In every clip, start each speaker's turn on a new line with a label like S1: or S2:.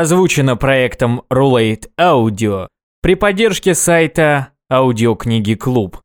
S1: Озвучено проектом Rulate Audio при поддержке сайта Аудиокниги Клуб.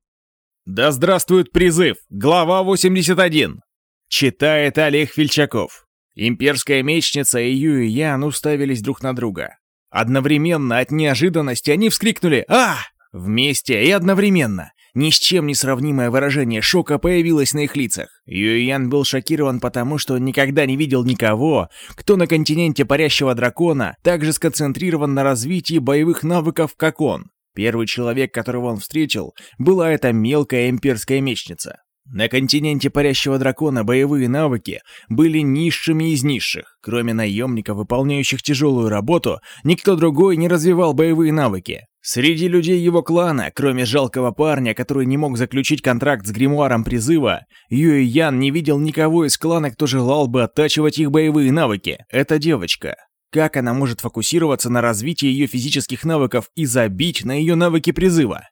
S2: Да здравствует призыв! Глава 81. Читает Олег Фельчаков. Имперская мечница и Ию и Ян уставились друг на друга. Одновременно от неожиданности они вскрикнули «А!» Вместе и одновременно. Ни с чем не сравнимое выражение шока появилось на их лицах. Юйян был шокирован потому, что никогда не видел никого, кто на континенте парящего дракона также сконцентрирован на развитии боевых навыков, как он. Первый человек, которого он встретил, была эта мелкая имперская мечница. На континенте парящего дракона боевые навыки были низшими из низших. Кроме наемников, выполняющих тяжелую работу, никто другой не развивал боевые навыки. Среди людей его клана, кроме жалкого парня, который не мог заключить контракт с гримуаром призыва, Юэ Ян не видел никого из клана, кто желал бы оттачивать их боевые навыки. Это девочка. Как она может фокусироваться на развитии ее физических навыков и забить на ее навыки призыва?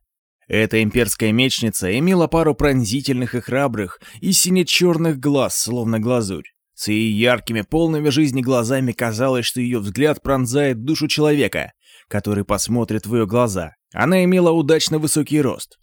S2: Эта имперская мечница имела пару пронзительных и храбрых и сине-черных глаз, словно глазурь. С ее яркими, полными жизни глазами казалось, что ее взгляд пронзает душу человека, который посмотрит в ее глаза. Она имела удачно высокий рост,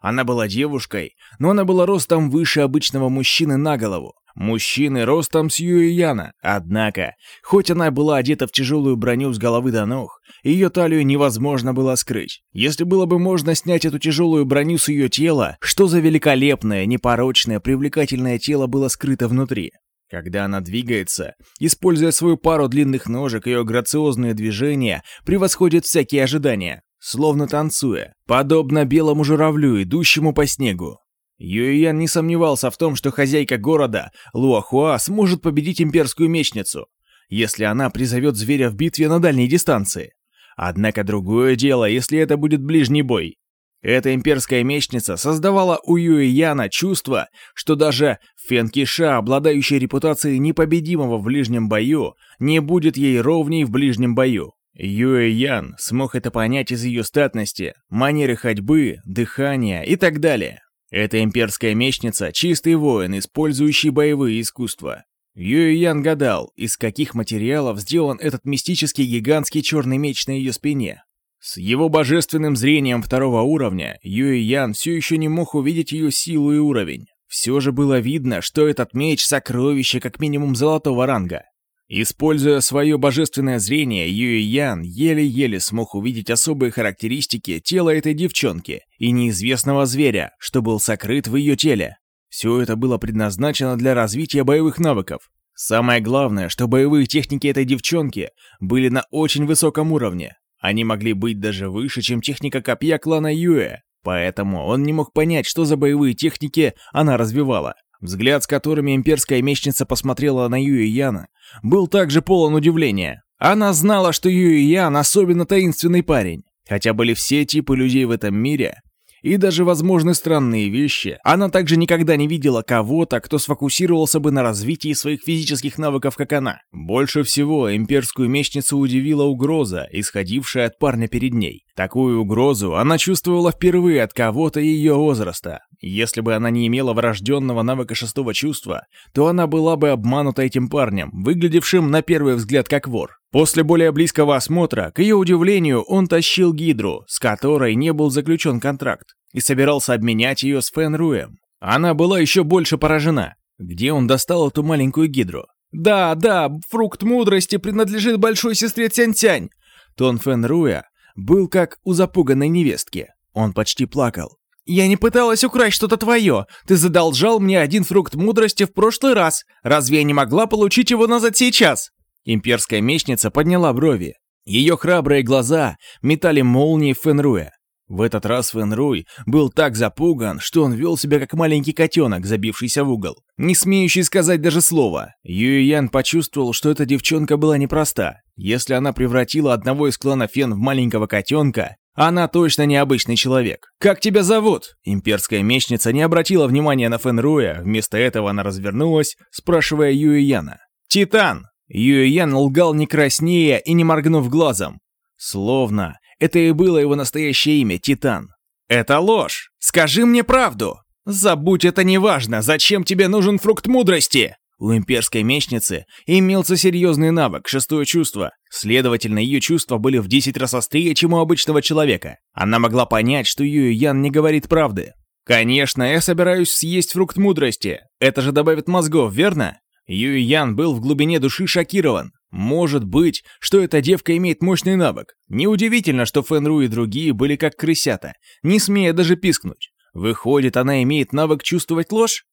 S2: она была девушкой, но она была ростом выше обычного мужчины на голову. Мужчины ростом с Юэяна. Однако, хоть она была одета в тяжелую броню с головы до ног, ее талию невозможно было скрыть. Если было бы можно снять эту тяжелую броню с ее тела, что за великолепное, непорочное, привлекательное тело было скрыто внутри? Когда она двигается, используя свою пару длинных ножек, ее грациозные движения превосходят всякие ожидания словно танцуя, подобно белому журавлю, идущему по снегу. Юйян не сомневался в том, что хозяйка города, Луахуа, сможет победить имперскую мечницу, если она призовет зверя в битве на дальней дистанции. Однако другое дело, если это будет ближний бой. Эта имперская мечница создавала у Юэяна чувство, что даже Фенкиша, обладающий репутацией непобедимого в ближнем бою, не будет ей ровней в ближнем бою. Юэ Ян смог это понять из ее статности, манеры ходьбы, дыхания и так далее. Это имперская мечница – чистый воин, использующий боевые искусства. Юэ Ян гадал, из каких материалов сделан этот мистический гигантский черный меч на ее спине. С его божественным зрением второго уровня Юэ Ян все еще не мог увидеть ее силу и уровень. Все же было видно, что этот меч – сокровище как минимум золотого ранга. Используя свое божественное зрение, Юй Ян еле-еле смог увидеть особые характеристики тела этой девчонки и неизвестного зверя, что был сокрыт в ее теле. Все это было предназначено для развития боевых навыков. Самое главное, что боевые техники этой девчонки были на очень высоком уровне. Они могли быть даже выше, чем техника копья клана Юэ, поэтому он не мог понять, что за боевые техники она развивала. Взгляд, с которыми имперская мечница посмотрела на Юи Яна, был также полон удивления. Она знала, что Юи Ян особенно таинственный парень. Хотя были все типы людей в этом мире, и даже, возможно, странные вещи, она также никогда не видела кого-то, кто сфокусировался бы на развитии своих физических навыков, как она. Больше всего имперскую мечницу удивила угроза, исходившая от парня перед ней. Такую угрозу она чувствовала впервые от кого-то ее возраста. Если бы она не имела врожденного навыка шестого чувства, то она была бы обманута этим парнем, выглядевшим на первый взгляд как вор. После более близкого осмотра, к ее удивлению, он тащил Гидру, с которой не был заключен контракт, и собирался обменять ее с Фенруем. Она была еще больше поражена. Где он достал эту маленькую Гидру? «Да, да, фрукт мудрости принадлежит большой сестре Тянь-Тянь!» Тон Фенруя был как у запуганной невестки. Он почти плакал. «Я не пыталась украсть что-то твое. Ты задолжал мне один фрукт мудрости в прошлый раз. Разве я не могла получить его назад сейчас?» Имперская мечница подняла брови. Ее храбрые глаза метали молнии Фенруя. В этот раз Фенруй был так запуган, что он вел себя как маленький котенок, забившийся в угол, не смеющий сказать даже слова. Юйян почувствовал, что эта девчонка была непроста. Если она превратила одного из клана Фен в маленького котенка, она точно необычный человек. «Как тебя зовут?» Имперская мечница не обратила внимания на Фенруя, вместо этого она развернулась, спрашивая Юйяна. «Титан!» Юэян лгал не краснея и не моргнув глазом. Словно это и было его настоящее имя, Титан. «Это ложь! Скажи мне правду! Забудь это неважно, зачем тебе нужен фрукт мудрости!» У имперской мечницы имелся серьезный навык, шестое чувство. Следовательно, ее чувства были в 10 раз острее, чем у обычного человека. Она могла понять, что Юэ не говорит правды. «Конечно, я собираюсь съесть фрукт мудрости. Это же добавит мозгов, верно?» Юй Ян был в глубине души шокирован. Может быть, что эта девка имеет мощный навык. Неудивительно, что Фэн Ру и другие были как крысята, не смея даже пискнуть. Выходит, она имеет навык чувствовать ложь?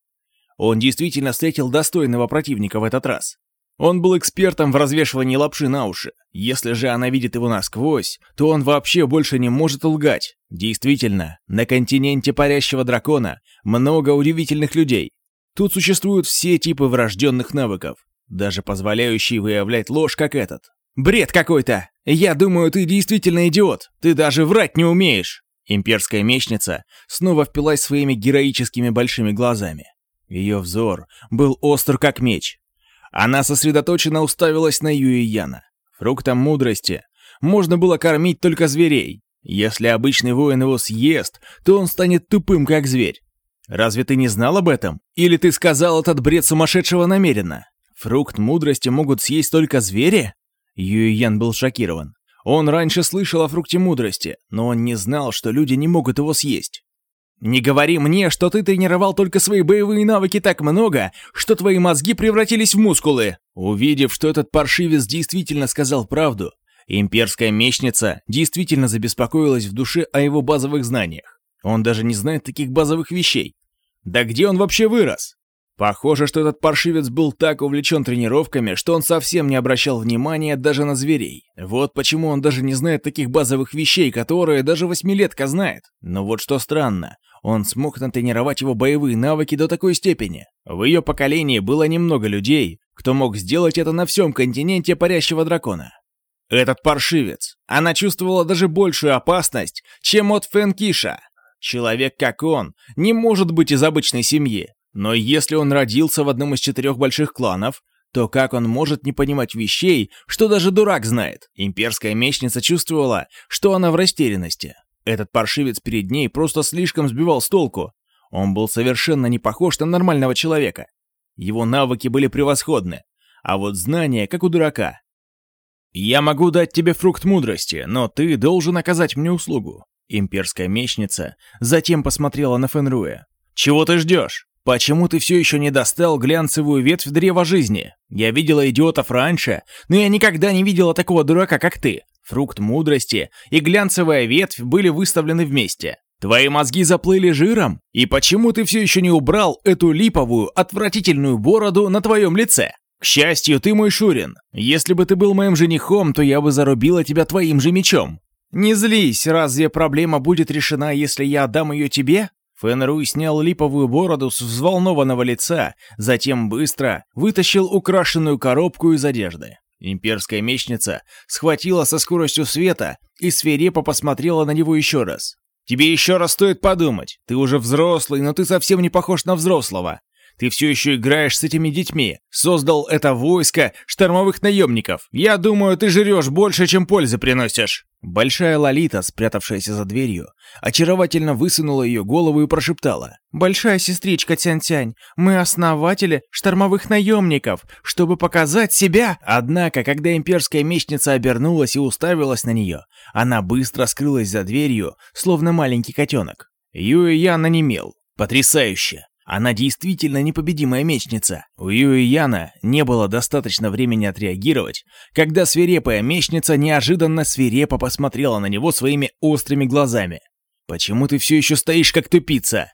S2: Он действительно встретил достойного противника в этот раз. Он был экспертом в развешивании лапши на уши. Если же она видит его насквозь, то он вообще больше не может лгать. Действительно, на континенте парящего дракона много удивительных людей, Тут существуют все типы врожденных навыков, даже позволяющие выявлять ложь, как этот. «Бред какой-то! Я думаю, ты действительно идиот! Ты даже врать не умеешь!» Имперская мечница снова впилась своими героическими большими глазами. Ее взор был остр, как меч. Она сосредоточенно уставилась на Юи Яна. Фруктом мудрости можно было кормить только зверей. Если обычный воин его съест, то он станет тупым, как зверь. Разве ты не знал об этом? Или ты сказал этот бред сумасшедшего намеренно? Фрукт мудрости могут съесть только звери? Юй Ян был шокирован. Он раньше слышал о фрукте мудрости, но он не знал, что люди не могут его съесть. «Не говори мне, что ты тренировал только свои боевые навыки так много, что твои мозги превратились в мускулы!» Увидев, что этот паршивец действительно сказал правду, имперская мечница действительно забеспокоилась в душе о его базовых знаниях. Он даже не знает таких базовых вещей. Да где он вообще вырос? Похоже, что этот паршивец был так увлечен тренировками, что он совсем не обращал внимания даже на зверей. Вот почему он даже не знает таких базовых вещей, которые даже восьмилетка знает. Но вот что странно, он смог натренировать его боевые навыки до такой степени. В ее поколении было немного людей, кто мог сделать это на всем континенте парящего дракона. Этот паршивец. Она чувствовала даже большую опасность, чем от Фенкиша. Человек, как он, не может быть из обычной семьи, но если он родился в одном из четырех больших кланов, то как он может не понимать вещей, что даже дурак знает? Имперская мечница чувствовала, что она в растерянности. Этот паршивец перед ней просто слишком сбивал с толку. Он был совершенно не похож на нормального человека. Его навыки были превосходны, а вот знания как у дурака. «Я могу дать тебе фрукт мудрости, но ты должен оказать мне услугу. Имперская мечница затем посмотрела на Фенруя. «Чего ты ждешь? Почему ты все еще не достал глянцевую ветвь древа жизни? Я видела идиотов раньше, но я никогда не видела такого дурака, как ты. Фрукт мудрости и глянцевая ветвь были выставлены вместе. Твои мозги заплыли жиром? И почему ты все еще не убрал эту липовую, отвратительную бороду на твоем лице? К счастью, ты мой Шурин. Если бы ты был моим женихом, то я бы зарубила тебя твоим же мечом. «Не злись, разве проблема будет решена, если я отдам ее тебе?» Фенруй снял липовую бороду с взволнованного лица, затем быстро вытащил украшенную коробку из одежды. Имперская мечница схватила со скоростью света и свирепо посмотрела на него еще раз. «Тебе еще раз стоит подумать. Ты уже взрослый, но ты совсем не похож на взрослого. Ты все еще играешь с этими детьми. Создал это войско штормовых наемников. Я думаю, ты жрешь больше, чем пользы приносишь». Большая Лолита, спрятавшаяся за дверью, очаровательно высунула ее голову и прошептала. «Большая сестричка Тянь-Тянь, мы основатели штормовых наемников, чтобы показать себя!» Однако, когда имперская мечница обернулась и уставилась на нее, она быстро скрылась за дверью, словно маленький котенок. Юэ Ян онемел. Потрясающе! Она действительно непобедимая мечница. У Юи Яна не было достаточно времени отреагировать, когда свирепая мечница неожиданно свирепо посмотрела на него своими острыми глазами. «Почему ты все еще стоишь, как тупица?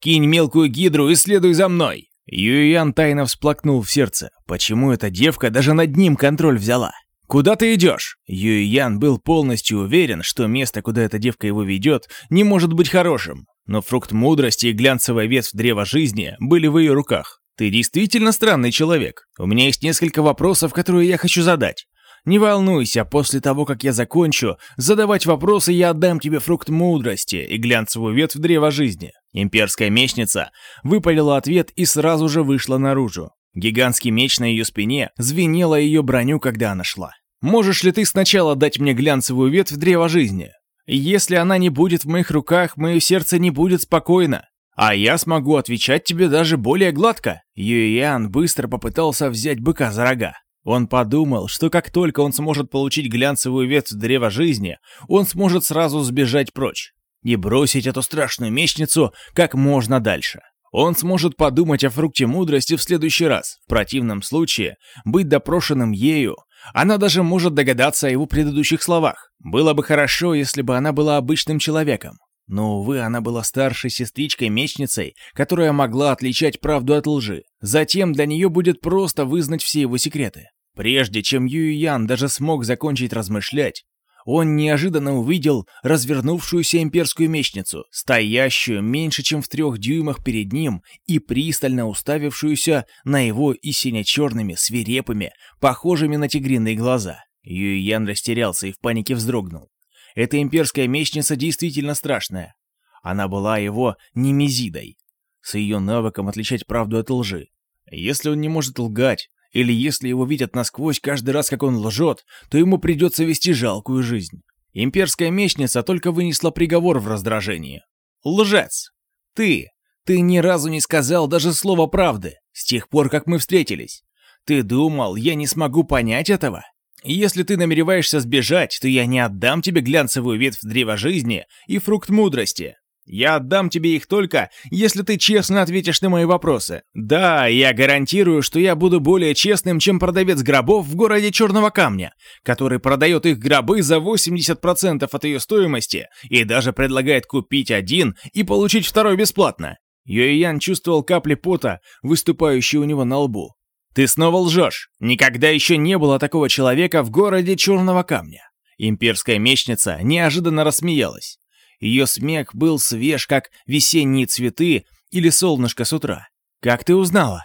S2: Кинь мелкую гидру и следуй за мной!» Юйян тайно всплакнул в сердце. Почему эта девка даже над ним контроль взяла? «Куда ты идешь?» Юйян был полностью уверен, что место, куда эта девка его ведет, не может быть хорошим. Но фрукт мудрости и глянцевая ветвь древа жизни были в ее руках. Ты действительно странный человек. У меня есть несколько вопросов, которые я хочу задать. Не волнуйся, после того, как я закончу, задавать вопросы я отдам тебе фрукт мудрости и глянцевую ветвь древа жизни». Имперская мечница выпалила ответ и сразу же вышла наружу. Гигантский меч на ее спине звенела ее броню, когда она шла. «Можешь ли ты сначала дать мне глянцевую ветвь древа жизни?» Если она не будет в моих руках, мое сердце не будет спокойно. А я смогу отвечать тебе даже более гладко. Юйян быстро попытался взять быка за рога. Он подумал, что как только он сможет получить глянцевую ветвь древа жизни, он сможет сразу сбежать прочь и бросить эту страшную мечницу как можно дальше. Он сможет подумать о фрукте мудрости в следующий раз. В противном случае, быть допрошенным ею она даже может догадаться о его предыдущих словах. Было бы хорошо, если бы она была обычным человеком. Но, увы, она была старшей сестричкой-мечницей, которая могла отличать правду от лжи. Затем для нее будет просто вызнать все его секреты. Прежде чем Юй Ян даже смог закончить размышлять, он неожиданно увидел развернувшуюся имперскую мечницу, стоящую меньше чем в трех дюймах перед ним и пристально уставившуюся на его и сине-черными, свирепыми, похожими на тигриные глаза. Юйян растерялся и в панике вздрогнул. Эта имперская мечница действительно страшная. Она была его немезидой, с ее навыком отличать правду от лжи. Если он не может лгать, или если его видят насквозь каждый раз, как он лжет, то ему придется вести жалкую жизнь. Имперская мечница только вынесла приговор в раздражении. «Лжец! Ты! Ты ни разу не сказал даже слова правды с тех пор, как мы встретились. Ты думал, я не смогу понять этого? Если ты намереваешься сбежать, то я не отдам тебе глянцевую ветвь древа жизни и фрукт мудрости. Я отдам тебе их только, если ты честно ответишь на мои вопросы. Да, я гарантирую, что я буду более честным, чем продавец гробов в городе Черного Камня, который продает их гробы за 80% от ее стоимости и даже предлагает купить один и получить второй бесплатно. Юэян чувствовал капли пота, выступающие у него на лбу. «Ты снова лжешь! Никогда еще не было такого человека в городе Черного Камня!» Имперская мечница неожиданно рассмеялась. Ее смех был свеж, как весенние цветы или солнышко с утра. «Как ты узнала?»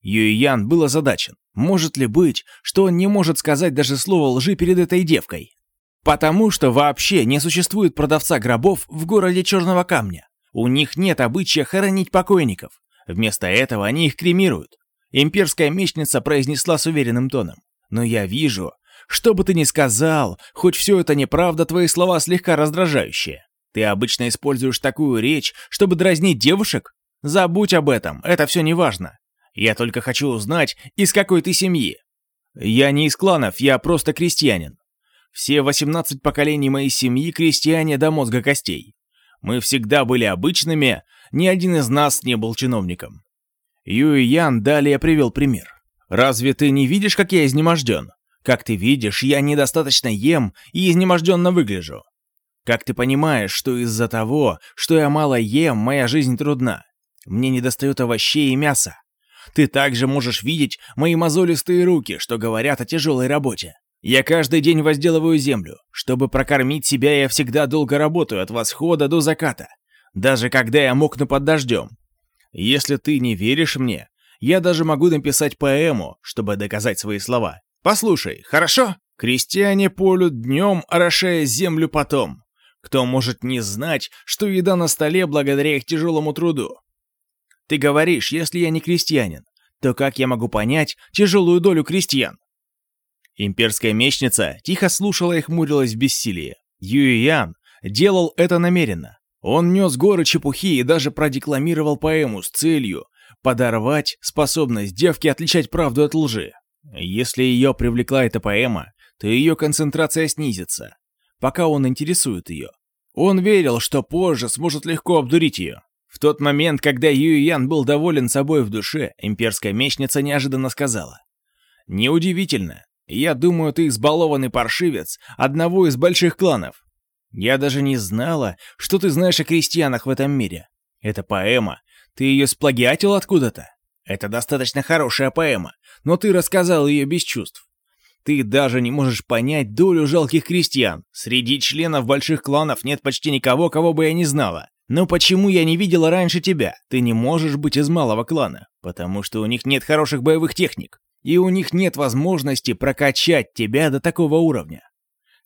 S2: Юйян был озадачен. Может ли быть, что он не может сказать даже слово лжи перед этой девкой? Потому что вообще не существует продавца гробов в городе Черного Камня. У них нет обычая хоронить покойников. Вместо этого они их кремируют. Имперская мечница произнесла с уверенным тоном. «Но я вижу, что бы ты ни сказал, хоть все это неправда, твои слова слегка раздражающие. Ты обычно используешь такую речь, чтобы дразнить девушек? Забудь об этом, это все не важно. Я только хочу узнать, из какой ты семьи. Я не из кланов, я просто крестьянин. Все 18 поколений моей семьи крестьяне до мозга костей. Мы всегда были обычными, ни один из нас не был чиновником. Юй Ян далее привел пример. «Разве ты не видишь, как я изнеможден? Как ты видишь, я недостаточно ем и изнеможденно выгляжу. Как ты понимаешь, что из-за того, что я мало ем, моя жизнь трудна. Мне недостает овощей и мяса. Ты также можешь видеть мои мозолистые руки, что говорят о тяжелой работе. Я каждый день возделываю землю. Чтобы прокормить себя, я всегда долго работаю от восхода до заката, даже когда я мокну под дождем. Если ты не веришь мне, я даже могу написать поэму, чтобы доказать свои слова. Послушай, хорошо? Крестьяне полют днем, орошая землю потом. Кто может не знать, что еда на столе благодаря их тяжелому труду? Ты говоришь, если я не крестьянин, то как я могу понять тяжелую долю крестьян? Имперская мечница тихо слушала и хмурилась в бессилии. Юйян делал это намеренно. Он нес горы чепухи и даже продекламировал поэму с целью подорвать способность девки отличать правду от лжи. Если ее привлекла эта поэма, то ее концентрация снизится, пока он интересует ее. Он верил, что позже сможет легко обдурить ее. В тот момент, когда Юйян был доволен собой в душе, имперская мечница неожиданно сказала. «Неудивительно. Я думаю, ты избалованный паршивец одного из больших кланов. Я даже не знала, что ты знаешь о крестьянах в этом мире. Это поэма. Ты ее сплагиатил откуда-то? Это достаточно хорошая поэма, но ты рассказал ее без чувств. Ты даже не можешь понять долю жалких крестьян. Среди членов больших кланов нет почти никого, кого бы я не знала. Но почему я не видела раньше тебя? Ты не можешь быть из малого клана, потому что у них нет хороших боевых техник, и у них нет возможности прокачать тебя до такого уровня.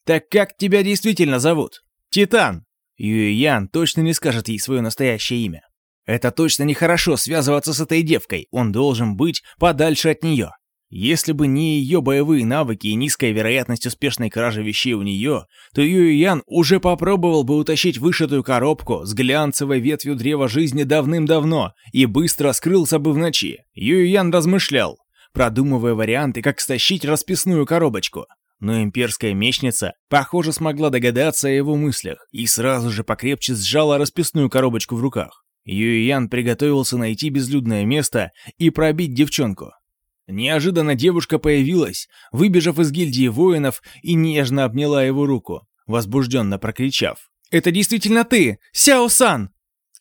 S2: Так как тебя действительно зовут? Титан. Юйян точно не скажет ей свое настоящее имя. Это точно нехорошо связываться с этой девкой, он должен быть подальше от нее. Если бы не ее боевые навыки и низкая вероятность успешной кражи вещей у нее, то Юй Ян уже попробовал бы утащить вышитую коробку с глянцевой ветвью древа жизни давным-давно и быстро скрылся бы в ночи. Юй Ян размышлял, продумывая варианты, как стащить расписную коробочку. Но имперская мечница, похоже, смогла догадаться о его мыслях и сразу же покрепче сжала расписную коробочку в руках. Юй Ян приготовился найти безлюдное место и пробить девчонку. Неожиданно девушка появилась, выбежав из гильдии воинов и нежно обняла его руку, возбужденно прокричав. «Это действительно ты, Сяо-сан!»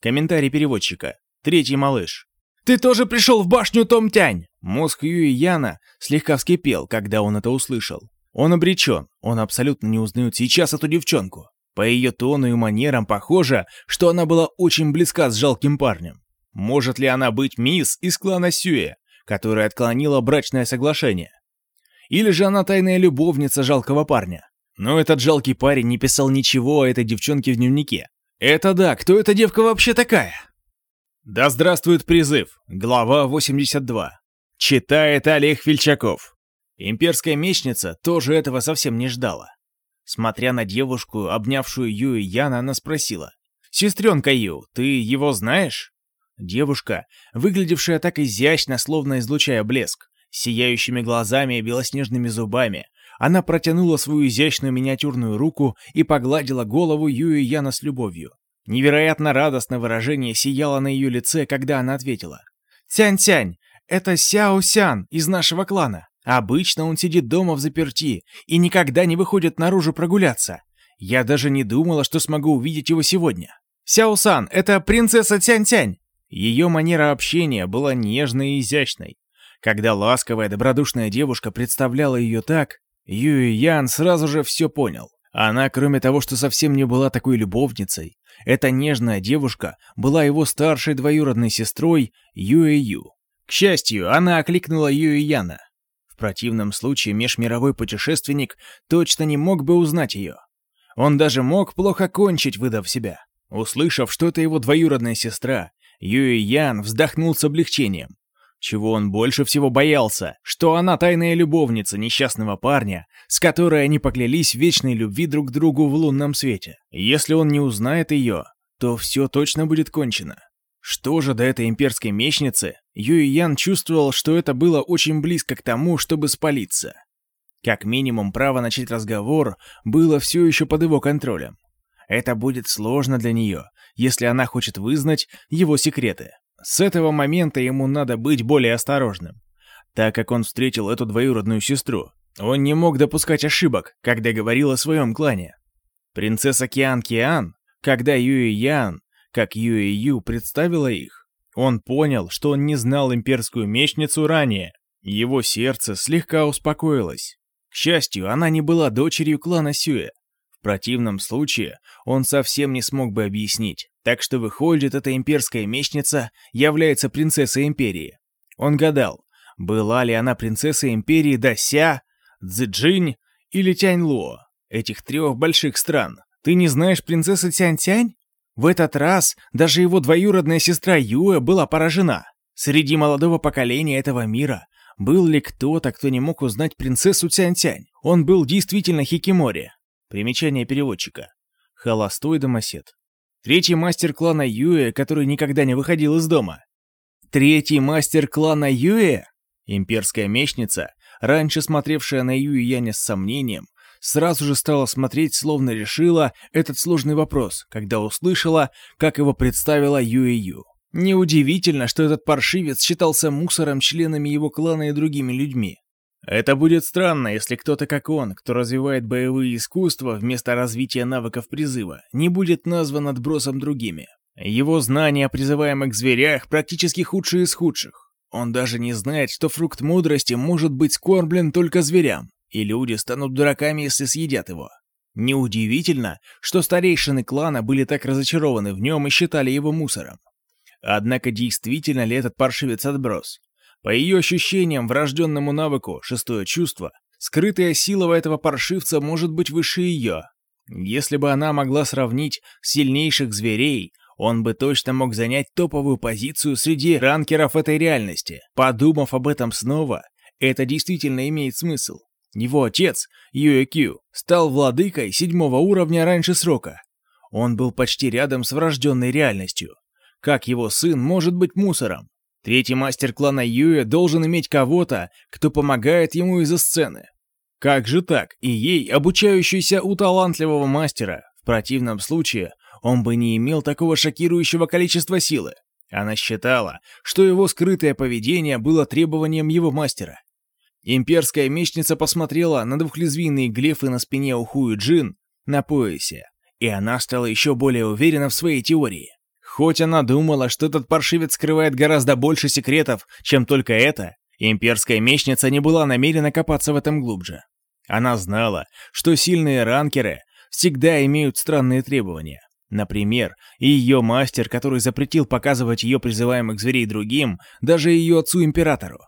S2: Комментарий переводчика. Третий малыш. «Ты тоже пришел в башню Том-Тянь!» Мозг Юи Яна слегка вскипел, когда он это услышал. Он обречен, он абсолютно не узнает сейчас эту девчонку. По ее тону и манерам похоже, что она была очень близка с жалким парнем. Может ли она быть мисс из клана Сюэ? которая отклонила брачное соглашение. Или же она тайная любовница жалкого парня. Но этот жалкий парень не писал ничего о этой девчонке в дневнике. Это да, кто эта девка вообще такая? Да здравствует призыв. Глава 82. Читает Олег Фельчаков. Имперская мечница тоже этого совсем не ждала. Смотря на девушку, обнявшую Юи Яна, она спросила. «Сестренка Ю, ты его знаешь?» Девушка, выглядевшая так изящно, словно излучая блеск, сияющими глазами и белоснежными зубами, она протянула свою изящную миниатюрную руку и погладила голову Юи Яна с любовью. Невероятно радостное выражение сияло на ее лице, когда она ответила. «Тянь-тянь, это Сяо-сян из нашего клана. Обычно он сидит дома в заперти и никогда не выходит наружу прогуляться. Я даже не думала, что смогу увидеть его сегодня. Сяо-сан, это принцесса Тянь-тянь. Ее манера общения была нежной и изящной. Когда ласковая, добродушная девушка представляла ее так, Юй Ян сразу же все понял. Она, кроме того, что совсем не была такой любовницей, эта нежная девушка была его старшей двоюродной сестрой Юэ Ю. К счастью, она окликнула Юэ Яна. В противном случае межмировой путешественник точно не мог бы узнать ее. Он даже мог плохо кончить, выдав себя. Услышав, что это его двоюродная сестра, Юй Ян вздохнул с облегчением. Чего он больше всего боялся, что она тайная любовница несчастного парня, с которой они поклялись в вечной любви друг к другу в лунном свете. Если он не узнает ее, то все точно будет кончено. Что же до этой имперской мечницы, Юй Ян чувствовал, что это было очень близко к тому, чтобы спалиться. Как минимум, право начать разговор было все еще под его контролем. Это будет сложно для нее, если она хочет вызнать его секреты. С этого момента ему надо быть более осторожным, так как он встретил эту двоюродную сестру. Он не мог допускать ошибок, когда говорил о своем клане. Принцесса Киан Киан, когда Юи Ян, как Юи Ю представила их, он понял, что он не знал имперскую мечницу ранее. Его сердце слегка успокоилось. К счастью, она не была дочерью клана Сюэ противном случае он совсем не смог бы объяснить. Так что выходит, эта имперская мечница является принцессой империи. Он гадал, была ли она принцессой империи Дася, Цзэджинь или Тяньло, этих трех больших стран. Ты не знаешь принцессы Тянь-Тянь? В этот раз даже его двоюродная сестра Юэ была поражена. Среди молодого поколения этого мира был ли кто-то, кто не мог узнать принцессу Тянь-Тянь? Он был действительно Хикимори. Примечание переводчика. Холостой домосед. Третий мастер клана Юэ, который никогда не выходил из дома. Третий мастер клана Юэ? Имперская мечница, раньше смотревшая на Юэ Яня с сомнением, сразу же стала смотреть, словно решила этот сложный вопрос, когда услышала, как его представила Юэ Ю. Неудивительно, что этот паршивец считался мусором членами его клана и другими людьми. Это будет странно, если кто-то как он, кто развивает боевые искусства вместо развития навыков призыва, не будет назван отбросом другими. Его знания о призываемых зверях практически худшие из худших. Он даже не знает, что фрукт мудрости может быть скорблен только зверям, и люди станут дураками, если съедят его. Неудивительно, что старейшины клана были так разочарованы в нем и считали его мусором. Однако действительно ли этот паршивец отброс? По ее ощущениям, врожденному навыку, шестое чувство, скрытая сила у этого паршивца может быть выше ее. Если бы она могла сравнить сильнейших зверей, он бы точно мог занять топовую позицию среди ранкеров этой реальности. Подумав об этом снова, это действительно имеет смысл. Его отец, Юэкю, стал владыкой седьмого уровня раньше срока. Он был почти рядом с врожденной реальностью. Как его сын может быть мусором? Третий мастер клана Юя должен иметь кого-то, кто помогает ему из-за сцены. Как же так? И ей, обучающейся у талантливого мастера. В противном случае он бы не имел такого шокирующего количества силы. Она считала, что его скрытое поведение было требованием его мастера. Имперская мечница посмотрела на двухлезвийные глефы на спине у Хуи Джин на поясе, и она стала еще более уверена в своей теории. Хоть она думала, что этот паршивец скрывает гораздо больше секретов, чем только это, имперская мечница не была намерена копаться в этом глубже. Она знала, что сильные ранкеры всегда имеют странные требования. Например, ее мастер, который запретил показывать ее призываемых зверей другим, даже ее отцу-императору.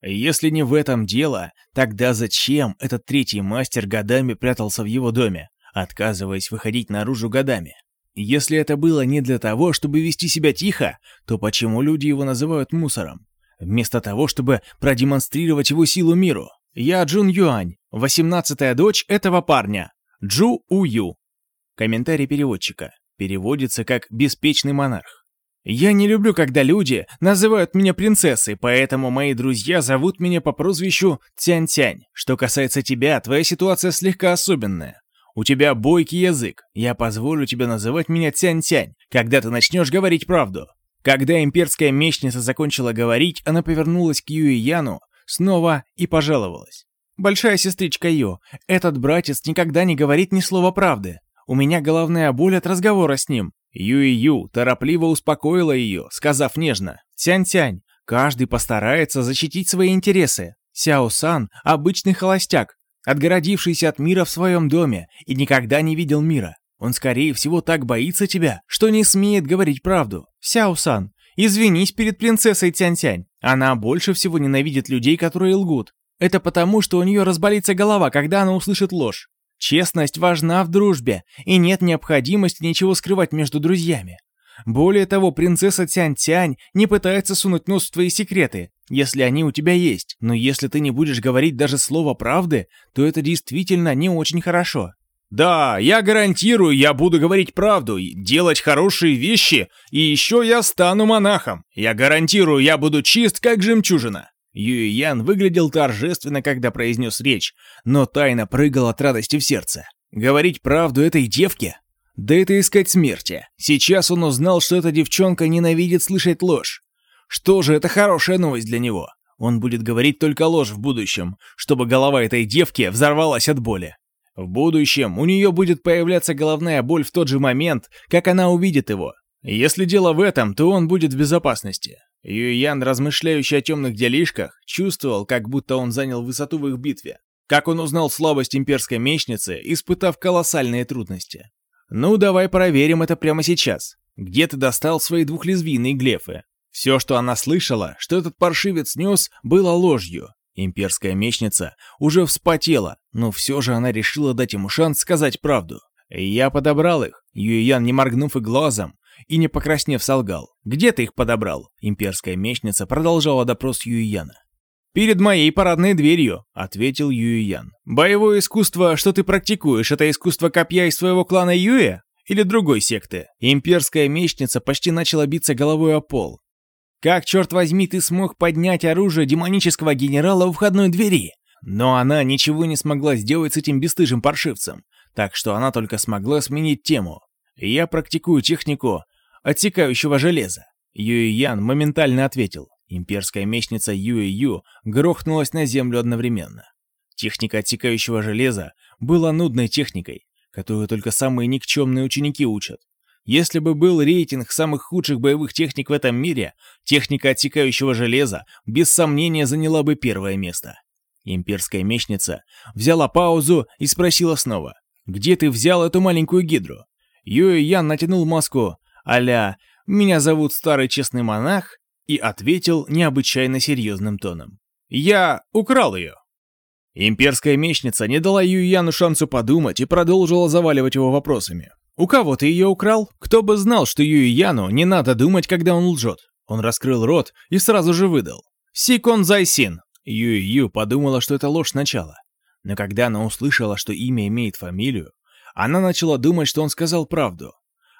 S2: Если не в этом дело, тогда зачем этот третий мастер годами прятался в его доме, отказываясь выходить наружу годами? Если это было не для того, чтобы вести себя тихо, то почему люди его называют мусором? Вместо того, чтобы продемонстрировать его силу миру. Я Джун Юань, восемнадцатая дочь этого парня. Джу Ю. Комментарий переводчика. Переводится как «беспечный монарх». Я не люблю, когда люди называют меня принцессой, поэтому мои друзья зовут меня по прозвищу Тянь-Тянь. Что касается тебя, твоя ситуация слегка особенная. У тебя бойкий язык. Я позволю тебе называть меня Тянь-Тянь, когда ты начнешь говорить правду». Когда имперская мечница закончила говорить, она повернулась к Юи Яну снова и пожаловалась. «Большая сестричка Ю, этот братец никогда не говорит ни слова правды. У меня головная боль от разговора с ним». Юи-Ю торопливо успокоила ее, сказав нежно, «Тянь-Тянь, каждый постарается защитить свои интересы. Сяо-Сан — обычный холостяк, отгородившийся от мира в своем доме и никогда не видел мира. Он, скорее всего, так боится тебя, что не смеет говорить правду. Сяо-сан, извинись перед принцессой Тянь-Тянь. Она больше всего ненавидит людей, которые лгут. Это потому, что у нее разболится голова, когда она услышит ложь. Честность важна в дружбе, и нет необходимости ничего скрывать между друзьями. Более того, принцесса Тянь-Тянь не пытается сунуть нос в твои секреты если они у тебя есть, но если ты не будешь говорить даже слово правды, то это действительно не очень хорошо. Да, я гарантирую, я буду говорить правду, делать хорошие вещи, и еще я стану монахом. Я гарантирую, я буду чист, как жемчужина. Юй Ян выглядел торжественно, когда произнес речь, но тайно прыгал от радости в сердце. Говорить правду этой девке? Да это искать смерти. Сейчас он узнал, что эта девчонка ненавидит слышать ложь. Что же, это хорошая новость для него. Он будет говорить только ложь в будущем, чтобы голова этой девки взорвалась от боли. В будущем у нее будет появляться головная боль в тот же момент, как она увидит его. Если дело в этом, то он будет в безопасности. Юйян, размышляющий о темных делишках, чувствовал, как будто он занял высоту в их битве. Как он узнал слабость имперской мечницы, испытав колоссальные трудности. «Ну, давай проверим это прямо сейчас. Где ты достал свои двухлезвийные глефы?» Все, что она слышала, что этот паршивец нес, было ложью. Имперская мечница уже вспотела, но все же она решила дать ему шанс сказать правду. Я подобрал их. Юйян, не моргнув и глазом, и не покраснев, солгал. «Где ты их подобрал?» Имперская мечница продолжала допрос Юйяна. «Перед моей парадной дверью», — ответил Юйян. «Боевое искусство, что ты практикуешь, это искусство копья из своего клана Юя? Или другой секты?» Имперская мечница почти начала биться головой о пол, как, черт возьми, ты смог поднять оружие демонического генерала у входной двери? Но она ничего не смогла сделать с этим бесстыжим паршивцем, так что она только смогла сменить тему. Я практикую технику отсекающего железа. Юй Ян моментально ответил. Имперская мечница Юй Ю грохнулась на землю одновременно. Техника отсекающего железа была нудной техникой, которую только самые никчемные ученики учат. Если бы был рейтинг самых худших боевых техник в этом мире, техника отсекающего железа без сомнения заняла бы первое место. Имперская мечница взяла паузу и спросила снова, «Где ты взял эту маленькую гидру?» Юэ Ян натянул маску а «Меня зовут старый честный монах» и ответил необычайно серьезным тоном. «Я украл ее». Имперская мечница не дала Юяну шансу подумать и продолжила заваливать его вопросами. У кого ты ее украл? Кто бы знал, что Юи Яну не надо думать, когда он лжет. Он раскрыл рот и сразу же выдал. Сикон Зайсин. Юй-Ю подумала, что это ложь сначала, Но когда она услышала, что имя имеет фамилию, она начала думать, что он сказал правду.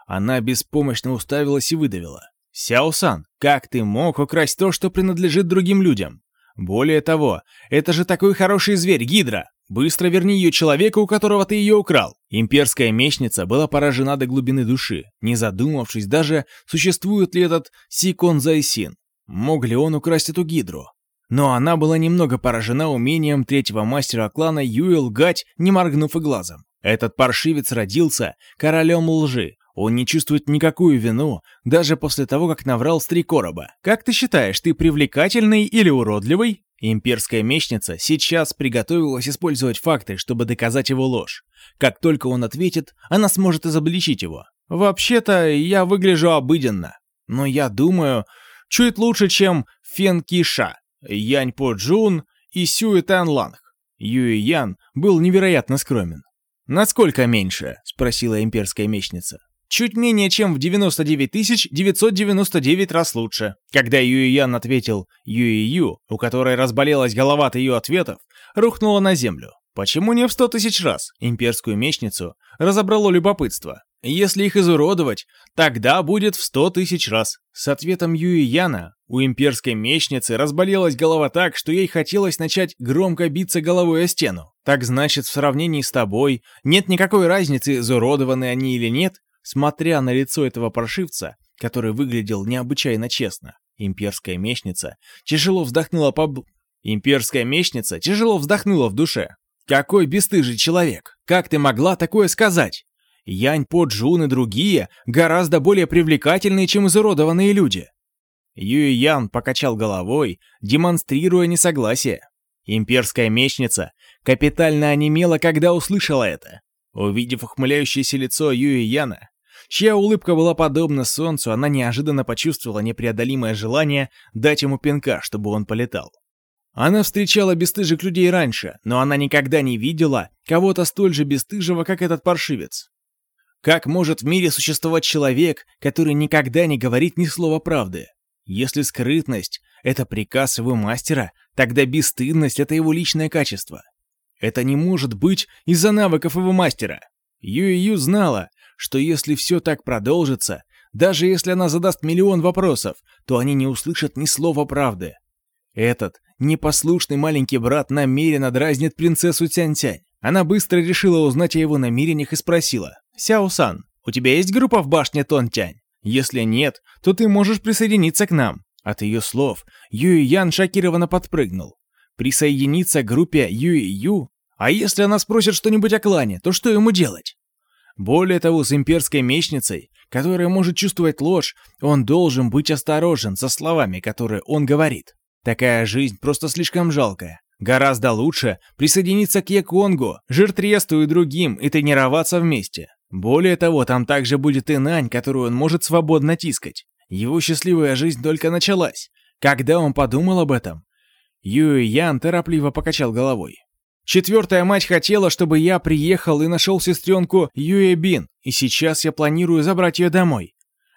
S2: Она беспомощно уставилась и выдавила. «Сяо-сан, как ты мог украсть то, что принадлежит другим людям? Более того, это же такой хороший зверь, Гидра!» Быстро верни ее человеку, у которого ты ее украл. Имперская мечница была поражена до глубины души, не задумавшись даже, существует ли этот Сикон Зайсин. Мог ли он украсть эту гидру? Но она была немного поражена умением третьего мастера клана Юэл Гать, не моргнув и глазом. Этот паршивец родился королем лжи, он не чувствует никакую вину, даже после того, как наврал с три короба. Как ты считаешь, ты привлекательный или уродливый? Имперская мечница сейчас приготовилась использовать факты, чтобы доказать его ложь. Как только он ответит, она сможет изобличить его. Вообще-то, я выгляжу обыденно. Но я думаю, чуть лучше, чем Фен Киша, Янь По Джун и Сюэ Тан Ланг. Юэ Ян был невероятно скромен. «Насколько меньше?» — спросила имперская мечница чуть менее чем в 99 999 раз лучше. Когда Юйян ответил «Юйю», у которой разболелась голова от ее ответов, рухнула на землю. Почему не в 100 тысяч раз? Имперскую мечницу разобрало любопытство. Если их изуродовать, тогда будет в 100 тысяч раз. С ответом Юйяна у имперской мечницы разболелась голова так, что ей хотелось начать громко биться головой о стену. Так значит, в сравнении с тобой нет никакой разницы, изуродованы они или нет, Смотря на лицо этого прошивца, который выглядел необычайно честно, имперская мечница тяжело вздохнула по... Имперская мечница тяжело вздохнула в душе. «Какой бесстыжий человек! Как ты могла такое сказать?» Янь По Джун и другие гораздо более привлекательные, чем изуродованные люди. Юй Ян покачал головой, демонстрируя несогласие. Имперская мечница капитально онемела, когда услышала это. Увидев ухмыляющееся лицо Юи Яна, Чья улыбка была подобна солнцу, она неожиданно почувствовала непреодолимое желание дать ему пинка, чтобы он полетал. Она встречала бесстыжих людей раньше, но она никогда не видела кого-то столь же бесстыжего, как этот паршивец. Как может в мире существовать человек, который никогда не говорит ни слова правды? Если скрытность — это приказ его мастера, тогда бесстыдность — это его личное качество. Это не может быть из-за навыков его мастера. Ю-Ю знала, что если все так продолжится, даже если она задаст миллион вопросов, то они не услышат ни слова правды. Этот непослушный маленький брат намеренно дразнит принцессу Тянь-Тянь. Она быстро решила узнать о его намерениях и спросила. «Сяо-сан, у тебя есть группа в башне Тон-Тянь? Если нет, то ты можешь присоединиться к нам». От ее слов Юй Ян шокированно подпрыгнул. Присоединиться к группе Юй Ю? А если она спросит что-нибудь о клане, то что ему делать? Более того, с имперской мечницей, которая может чувствовать ложь, он должен быть осторожен со словами, которые он говорит. Такая жизнь просто слишком жалкая. Гораздо лучше присоединиться к Яконгу, Жиртресту и другим и тренироваться вместе. Более того, там также будет и Нань, которую он может свободно тискать. Его счастливая жизнь только началась. Когда он подумал об этом? Юй Ян торопливо покачал головой. Четвертая мать хотела, чтобы я приехал и нашел сестренку Юэбин, и сейчас я планирую забрать ее домой.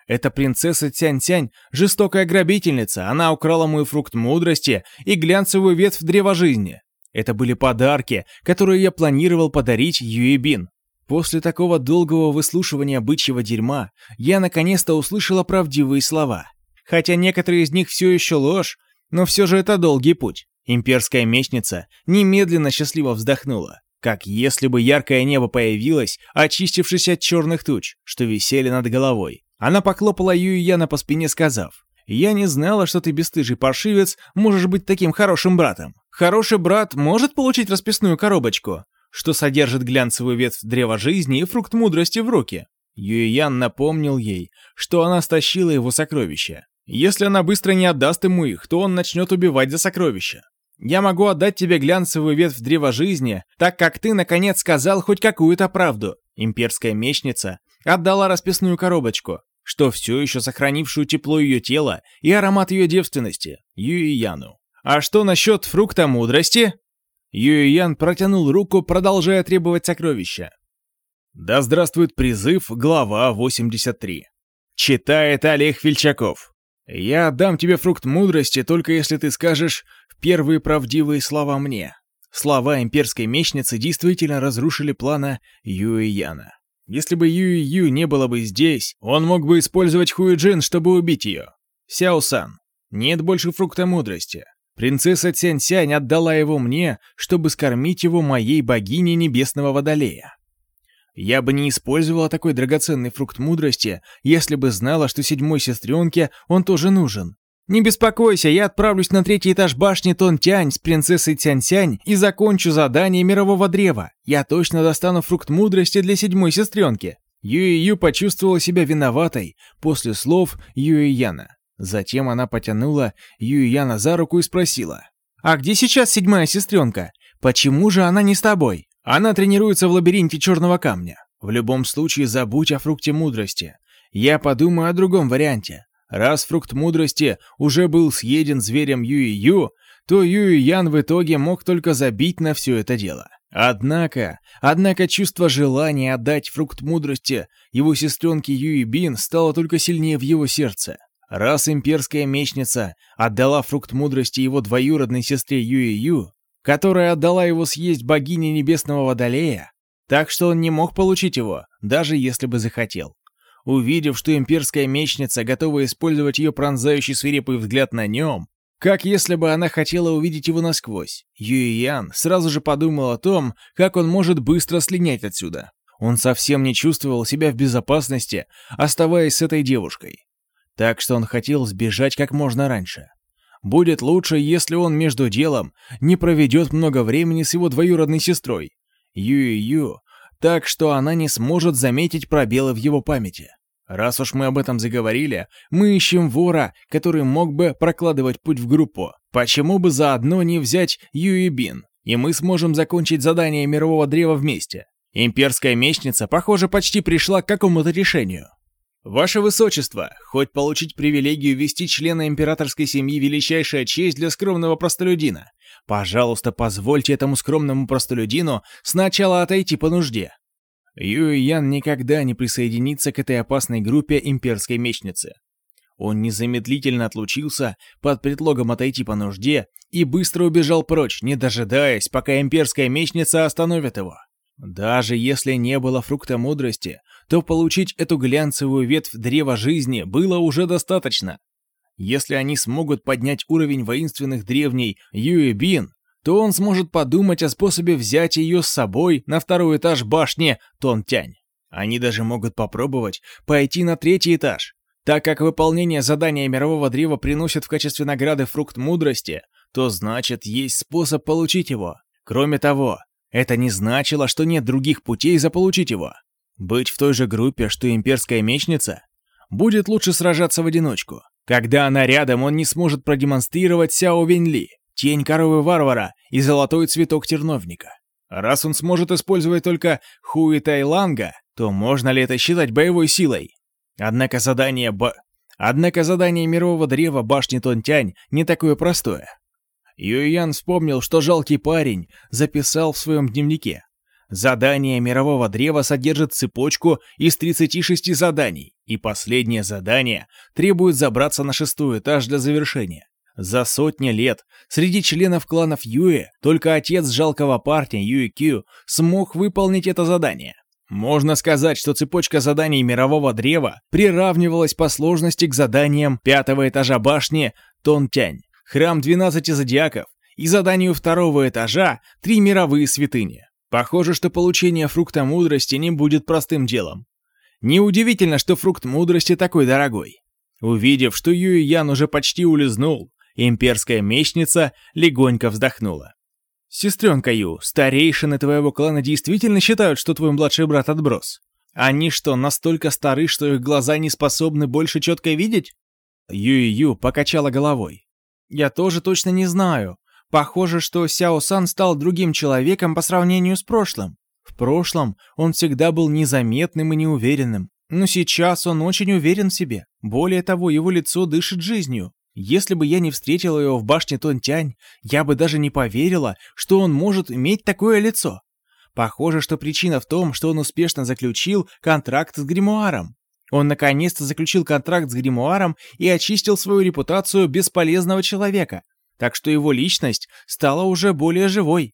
S2: Эта принцесса Тянь-Тянь – жестокая грабительница, она украла мой фрукт мудрости и глянцевую ветвь древа жизни. Это были подарки, которые я планировал подарить Юэбин. После такого долгого выслушивания бычьего дерьма я наконец-то услышала правдивые слова. Хотя некоторые из них все еще ложь, но все же это долгий путь. Имперская мечница немедленно счастливо вздохнула, как если бы яркое небо появилось, очистившись от черных туч, что висели над головой. Она поклопала Юйяна по спине, сказав, «Я не знала, что ты бесстыжий паршивец, можешь быть таким хорошим братом. Хороший брат может получить расписную коробочку, что содержит глянцевую ветвь древа жизни и фрукт мудрости в руке». Юйян напомнил ей, что она стащила его сокровища. Если она быстро не отдаст ему их, то он начнет убивать за сокровища. Я могу отдать тебе глянцевую ветвь древа жизни, так как ты, наконец, сказал хоть какую-то правду. Имперская мечница отдала расписную коробочку, что все еще сохранившую тепло ее тела и аромат ее девственности, Юи Яну. А что насчет фрукта мудрости? Юи Ян протянул руку, продолжая требовать сокровища. Да здравствует призыв, глава 83. Читает Олег Фельчаков. «Я дам тебе фрукт мудрости, только если ты скажешь первые правдивые слова мне». Слова имперской мечницы действительно разрушили плана Юэ Яна. Если бы Юэ Ю не было бы здесь, он мог бы использовать Хуи Джин, чтобы убить ее. Сяо Сан, нет больше фрукта мудрости. Принцесса Цянь Сянь отдала его мне, чтобы скормить его моей богине небесного водолея. Я бы не использовала такой драгоценный фрукт мудрости, если бы знала, что седьмой сестренке он тоже нужен. Не беспокойся, я отправлюсь на третий этаж башни Тонтянь с принцессой Тяньсянь и закончу задание мирового древа. Я точно достану фрукт мудрости для седьмой сестренки. Юи-Ю почувствовала себя виноватой после слов Юи-Яна. Затем она потянула Юи-Яна за руку и спросила. «А где сейчас седьмая сестренка? Почему же она не с тобой?» Она тренируется в лабиринте черного камня. В любом случае забудь о фрукте мудрости. Я подумаю о другом варианте. Раз фрукт мудрости уже был съеден зверем Юи-Ю, то Юи-Ян в итоге мог только забить на все это дело. Однако, однако чувство желания отдать фрукт мудрости его сестренке Юи Бин стало только сильнее в его сердце. Раз имперская мечница отдала фрукт мудрости его двоюродной сестре Юи Ю, которая отдала его съесть богине небесного водолея, так что он не мог получить его, даже если бы захотел. Увидев, что имперская мечница готова использовать ее пронзающий свирепый взгляд на нем, как если бы она хотела увидеть его насквозь, Юйян сразу же подумал о том, как он может быстро слинять отсюда. Он совсем не чувствовал себя в безопасности, оставаясь с этой девушкой. Так что он хотел сбежать как можно раньше. Будет лучше, если он между делом не проведет много времени с его двоюродной сестрой, Юи-Ю, так что она не сможет заметить пробелы в его памяти. Раз уж мы об этом заговорили, мы ищем вора, который мог бы прокладывать путь в группу. Почему бы заодно не взять Юи Бин? И мы сможем закончить задание Мирового Древа вместе. Имперская Мечница, похоже, почти пришла к какому-то решению. «Ваше Высочество, хоть получить привилегию вести члена императорской семьи величайшая честь для скромного простолюдина. Пожалуйста, позвольте этому скромному простолюдину сначала отойти по нужде». Юй Ян никогда не присоединится к этой опасной группе имперской мечницы. Он незамедлительно отлучился под предлогом отойти по нужде и быстро убежал прочь, не дожидаясь, пока имперская мечница остановит его. Даже если не было фрукта мудрости, то получить эту глянцевую ветвь древа жизни было уже достаточно. Если они смогут поднять уровень воинственных древней Юэ Бин, то он сможет подумать о способе взять ее с собой на второй этаж башни Тонтянь. Они даже могут попробовать пойти на третий этаж. Так как выполнение задания Мирового Древа приносит в качестве награды фрукт мудрости, то значит есть способ получить его. Кроме того, это не значило, что нет других путей заполучить его. Быть в той же группе, что и имперская мечница? Будет лучше сражаться в одиночку. Когда она рядом, он не сможет продемонстрировать Сяо Венли, тень коровы варвара и золотой цветок терновника. Раз он сможет использовать только Хуи Тайланга, то можно ли это считать боевой силой? Однако задание Б... Однако задание мирового древа башни Тонтянь не такое простое. Юйян вспомнил, что жалкий парень записал в своем дневнике. Задание мирового древа содержит цепочку из 36 заданий, и последнее задание требует забраться на шестой этаж для завершения. За сотни лет среди членов кланов Юэ только отец жалкого парня Юи Кью смог выполнить это задание. Можно сказать, что цепочка заданий мирового древа приравнивалась по сложности к заданиям пятого этажа башни Тонтянь, храм 12 зодиаков и заданию второго этажа три мировые святыни. Похоже, что получение фрукта мудрости не будет простым делом. Неудивительно, что фрукт мудрости такой дорогой. Увидев, что Юй Ян уже почти улизнул, имперская мечница легонько вздохнула. «Сестренка Ю, старейшины твоего клана действительно считают, что твой младший брат отброс? Они что, настолько стары, что их глаза не способны больше четко видеть?» Юй Ю покачала головой. «Я тоже точно не знаю. Похоже, что Сяо Сан стал другим человеком по сравнению с прошлым. В прошлом он всегда был незаметным и неуверенным, но сейчас он очень уверен в себе. Более того, его лицо дышит жизнью. Если бы я не встретила его в башне Тонтянь, я бы даже не поверила, что он может иметь такое лицо. Похоже, что причина в том, что он успешно заключил контракт с гримуаром. Он наконец-то заключил контракт с гримуаром и очистил свою репутацию бесполезного человека, так что его личность стала уже более живой.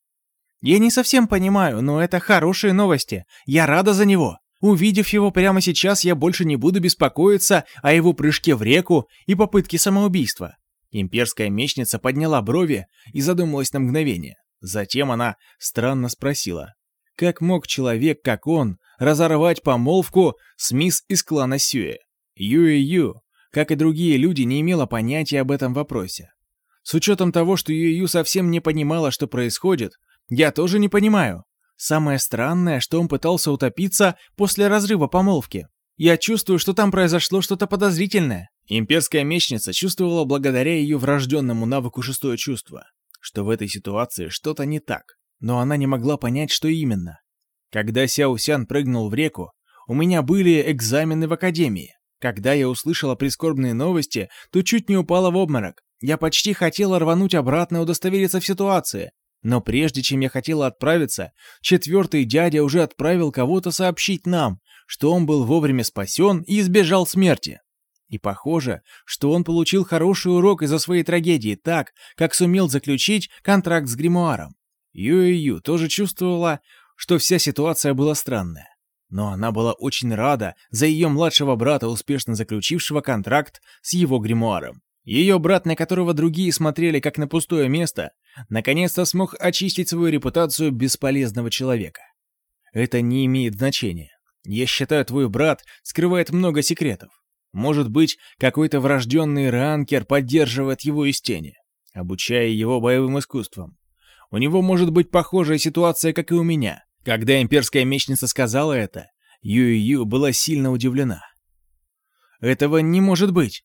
S2: Я не совсем понимаю, но это хорошие новости. Я рада за него. Увидев его прямо сейчас, я больше не буду беспокоиться о его прыжке в реку и попытке самоубийства. Имперская мечница подняла брови и задумалась на мгновение. Затем она странно спросила. Как мог человек, как он, разорвать помолвку с мисс из клана Сюэ? Юэ-Ю, как и другие люди, не имела понятия об этом вопросе. С учетом того, что Юю совсем не понимала, что происходит, я тоже не понимаю. Самое странное, что он пытался утопиться после разрыва помолвки. Я чувствую, что там произошло что-то подозрительное. Имперская мечница чувствовала благодаря ее врожденному навыку шестое чувство, что в этой ситуации что-то не так, но она не могла понять, что именно. Когда Сяосян прыгнул в реку, у меня были экзамены в академии. Когда я услышала прискорбные новости, то чуть не упала в обморок. Я почти хотела рвануть обратно и удостовериться в ситуации. Но прежде чем я хотела отправиться, четвертый дядя уже отправил кого-то сообщить нам, что он был вовремя спасен и избежал смерти. И похоже, что он получил хороший урок из-за своей трагедии так, как сумел заключить контракт с гримуаром. Ю-Ю тоже чувствовала, что вся ситуация была странная. Но она была очень рада за ее младшего брата, успешно заключившего контракт с его гримуаром. Ее брат, на которого другие смотрели как на пустое место, наконец-то смог очистить свою репутацию бесполезного человека. Это не имеет значения. Я считаю, твой брат скрывает много секретов. Может быть, какой-то врожденный ранкер поддерживает его из тени, обучая его боевым искусствам. У него может быть похожая ситуация, как и у меня. Когда имперская мечница сказала это, Ю-Ю была сильно удивлена. «Этого не может быть.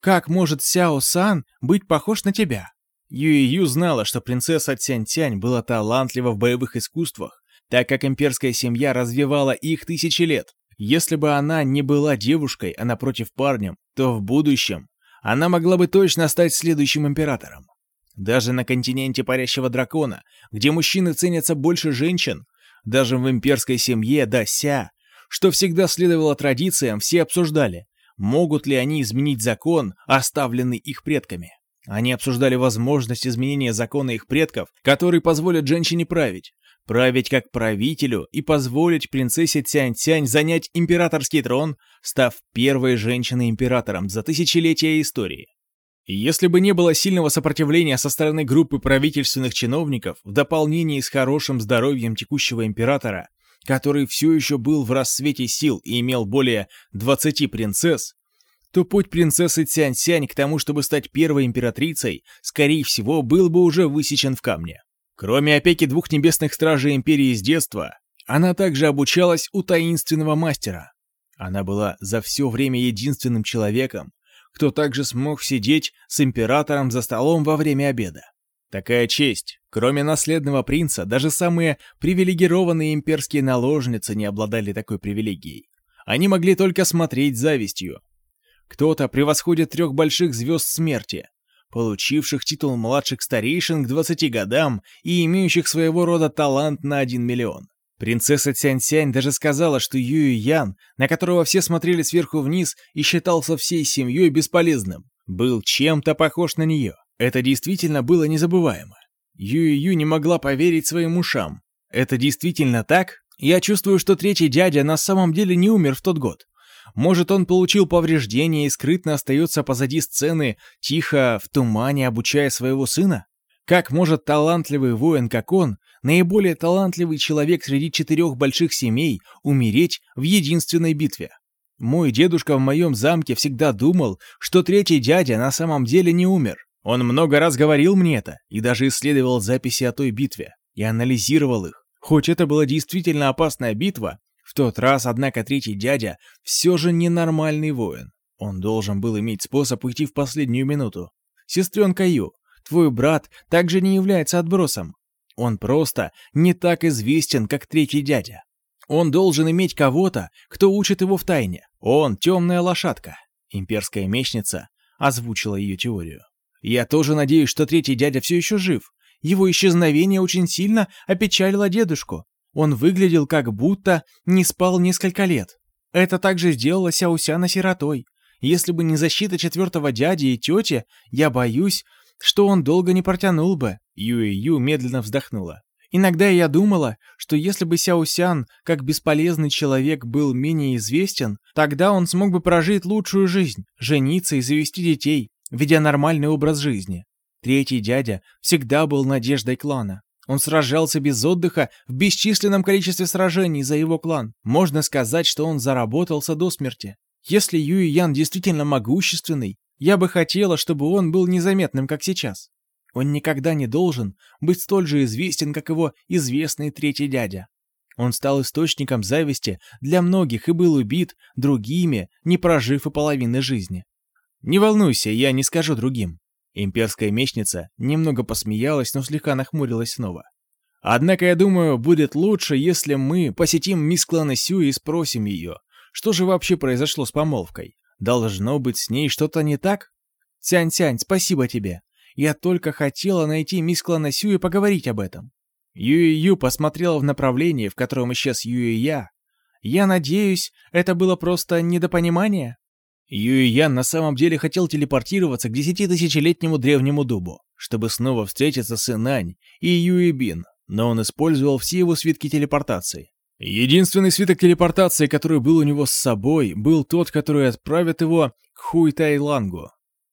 S2: Как может Сяо-сан быть похож на тебя? Юи-Ю знала, что принцесса Тянь-Тянь была талантлива в боевых искусствах, так как имперская семья развивала их тысячи лет. Если бы она не была девушкой, а напротив парнем, то в будущем она могла бы точно стать следующим императором. Даже на континенте парящего дракона, где мужчины ценятся больше женщин, даже в имперской семье Дася, что всегда следовало традициям, все обсуждали, могут ли они изменить закон, оставленный их предками. Они обсуждали возможность изменения закона их предков, который позволит женщине править, править как правителю и позволить принцессе Цянь-Цянь занять императорский трон, став первой женщиной-императором за тысячелетия истории. Если бы не было сильного сопротивления со стороны группы правительственных чиновников, в дополнении с хорошим здоровьем текущего императора, который все еще был в расцвете сил и имел более 20 принцесс, то путь принцессы Цянь-Сянь к тому, чтобы стать первой императрицей, скорее всего, был бы уже высечен в камне. Кроме опеки двух небесных стражей империи с детства, она также обучалась у таинственного мастера. Она была за все время единственным человеком, кто также смог сидеть с императором за столом во время обеда. Такая честь. Кроме наследного принца, даже самые привилегированные имперские наложницы не обладали такой привилегией. Они могли только смотреть завистью. Кто-то превосходит трех больших звезд смерти, получивших титул младших старейшин к 20 годам и имеющих своего рода талант на 1 миллион. Принцесса Цянь Цянь даже сказала, что Юй Ян, на которого все смотрели сверху вниз и считался всей семьей бесполезным, был чем-то похож на нее. Это действительно было незабываемо. Юю не могла поверить своим ушам. Это действительно так? Я чувствую, что третий дядя на самом деле не умер в тот год. Может, он получил повреждения и скрытно остается позади сцены, тихо, в тумане, обучая своего сына? Как может талантливый воин, как он, наиболее талантливый человек среди четырех больших семей, умереть в единственной битве? Мой дедушка в моем замке всегда думал, что третий дядя на самом деле не умер. Он много раз говорил мне это и даже исследовал записи о той битве и анализировал их. Хоть это была действительно опасная битва, в тот раз, однако, третий дядя все же ненормальный воин. Он должен был иметь способ уйти в последнюю минуту. «Сестренка Ю, твой брат также не является отбросом. Он просто не так известен, как третий дядя. Он должен иметь кого-то, кто учит его в тайне. Он — темная лошадка». Имперская мечница озвучила ее теорию. Я тоже надеюсь, что третий дядя все еще жив. Его исчезновение очень сильно опечалило дедушку. Он выглядел как будто не спал несколько лет. Это также сделало Сяусяна сиротой. Если бы не защита четвертого дяди и тети, я боюсь, что он долго не протянул бы. Юэ-Ю медленно вздохнула. Иногда я думала, что если бы Сяусян, как бесполезный человек, был менее известен, тогда он смог бы прожить лучшую жизнь, жениться и завести детей ведя нормальный образ жизни. Третий дядя всегда был надеждой клана. Он сражался без отдыха в бесчисленном количестве сражений за его клан. Можно сказать, что он заработался до смерти. Если Юй Ян действительно могущественный, я бы хотела, чтобы он был незаметным, как сейчас. Он никогда не должен быть столь же известен, как его известный третий дядя. Он стал источником зависти для многих и был убит другими, не прожив и половины жизни. «Не волнуйся, я не скажу другим». Имперская мечница немного посмеялась, но слегка нахмурилась снова. «Однако, я думаю, будет лучше, если мы посетим мисс Клана Сю и спросим ее, что же вообще произошло с помолвкой. Должно быть, с ней что-то не так? Тянь-тянь, спасибо тебе. Я только хотела найти мисс Клана Сю и поговорить об этом». Юи-Ю посмотрела в направлении, в котором исчез Юи-Я. «Я надеюсь, это было просто недопонимание?» Юйян на самом деле хотел телепортироваться к десятитысячелетнему древнему дубу, чтобы снова встретиться с Инань и Юйбин, но он использовал все его свитки телепортации. Единственный свиток телепортации, который был у него с собой, был тот, который отправит его к Хуйтайлангу.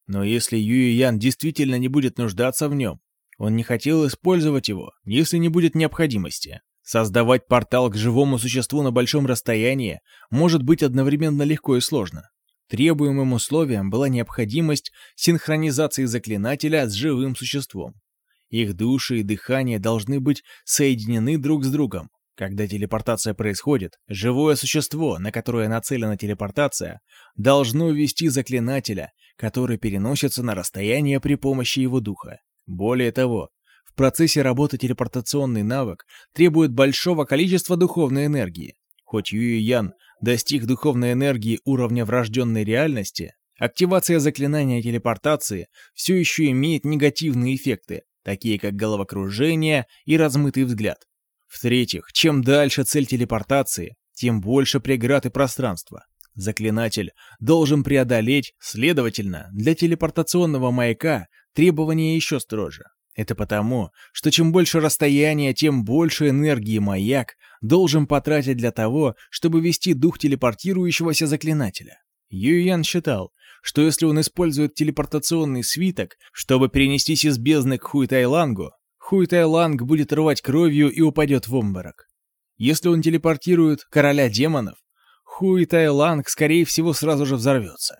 S2: Но если Юйян действительно не будет нуждаться в нем, он не хотел использовать его, если не будет необходимости. Создавать портал к живому существу на большом расстоянии может быть одновременно легко и сложно. Требуемым условием была необходимость синхронизации заклинателя с живым существом. Их души и дыхание должны быть соединены друг с другом. Когда телепортация происходит, живое существо, на которое нацелена телепортация, должно вести заклинателя, который переносится на расстояние при помощи его духа. Более того, в процессе работы телепортационный навык требует большого количества духовной энергии. Хоть Юй Ян Достиг духовной энергии уровня врожденной реальности, активация заклинания телепортации все еще имеет негативные эффекты, такие как головокружение и размытый взгляд. В-третьих, чем дальше цель телепортации, тем больше преград и пространства. Заклинатель должен преодолеть, следовательно, для телепортационного маяка требования еще строже. Это потому, что чем больше расстояние, тем больше энергии маяк должен потратить для того, чтобы вести дух телепортирующегося заклинателя. Юйян считал, что если он использует телепортационный свиток, чтобы перенестись из бездны к Хуйтайлангу, Хуйтайланг будет рвать кровью и упадет в обморок. Если он телепортирует короля демонов, Хуйтайланг, скорее всего, сразу же взорвется.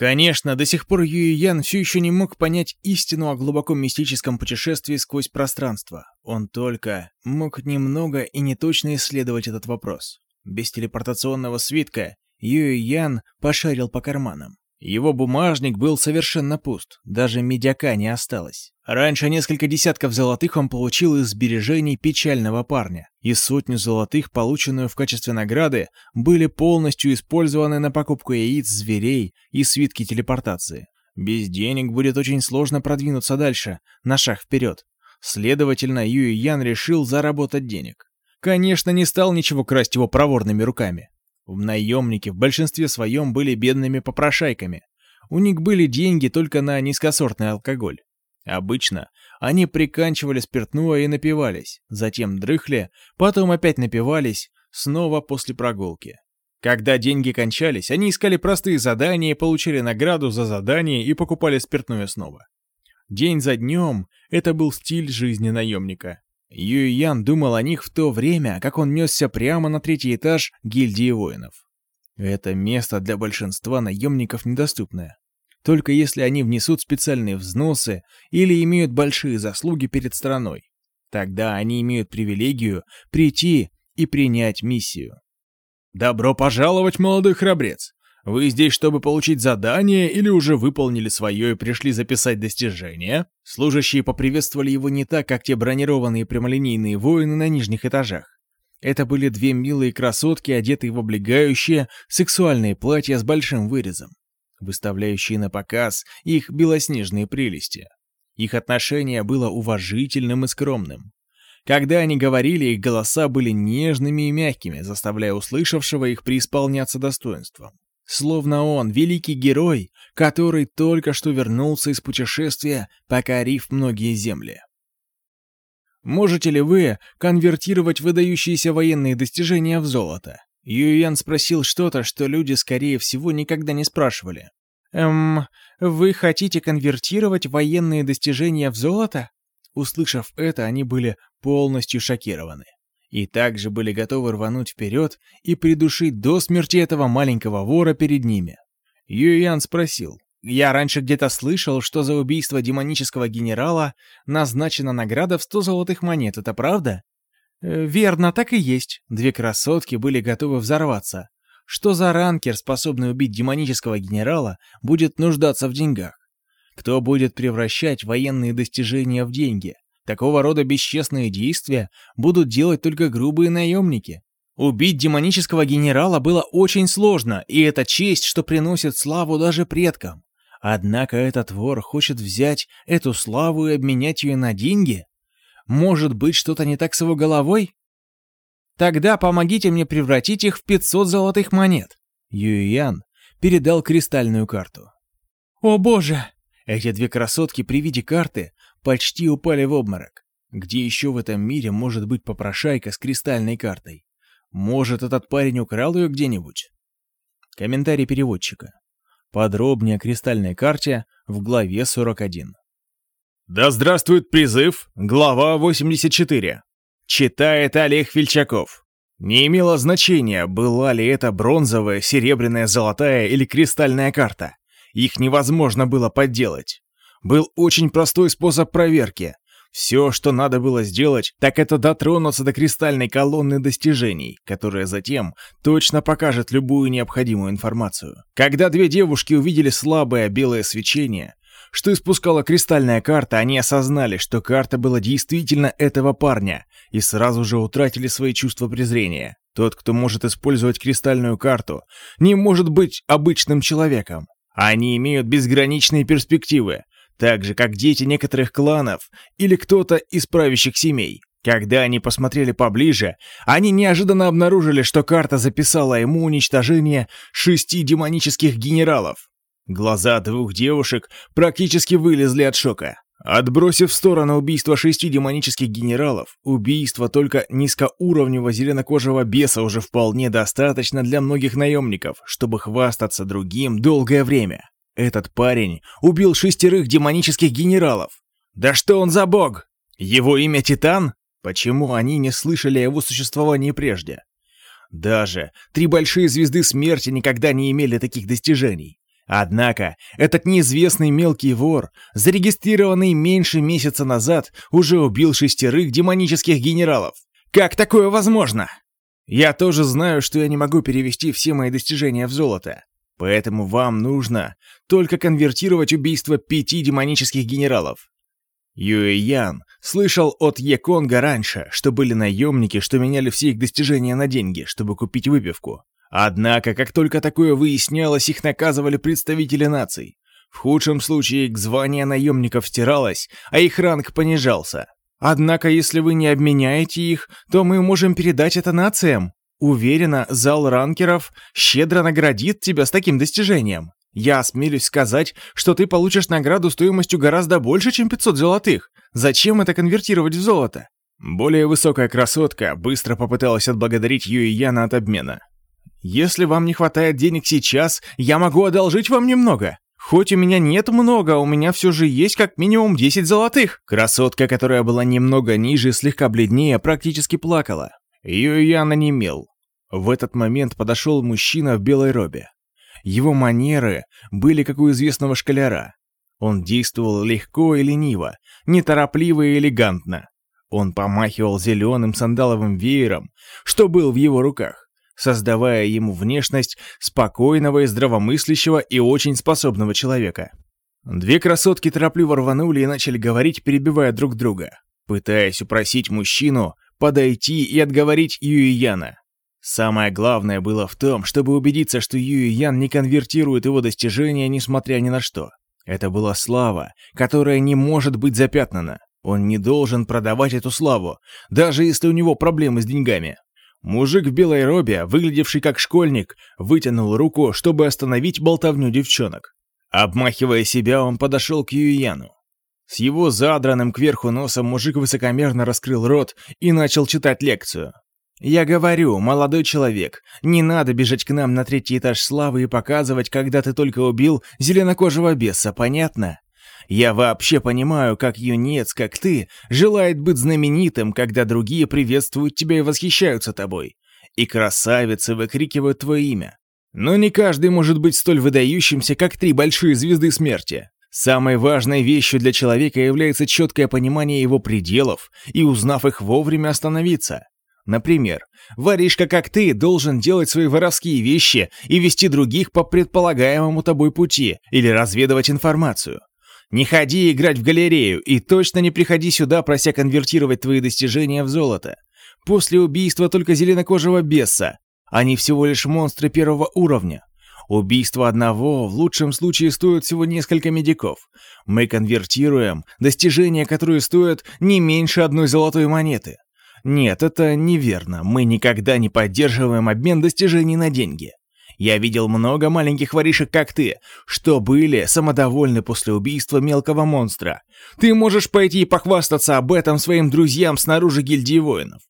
S2: Конечно, до сих пор Юй Ян все еще не мог понять истину о глубоком мистическом путешествии сквозь пространство. Он только мог немного и неточно исследовать этот вопрос. Без телепортационного свитка Юй Ян пошарил по карманам. Его бумажник был совершенно пуст, даже медяка не осталось. Раньше несколько десятков золотых он получил из сбережений печального парня, и сотню золотых, полученную в качестве награды, были полностью использованы на покупку яиц, зверей и свитки телепортации. Без денег будет очень сложно продвинуться дальше, на шаг вперед. Следовательно, Юй Ян решил заработать денег. Конечно, не стал ничего красть его проворными руками. В наемнике в большинстве своем были бедными попрошайками. У них были деньги только на низкосортный алкоголь. Обычно они приканчивали спиртное и напивались, затем дрыхли, потом опять напивались, снова после прогулки. Когда деньги кончались, они искали простые задания, получили награду за задание и покупали спиртное снова. День за днем это был стиль жизни наемника. Юй Ян думал о них в то время, как он несся прямо на третий этаж гильдии воинов. Это место для большинства наемников недоступное только если они внесут специальные взносы или имеют большие заслуги перед страной. Тогда они имеют привилегию прийти и принять миссию. «Добро пожаловать, молодой храбрец! Вы здесь, чтобы получить задание или уже выполнили свое и пришли записать достижения? Служащие поприветствовали его не так, как те бронированные прямолинейные воины на нижних этажах. Это были две милые красотки, одетые в облегающие, сексуальные платья с большим вырезом выставляющие на показ их белоснежные прелести. Их отношение было уважительным и скромным. Когда они говорили, их голоса были нежными и мягкими, заставляя услышавшего их преисполняться достоинством. Словно он, великий герой, который только что вернулся из путешествия, покорив многие земли. Можете ли вы конвертировать выдающиеся военные достижения в золото? Юйен спросил что-то, что люди, скорее всего, никогда не спрашивали.
S3: «Эм, вы хотите конвертировать военные достижения в золото?»
S2: Услышав это, они были полностью шокированы. И также были готовы рвануть вперед и придушить до смерти этого маленького вора перед ними. Юйян спросил. «Я раньше где-то слышал, что за убийство демонического генерала назначена награда в 100 золотых монет, это правда?»
S3: Э, «Верно, так и есть».
S2: Две красотки были готовы взорваться. Что за ранкер, способный убить демонического генерала, будет нуждаться в деньгах? Кто будет превращать военные достижения в деньги? Такого рода бесчестные действия будут делать только грубые наемники. Убить демонического генерала было очень сложно, и это честь, что приносит славу даже предкам. Однако этот вор хочет взять эту славу и обменять ее на деньги? Может быть, что-то не так с его головой? Тогда помогите мне превратить их в 500 золотых монет. Юйян передал кристальную карту.
S3: О боже!
S2: Эти две красотки при виде карты почти упали в обморок. Где еще в этом мире может быть попрошайка с кристальной картой? Может, этот парень украл ее где-нибудь? Комментарий переводчика. Подробнее о кристальной карте в главе 41. Да здравствует призыв, глава 84. Читает Олег Вельчаков. Не имело значения, была ли это бронзовая, серебряная, золотая или кристальная карта. Их невозможно было подделать. Был очень простой способ проверки. Все, что надо было сделать, так это дотронуться до кристальной колонны достижений, которая затем точно покажет любую необходимую информацию. Когда две девушки увидели слабое белое свечение, что испускала кристальная карта, они осознали, что карта была действительно этого парня, и сразу же утратили свои чувства презрения. Тот, кто может использовать кристальную карту, не может быть обычным человеком. Они имеют безграничные перспективы, так же, как дети некоторых кланов или кто-то из правящих семей. Когда они посмотрели поближе, они неожиданно обнаружили, что карта записала ему уничтожение шести демонических генералов. Глаза двух девушек практически вылезли от шока. Отбросив в сторону убийство шести демонических генералов, убийство только низкоуровневого зеленокожего беса уже вполне достаточно для многих наемников, чтобы хвастаться другим долгое время. Этот парень убил шестерых демонических генералов. Да что он за бог? Его имя Титан? Почему они не слышали о его существовании прежде? Даже три большие звезды смерти никогда не имели таких достижений. Однако этот неизвестный мелкий вор, зарегистрированный меньше месяца назад, уже убил шестерых демонических генералов. Как такое возможно? Я тоже знаю, что я не могу перевести все мои достижения в золото. Поэтому вам нужно только конвертировать убийство пяти демонических генералов. Юэ Ян слышал от Яконга раньше, что были наемники, что меняли все их достижения на деньги, чтобы купить выпивку. Однако, как только такое выяснялось, их наказывали представители наций. В худшем случае их звание наемников стиралось, а их ранг понижался. Однако, если вы не обменяете их, то мы можем передать это нациям. Уверена, зал ранкеров щедро наградит тебя с таким достижением. Я осмелюсь сказать, что ты получишь награду стоимостью гораздо больше, чем 500 золотых. Зачем это конвертировать в золото? Более высокая красотка быстро попыталась отблагодарить Юи Яна от обмена. Если вам не хватает денег сейчас, я могу одолжить вам немного. Хоть у меня нет много, у меня все же есть как минимум 10 золотых». Красотка, которая была немного ниже и слегка бледнее, практически плакала. Ее я онемел. В этот момент подошел мужчина в белой робе. Его манеры были как у известного школяра. Он действовал легко и лениво, неторопливо и элегантно. Он помахивал зеленым сандаловым веером, что был в его руках создавая ему внешность спокойного и здравомыслящего и очень способного человека. Две красотки торопливо рванули и начали говорить, перебивая друг друга, пытаясь упросить мужчину подойти и отговорить Юйяна. Самое главное было в том, чтобы убедиться, что Юйян не конвертирует его достижения, несмотря ни на что. Это была слава, которая не может быть запятнана. Он не должен продавать эту славу, даже если у него проблемы с деньгами. Мужик в белой робе, выглядевший как школьник, вытянул руку, чтобы остановить болтовню девчонок. Обмахивая себя, он подошел к Юяну. С его задранным кверху носом мужик высокомерно раскрыл рот и начал читать лекцию. «Я говорю, молодой человек, не надо бежать к нам на третий этаж славы и показывать, когда ты только убил зеленокожего беса, понятно? Я вообще понимаю, как юнец, как ты, желает быть знаменитым, когда другие приветствуют тебя и восхищаются тобой. И красавицы выкрикивают твое имя. Но не каждый может быть столь выдающимся, как три большие звезды смерти. Самой важной вещью для человека является четкое понимание его пределов и, узнав их вовремя, остановиться. Например, воришка, как ты, должен делать свои воровские вещи и вести других по предполагаемому тобой пути или разведывать информацию. Не ходи играть в галерею и точно не приходи сюда, прося конвертировать твои достижения в золото. После убийства только зеленокожего беса. Они всего лишь монстры первого уровня. Убийство одного в лучшем случае стоит всего несколько медиков. Мы конвертируем достижения, которые стоят не меньше одной золотой монеты. Нет, это неверно. Мы никогда не поддерживаем обмен достижений на деньги. Я видел много маленьких воришек, как ты, что были самодовольны после убийства мелкого монстра. Ты можешь пойти и похвастаться об этом своим друзьям снаружи гильдии воинов.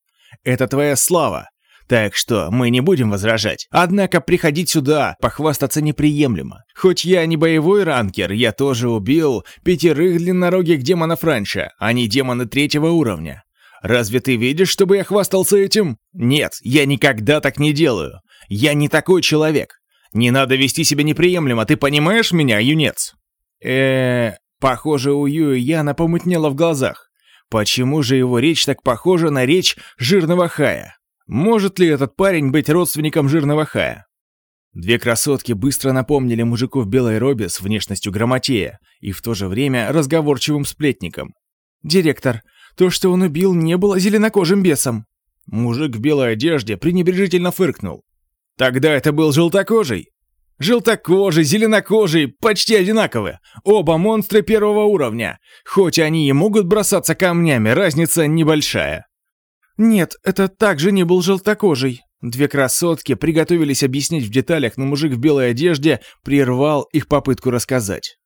S2: Это твоя слава. Так что мы не будем возражать. Однако приходить сюда, похвастаться неприемлемо. Хоть я не боевой ранкер, я тоже убил пятерых длиннорогих демонов раньше, а не демоны третьего уровня. Разве ты видишь, чтобы я хвастался этим? Нет, я никогда так не делаю. Я не такой человек. Не надо вести себя неприемлемо, ты понимаешь меня, юнец? э похоже, у Юи Яна помутнело в глазах. Почему же его речь так похожа на речь жирного хая? Может ли этот парень быть родственником жирного хая? Две красотки быстро напомнили мужику в белой робе с внешностью грамотея и в то же время разговорчивым сплетником. «Директор, то, что он убил, не было зеленокожим бесом!» Мужик в белой одежде пренебрежительно фыркнул. Тогда это был желтокожий. Желтокожий, зеленокожий, почти одинаковые, Оба монстры первого уровня. Хоть они и могут бросаться камнями, разница небольшая. Нет, это также не был желтокожий. Две красотки приготовились объяснить в деталях, но мужик в белой одежде прервал их попытку рассказать.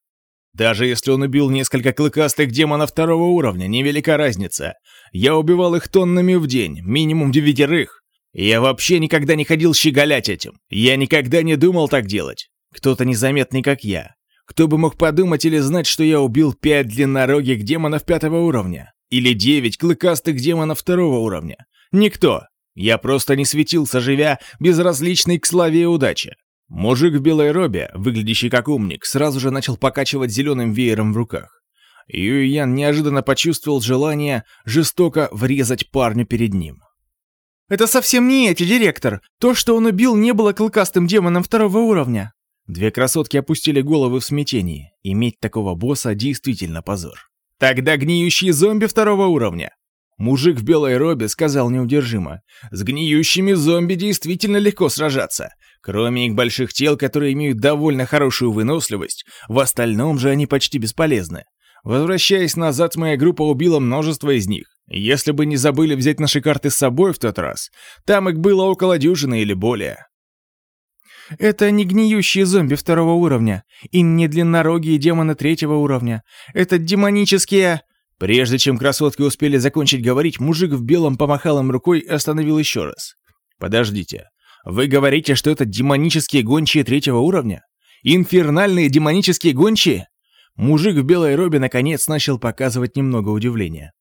S2: Даже если он убил несколько клыкастых демонов второго уровня, невелика разница. Я убивал их тоннами в день, минимум девятерых. Я вообще никогда не ходил щеголять этим. Я никогда не думал так делать. Кто-то незаметный, как я. Кто бы мог подумать или знать, что я убил пять длиннорогих демонов пятого уровня? Или девять клыкастых демонов второго уровня? Никто. Я просто не светился, живя, безразличный к славе и удаче. Мужик в белой робе, выглядящий как умник, сразу же начал покачивать зеленым веером в руках. Юйян неожиданно почувствовал желание жестоко врезать парню перед ним. Это совсем не эти, директор. То, что он убил, не было клыкастым демоном второго уровня. Две красотки опустили головы в смятении. Иметь такого босса действительно позор. Тогда гниющие зомби второго уровня. Мужик в белой робе сказал неудержимо. С гниющими зомби действительно легко сражаться. Кроме их больших тел, которые имеют довольно хорошую выносливость, в остальном же они почти бесполезны. Возвращаясь назад, моя группа убила множество из них. Если бы не забыли взять наши карты с собой в тот раз, там их было около дюжины или более. Это не гниющие зомби второго уровня, и не длиннорогие демоны третьего уровня. Это демонические... Прежде чем красотки успели закончить говорить, мужик в белом помахал им рукой и остановил еще раз. «Подождите. Вы говорите, что это демонические гончие третьего уровня? Инфернальные демонические гончие?» Мужик в белой робе наконец начал показывать немного удивления.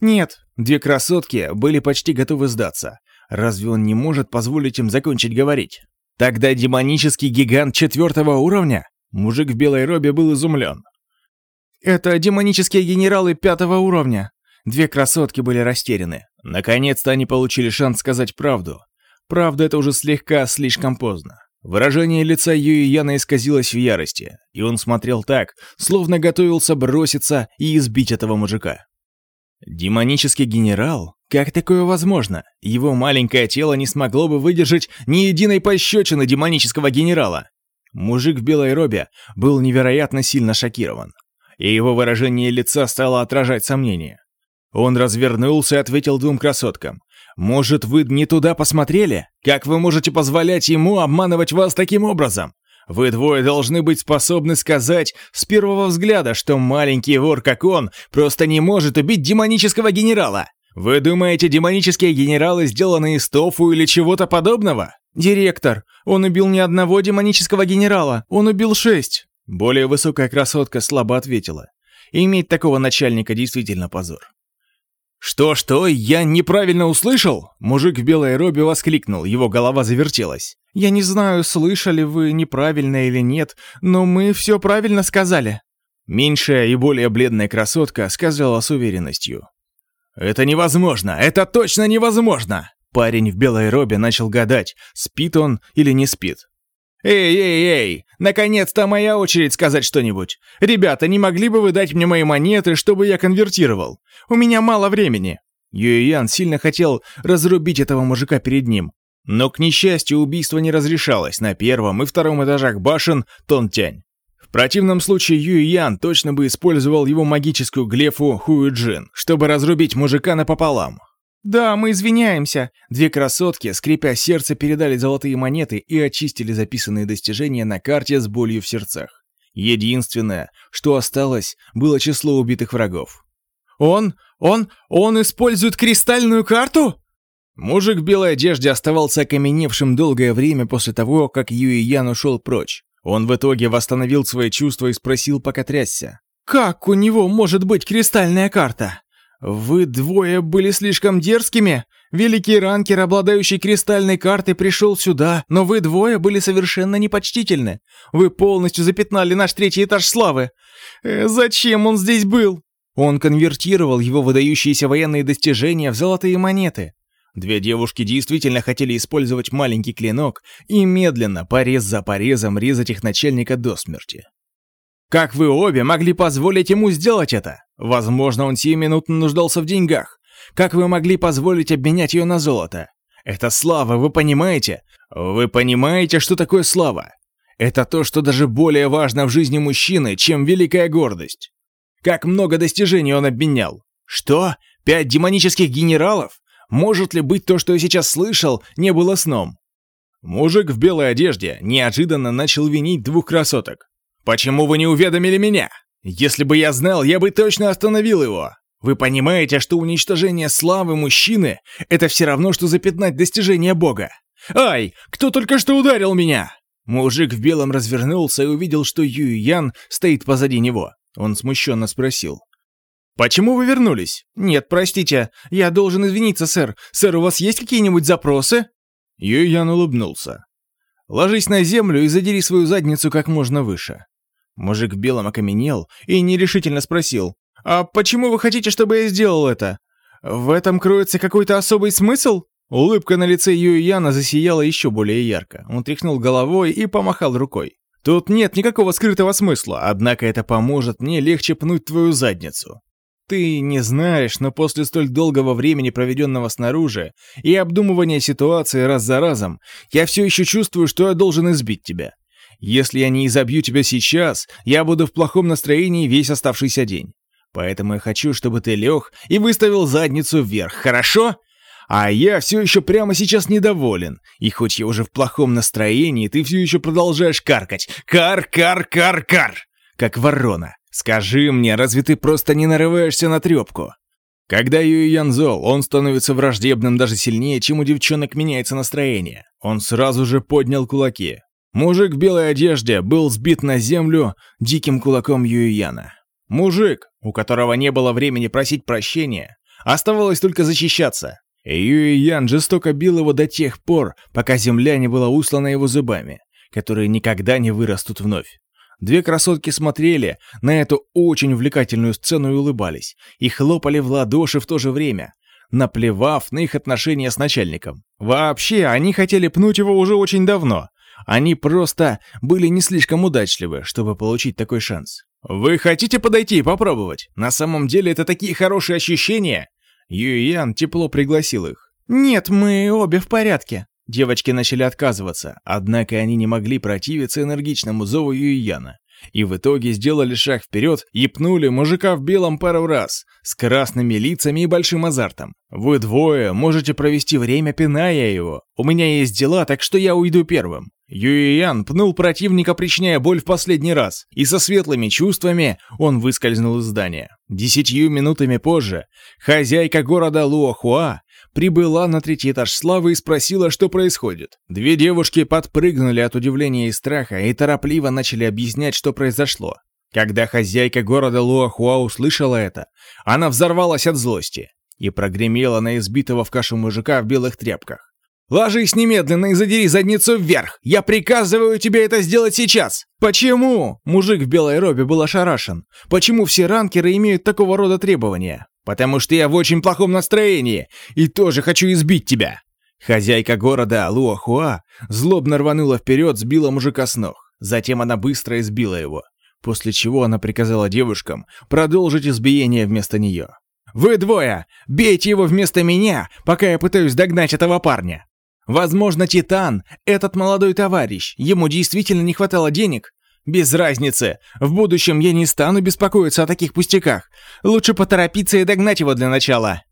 S2: «Нет». Две красотки были почти готовы сдаться. Разве он не может позволить им закончить говорить? Тогда демонический гигант четвертого уровня? Мужик в белой робе был изумлен. «Это демонические генералы пятого уровня». Две красотки были растеряны. Наконец-то они получили шанс сказать правду. Правда, это уже слегка слишком поздно. Выражение лица Юи Яна исказилось в ярости, и он смотрел так, словно готовился броситься и избить этого мужика. Демонический генерал? Как такое возможно? Его маленькое тело не смогло бы выдержать ни единой пощечины демонического генерала. Мужик в белой робе был невероятно сильно шокирован. И его выражение лица стало отражать сомнения. Он развернулся и ответил двум красоткам. «Может, вы не туда посмотрели? Как вы можете позволять ему обманывать вас таким образом? Вы двое должны быть способны сказать с первого взгляда, что маленький вор, как он, просто не может убить демонического генерала. Вы думаете, демонические генералы сделаны из тофу или чего-то подобного?
S3: Директор, он убил не одного демонического генерала, он убил шесть.
S2: Более высокая красотка слабо ответила. Иметь такого начальника действительно позор. «Что-что? Я неправильно услышал?» Мужик в белой робе воскликнул, его голова завертелась.
S3: Я не знаю, слышали вы неправильно или нет, но мы все правильно сказали».
S2: Меньшая и более бледная красотка сказала с уверенностью. «Это невозможно! Это точно невозможно!» Парень в белой робе начал гадать, спит он или не спит. «Эй, эй, эй! Наконец-то моя очередь сказать что-нибудь! Ребята, не могли бы вы дать мне мои монеты, чтобы я конвертировал? У меня мало времени!» Юйян сильно хотел разрубить этого мужика перед ним, но, к несчастью, убийство не разрешалось на первом и втором этажах башен Тонтянь. В противном случае Юй Ян точно бы использовал его магическую глефу Хуи Джин, чтобы разрубить мужика напополам.
S3: «Да, мы извиняемся!»
S2: Две красотки, скрипя сердце, передали золотые монеты и очистили записанные достижения на карте с болью в сердцах. Единственное, что осталось, было число убитых врагов.
S3: «Он? Он? Он использует кристальную карту?»
S2: Мужик в белой одежде оставался окаменевшим долгое время после того, как Юи Ян ушел прочь. Он в итоге восстановил свои чувства и спросил, пока трясся.
S3: «Как у него может быть кристальная карта? Вы двое были слишком дерзкими? Великий ранкер, обладающий кристальной картой, пришел сюда, но вы двое были совершенно непочтительны. Вы полностью запятнали наш третий этаж славы. Э, зачем он здесь был?» Он конвертировал его выдающиеся военные достижения в золотые монеты.
S2: Две девушки действительно хотели использовать маленький клинок и медленно, порез за порезом, резать их начальника до смерти. «Как вы обе могли позволить ему сделать это? Возможно, он сиюминутно нуждался в деньгах. Как вы могли позволить обменять ее на золото? Это слава, вы понимаете? Вы понимаете, что такое слава? Это то, что даже более важно в жизни мужчины, чем великая гордость. Как много достижений он обменял? Что? Пять демонических генералов? Может ли быть то, что я сейчас слышал, не было сном? Мужик в белой одежде неожиданно начал винить двух красоток. «Почему вы не уведомили меня? Если бы я знал, я бы точно остановил его. Вы понимаете, что уничтожение славы мужчины — это все равно, что запятнать достижение Бога. Ай, кто только что ударил меня?» Мужик в белом развернулся и увидел, что Юй Ян стоит позади него. Он смущенно спросил. «Почему вы вернулись?»
S3: «Нет, простите. Я должен извиниться, сэр. Сэр, у вас есть какие-нибудь запросы?»
S2: Юйян улыбнулся. «Ложись на землю и задери свою задницу как можно выше». Мужик в белом окаменел и нерешительно спросил. «А почему вы хотите, чтобы я сделал это? В этом кроется какой-то особый смысл?» Улыбка на лице Юйяна засияла еще более ярко. Он тряхнул головой и помахал рукой. «Тут нет никакого скрытого смысла, однако это поможет мне легче пнуть твою задницу. Ты не знаешь, но после столь долгого времени, проведенного снаружи, и обдумывания ситуации раз за разом, я все еще чувствую, что я должен избить тебя. Если я не изобью тебя сейчас, я буду в плохом настроении весь оставшийся день. Поэтому я хочу, чтобы ты лег и выставил задницу вверх, хорошо? А я все еще прямо сейчас недоволен. И хоть я уже в плохом настроении, ты все еще продолжаешь каркать. Кар-кар-кар-кар! Как ворона. Скажи мне, разве ты просто не нарываешься на трёпку? Когда Юй Янзол, он становится враждебным даже сильнее, чем у девчонок меняется настроение. Он сразу же поднял кулаки. Мужик в белой одежде был сбит на землю диким кулаком Юйяна. Мужик, у которого не было времени просить прощения, оставалось только защищаться. И Юйян жестоко бил его до тех пор, пока земля не была услана его зубами, которые никогда не вырастут вновь. Две красотки смотрели на эту очень увлекательную сцену и улыбались, и хлопали в ладоши в то же время, наплевав на их отношения с начальником. Вообще, они хотели пнуть его уже очень давно. Они просто были не слишком удачливы, чтобы получить такой шанс. «Вы хотите подойти и попробовать? На самом деле это такие хорошие ощущения!» Юйян тепло пригласил их.
S3: «Нет, мы обе в порядке»,
S2: Девочки начали отказываться, однако они не могли противиться энергичному зову Юйяна.
S4: И в итоге сделали шаг вперед и пнули мужика в белом пару раз, с красными лицами и большим азартом. «Вы двое можете провести время, пиная его. У меня есть дела, так что я уйду первым». Юйян пнул противника, причиняя боль в последний раз, и со светлыми чувствами он выскользнул из здания. Десятью минутами позже хозяйка города Луохуа прибыла на третий этаж Славы и спросила, что происходит. Две девушки подпрыгнули от удивления и страха и торопливо начали объяснять, что произошло. Когда хозяйка города Луахуа услышала это, она взорвалась от злости и прогремела на избитого в кашу мужика в белых тряпках. «Ложись немедленно и задери задницу вверх! Я приказываю тебе это сделать сейчас! Почему?» Мужик в белой робе был ошарашен. «Почему все ранкеры имеют такого рода требования? потому что я в очень плохом настроении и тоже хочу избить тебя!» Хозяйка города Луахуа злобно рванула вперед, сбила мужика с ног. Затем она быстро избила его, после чего она приказала девушкам продолжить избиение вместо нее. «Вы двое! Бейте его вместо меня, пока я пытаюсь догнать этого парня!» Возможно, Титан, этот молодой товарищ, ему действительно не хватало денег, «Без разницы. В будущем я не стану беспокоиться о таких пустяках. Лучше поторопиться и догнать его для начала».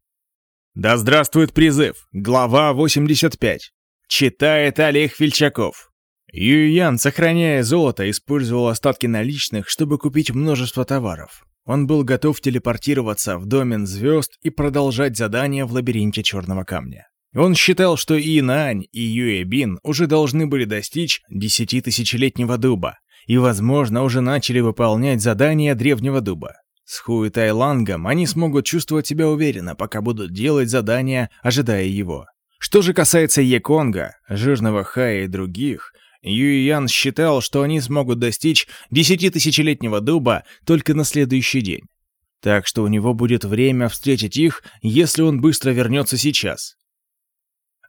S2: «Да здравствует призыв!» Глава 85. Читает Олег Фельчаков. Юйян, сохраняя золото, использовал остатки наличных, чтобы купить множество товаров. Он был готов телепортироваться в домен звезд и продолжать задание в лабиринте Черного Камня. Он считал, что и Нань, и Юэбин уже должны были достичь десятитысячелетнего дуба, и, возможно, уже начали выполнять задания Древнего Дуба. С Хуи Тайлангом они смогут чувствовать себя уверенно, пока будут делать задания, ожидая его. Что же касается Еконга, Жирного Хая и других, Юй Ян считал, что они смогут достичь десятитысячелетнего дуба только на следующий день. Так что у него будет время встретить их, если он быстро вернется сейчас.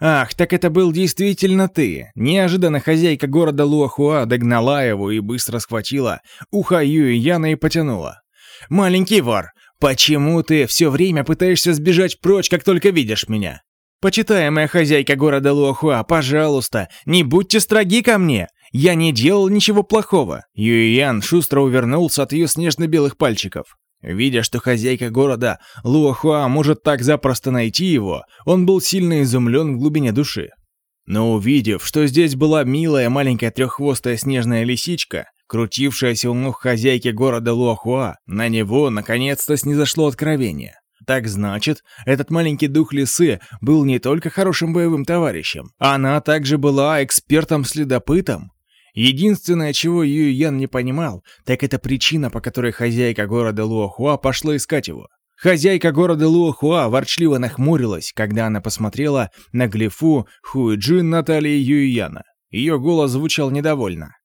S2: «Ах, так это был действительно ты!» Неожиданно хозяйка города Луахуа догнала его и быстро схватила ухо Юи Яна и потянула. «Маленький вор, почему ты все время пытаешься сбежать прочь, как только видишь меня? Почитаемая хозяйка города Луахуа, пожалуйста, не будьте строги ко мне! Я не делал ничего плохого!» Юй Ян шустро увернулся от ее снежно-белых пальчиков. Видя, что хозяйка города Луахуа может так запросто найти его, он был сильно изумлен в глубине души. Но увидев, что здесь была милая маленькая треххвостая снежная лисичка, крутившаяся у ног хозяйки города Луахуа, на него наконец-то снизошло откровение. Так значит, этот маленький дух лисы был не только хорошим боевым товарищем, а она также была экспертом-следопытом. Единственное, чего Юй Ян не понимал, так это причина, по которой хозяйка города Луохуа пошла искать его. Хозяйка города Луохуа ворчливо нахмурилась, когда она посмотрела на глифу Хуиджин Натальи Юйяна. Ее голос звучал недовольно.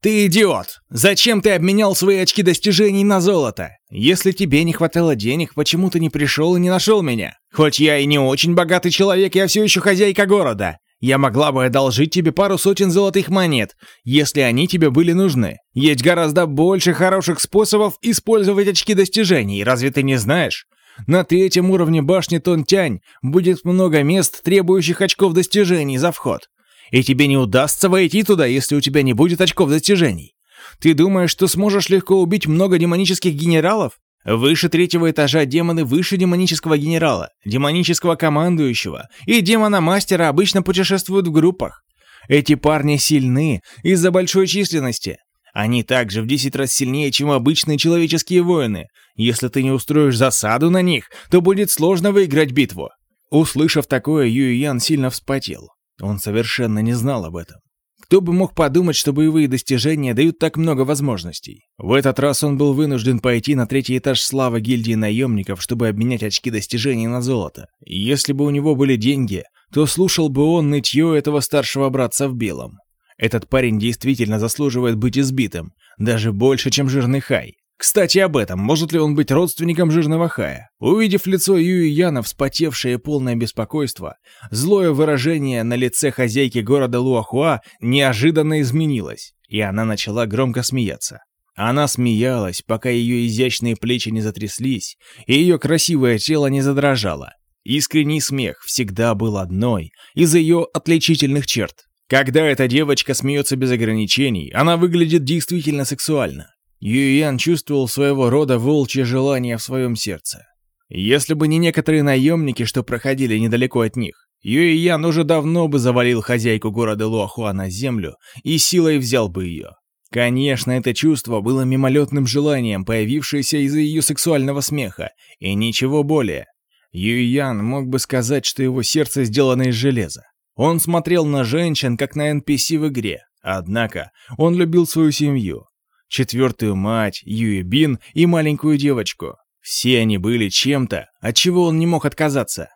S2: «Ты идиот! Зачем ты обменял свои очки достижений на золото? Если тебе не хватало денег, почему ты не пришел и не нашел меня? Хоть я и не очень богатый человек, я все еще хозяйка города. Я могла бы одолжить тебе пару сотен золотых монет, если они тебе были нужны. Есть гораздо больше хороших способов использовать очки достижений, разве ты не знаешь? На третьем уровне башни Тонтянь будет много мест, требующих очков достижений за вход. И тебе не удастся войти туда, если у тебя не будет очков достижений. Ты думаешь, что сможешь легко убить много демонических генералов? Выше третьего этажа демоны выше демонического генерала, демонического командующего и демона-мастера обычно путешествуют в группах. Эти парни сильны из-за большой численности. Они также в 10 раз сильнее, чем обычные человеческие воины. Если ты не устроишь засаду на них, то будет сложно выиграть битву. Услышав такое, Юй Ян сильно вспотел. Он совершенно не знал об этом. Кто бы мог подумать, что боевые достижения дают так много возможностей? В этот раз он был вынужден пойти на третий этаж славы гильдии наемников, чтобы обменять очки достижений на золото. Если бы у него были деньги, то слушал бы он нытье этого старшего братца в белом. Этот парень действительно заслуживает быть избитым, даже больше, чем жирный хай. Кстати, об этом. Может ли он быть родственником жирного хая? Увидев лицо Юи Яна, вспотевшее полное беспокойство, злое выражение на лице хозяйки города Луахуа неожиданно изменилось, и она начала громко смеяться. Она смеялась, пока ее изящные плечи не затряслись, и ее красивое тело не задрожало. Искренний смех всегда был одной из ее отличительных черт. Когда эта девочка смеется без ограничений, она выглядит действительно сексуально. Юйян чувствовал своего рода волчье желание в своем сердце. Если бы не некоторые наемники, что проходили недалеко от них, Юйян уже давно бы завалил хозяйку города Луахуа на землю и силой взял бы ее. Конечно, это чувство было мимолетным желанием, появившееся из-за ее сексуального смеха, и ничего более. Юйян мог бы сказать, что его сердце сделано из железа. Он смотрел на женщин, как на NPC в игре. Однако, он любил свою семью, четвертую мать, Юебин и маленькую девочку. Все они были чем-то, от чего он не мог отказаться.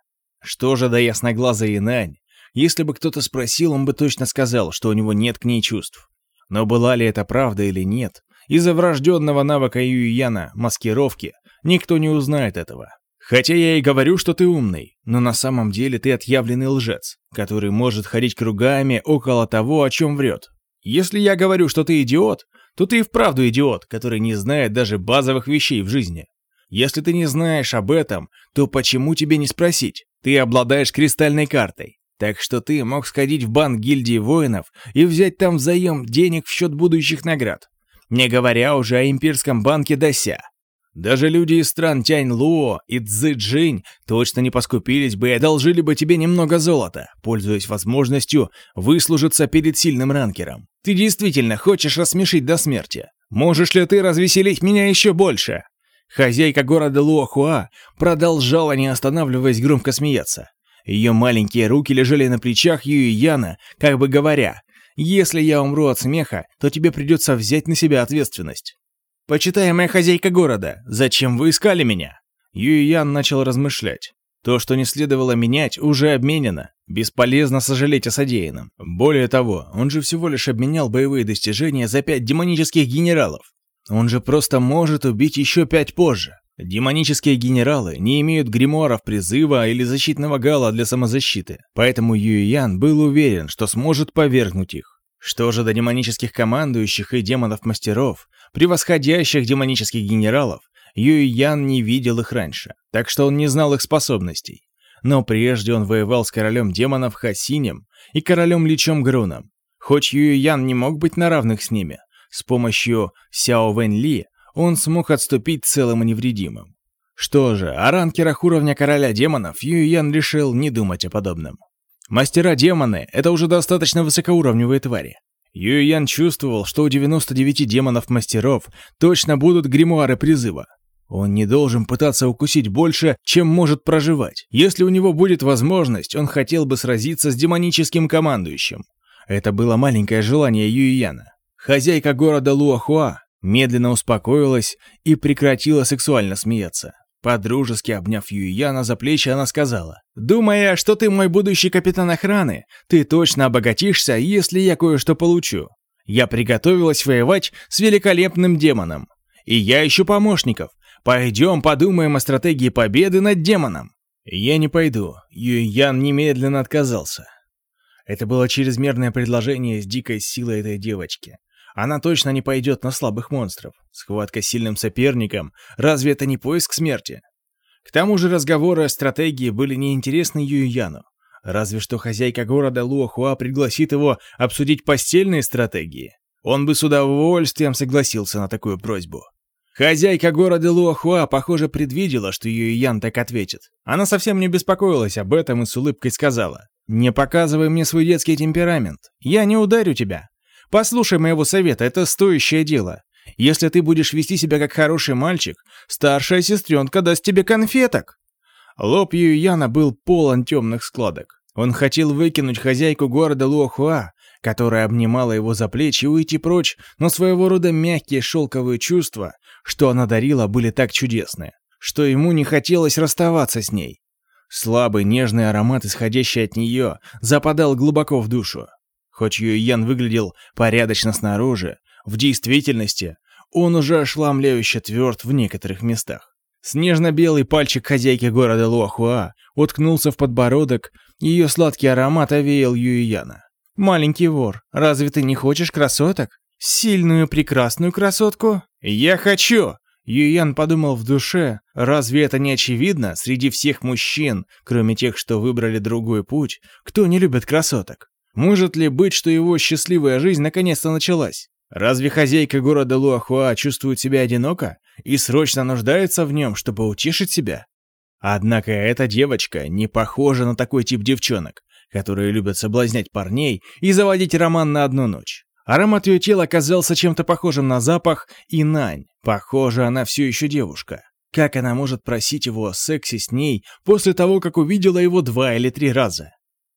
S2: Что же до ясноглазой Инань? Если бы кто-то спросил, он бы точно сказал, что у него нет к ней чувств. Но была ли это правда или нет, из-за врожденного навыка Юйяна, маскировки, никто не узнает этого. Хотя я и говорю, что ты умный, но на самом деле ты отъявленный лжец, который может ходить кругами около того, о чем врет. Если я говорю, что ты идиот, Тут и вправду идиот, который не знает даже базовых вещей в жизни. Если ты не знаешь об этом, то почему тебе не спросить? Ты обладаешь кристальной картой. Так что ты мог сходить в банк гильдии воинов и взять там заем денег в счет будущих наград. Не говоря уже о имперском банке Дося. Даже люди из стран Тянь-Луо и Цзы-Джинь точно не поскупились бы и одолжили бы тебе немного золота, пользуясь возможностью выслужиться перед сильным ранкером. Ты действительно хочешь рассмешить до смерти? Можешь ли ты развеселить меня еще больше?» Хозяйка города Луахуа продолжала, не останавливаясь, громко смеяться. Ее маленькие руки лежали на плечах Юйяна, как бы говоря, «Если я умру от смеха, то тебе придется взять на себя ответственность». «Почитаемая хозяйка города, зачем вы искали меня?» Юйян начал размышлять. То, что не следовало менять, уже обменено. Бесполезно сожалеть о содеянном. Более того, он же всего лишь обменял боевые достижения за пять демонических генералов. Он же просто может убить еще пять позже. Демонические генералы не имеют гримуаров призыва или защитного гала для самозащиты, поэтому Юй Ян был уверен, что сможет повергнуть их. Что же до демонических командующих и демонов-мастеров, превосходящих демонических генералов, Юй Ян не видел их раньше, так что он не знал их способностей. Но прежде он воевал с королем демонов Хасинем и королем Личом Груном. Хоть Юй Ян не мог быть на равных с ними, с помощью Сяо Вэнь Ли он смог отступить целым и невредимым. Что же, о ранкерах уровня короля демонов Юй Ян решил не думать о подобном. Мастера-демоны — это уже достаточно высокоуровневые твари. Юй Ян чувствовал, что у 99 демонов-мастеров точно будут гримуары призыва — он не должен пытаться укусить больше, чем может проживать. Если у него будет возможность, он хотел бы сразиться с демоническим командующим. Это было маленькое желание Юияна. Хозяйка города Луахуа медленно успокоилась и прекратила сексуально смеяться. Подружески обняв Юияна за плечи, она сказала, «Думая, что ты мой будущий капитан охраны, ты точно обогатишься, если я кое-что получу. Я приготовилась воевать с великолепным демоном. И я ищу помощников, Пойдем подумаем о стратегии победы над демоном. Я не пойду. Юйян немедленно отказался. Это было чрезмерное предложение с дикой силой этой девочки. Она точно не пойдет на слабых монстров. Схватка с сильным соперником. Разве это не поиск смерти? К тому же разговоры о стратегии были неинтересны Юйяну. Разве что хозяйка города Луахуа пригласит его обсудить постельные стратегии. Он бы с удовольствием согласился на такую просьбу. Хозяйка города Луахуа, похоже, предвидела, что ее Ян так ответит. Она совсем не беспокоилась об этом и с улыбкой сказала, «Не показывай мне свой детский темперамент. Я не ударю тебя. Послушай моего совета, это стоящее дело. Если ты будешь вести себя как хороший мальчик, старшая сестренка даст тебе конфеток». Лоб Юяна был полон темных складок. Он хотел выкинуть хозяйку города Луохуа, которая обнимала его за плечи, уйти прочь, но своего рода мягкие шелковые чувства, что она дарила, были так чудесны, что ему не хотелось расставаться с ней. Слабый нежный аромат, исходящий от нее, западал глубоко в душу. Хоть Юйян выглядел порядочно снаружи, в действительности он уже ошламляюще тверд в некоторых местах. Снежно-белый пальчик хозяйки города Луахуа уткнулся в подбородок, ее сладкий аромат овеял Юйяна. «Маленький вор, разве ты не хочешь красоток? Сильную, прекрасную красотку?» «Я хочу!» Юян подумал в душе, разве это не очевидно среди всех мужчин, кроме тех, что выбрали другой путь, кто не любит красоток? Может ли быть, что его счастливая жизнь наконец-то началась? Разве хозяйка города Луахуа чувствует себя одиноко и срочно нуждается в нем, чтобы утешить себя? Однако эта девочка не похожа на такой тип девчонок которые любят соблазнять парней и заводить роман на одну ночь. Аромат ее тела оказался чем-то похожим на запах и нань. Похоже, она все еще девушка. Как она может просить его о сексе с ней после того, как увидела его два или три раза?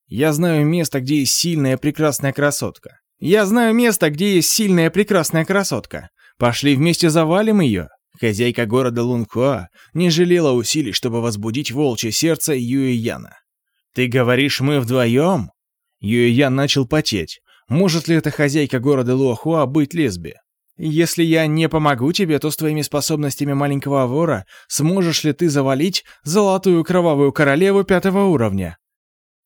S2: Я знаю место, где есть сильная прекрасная красотка. Я знаю место, где есть сильная прекрасная красотка. Пошли вместе завалим ее. Хозяйка города Лунхуа не жалела усилий, чтобы возбудить волчье сердце Юэ Яна. «Ты говоришь, мы вдвоем?» Юэян начал потеть. «Может ли эта хозяйка города Луахуа быть лесби?» «Если я не помогу тебе, то с твоими способностями маленького вора сможешь ли ты завалить золотую кровавую королеву пятого уровня?»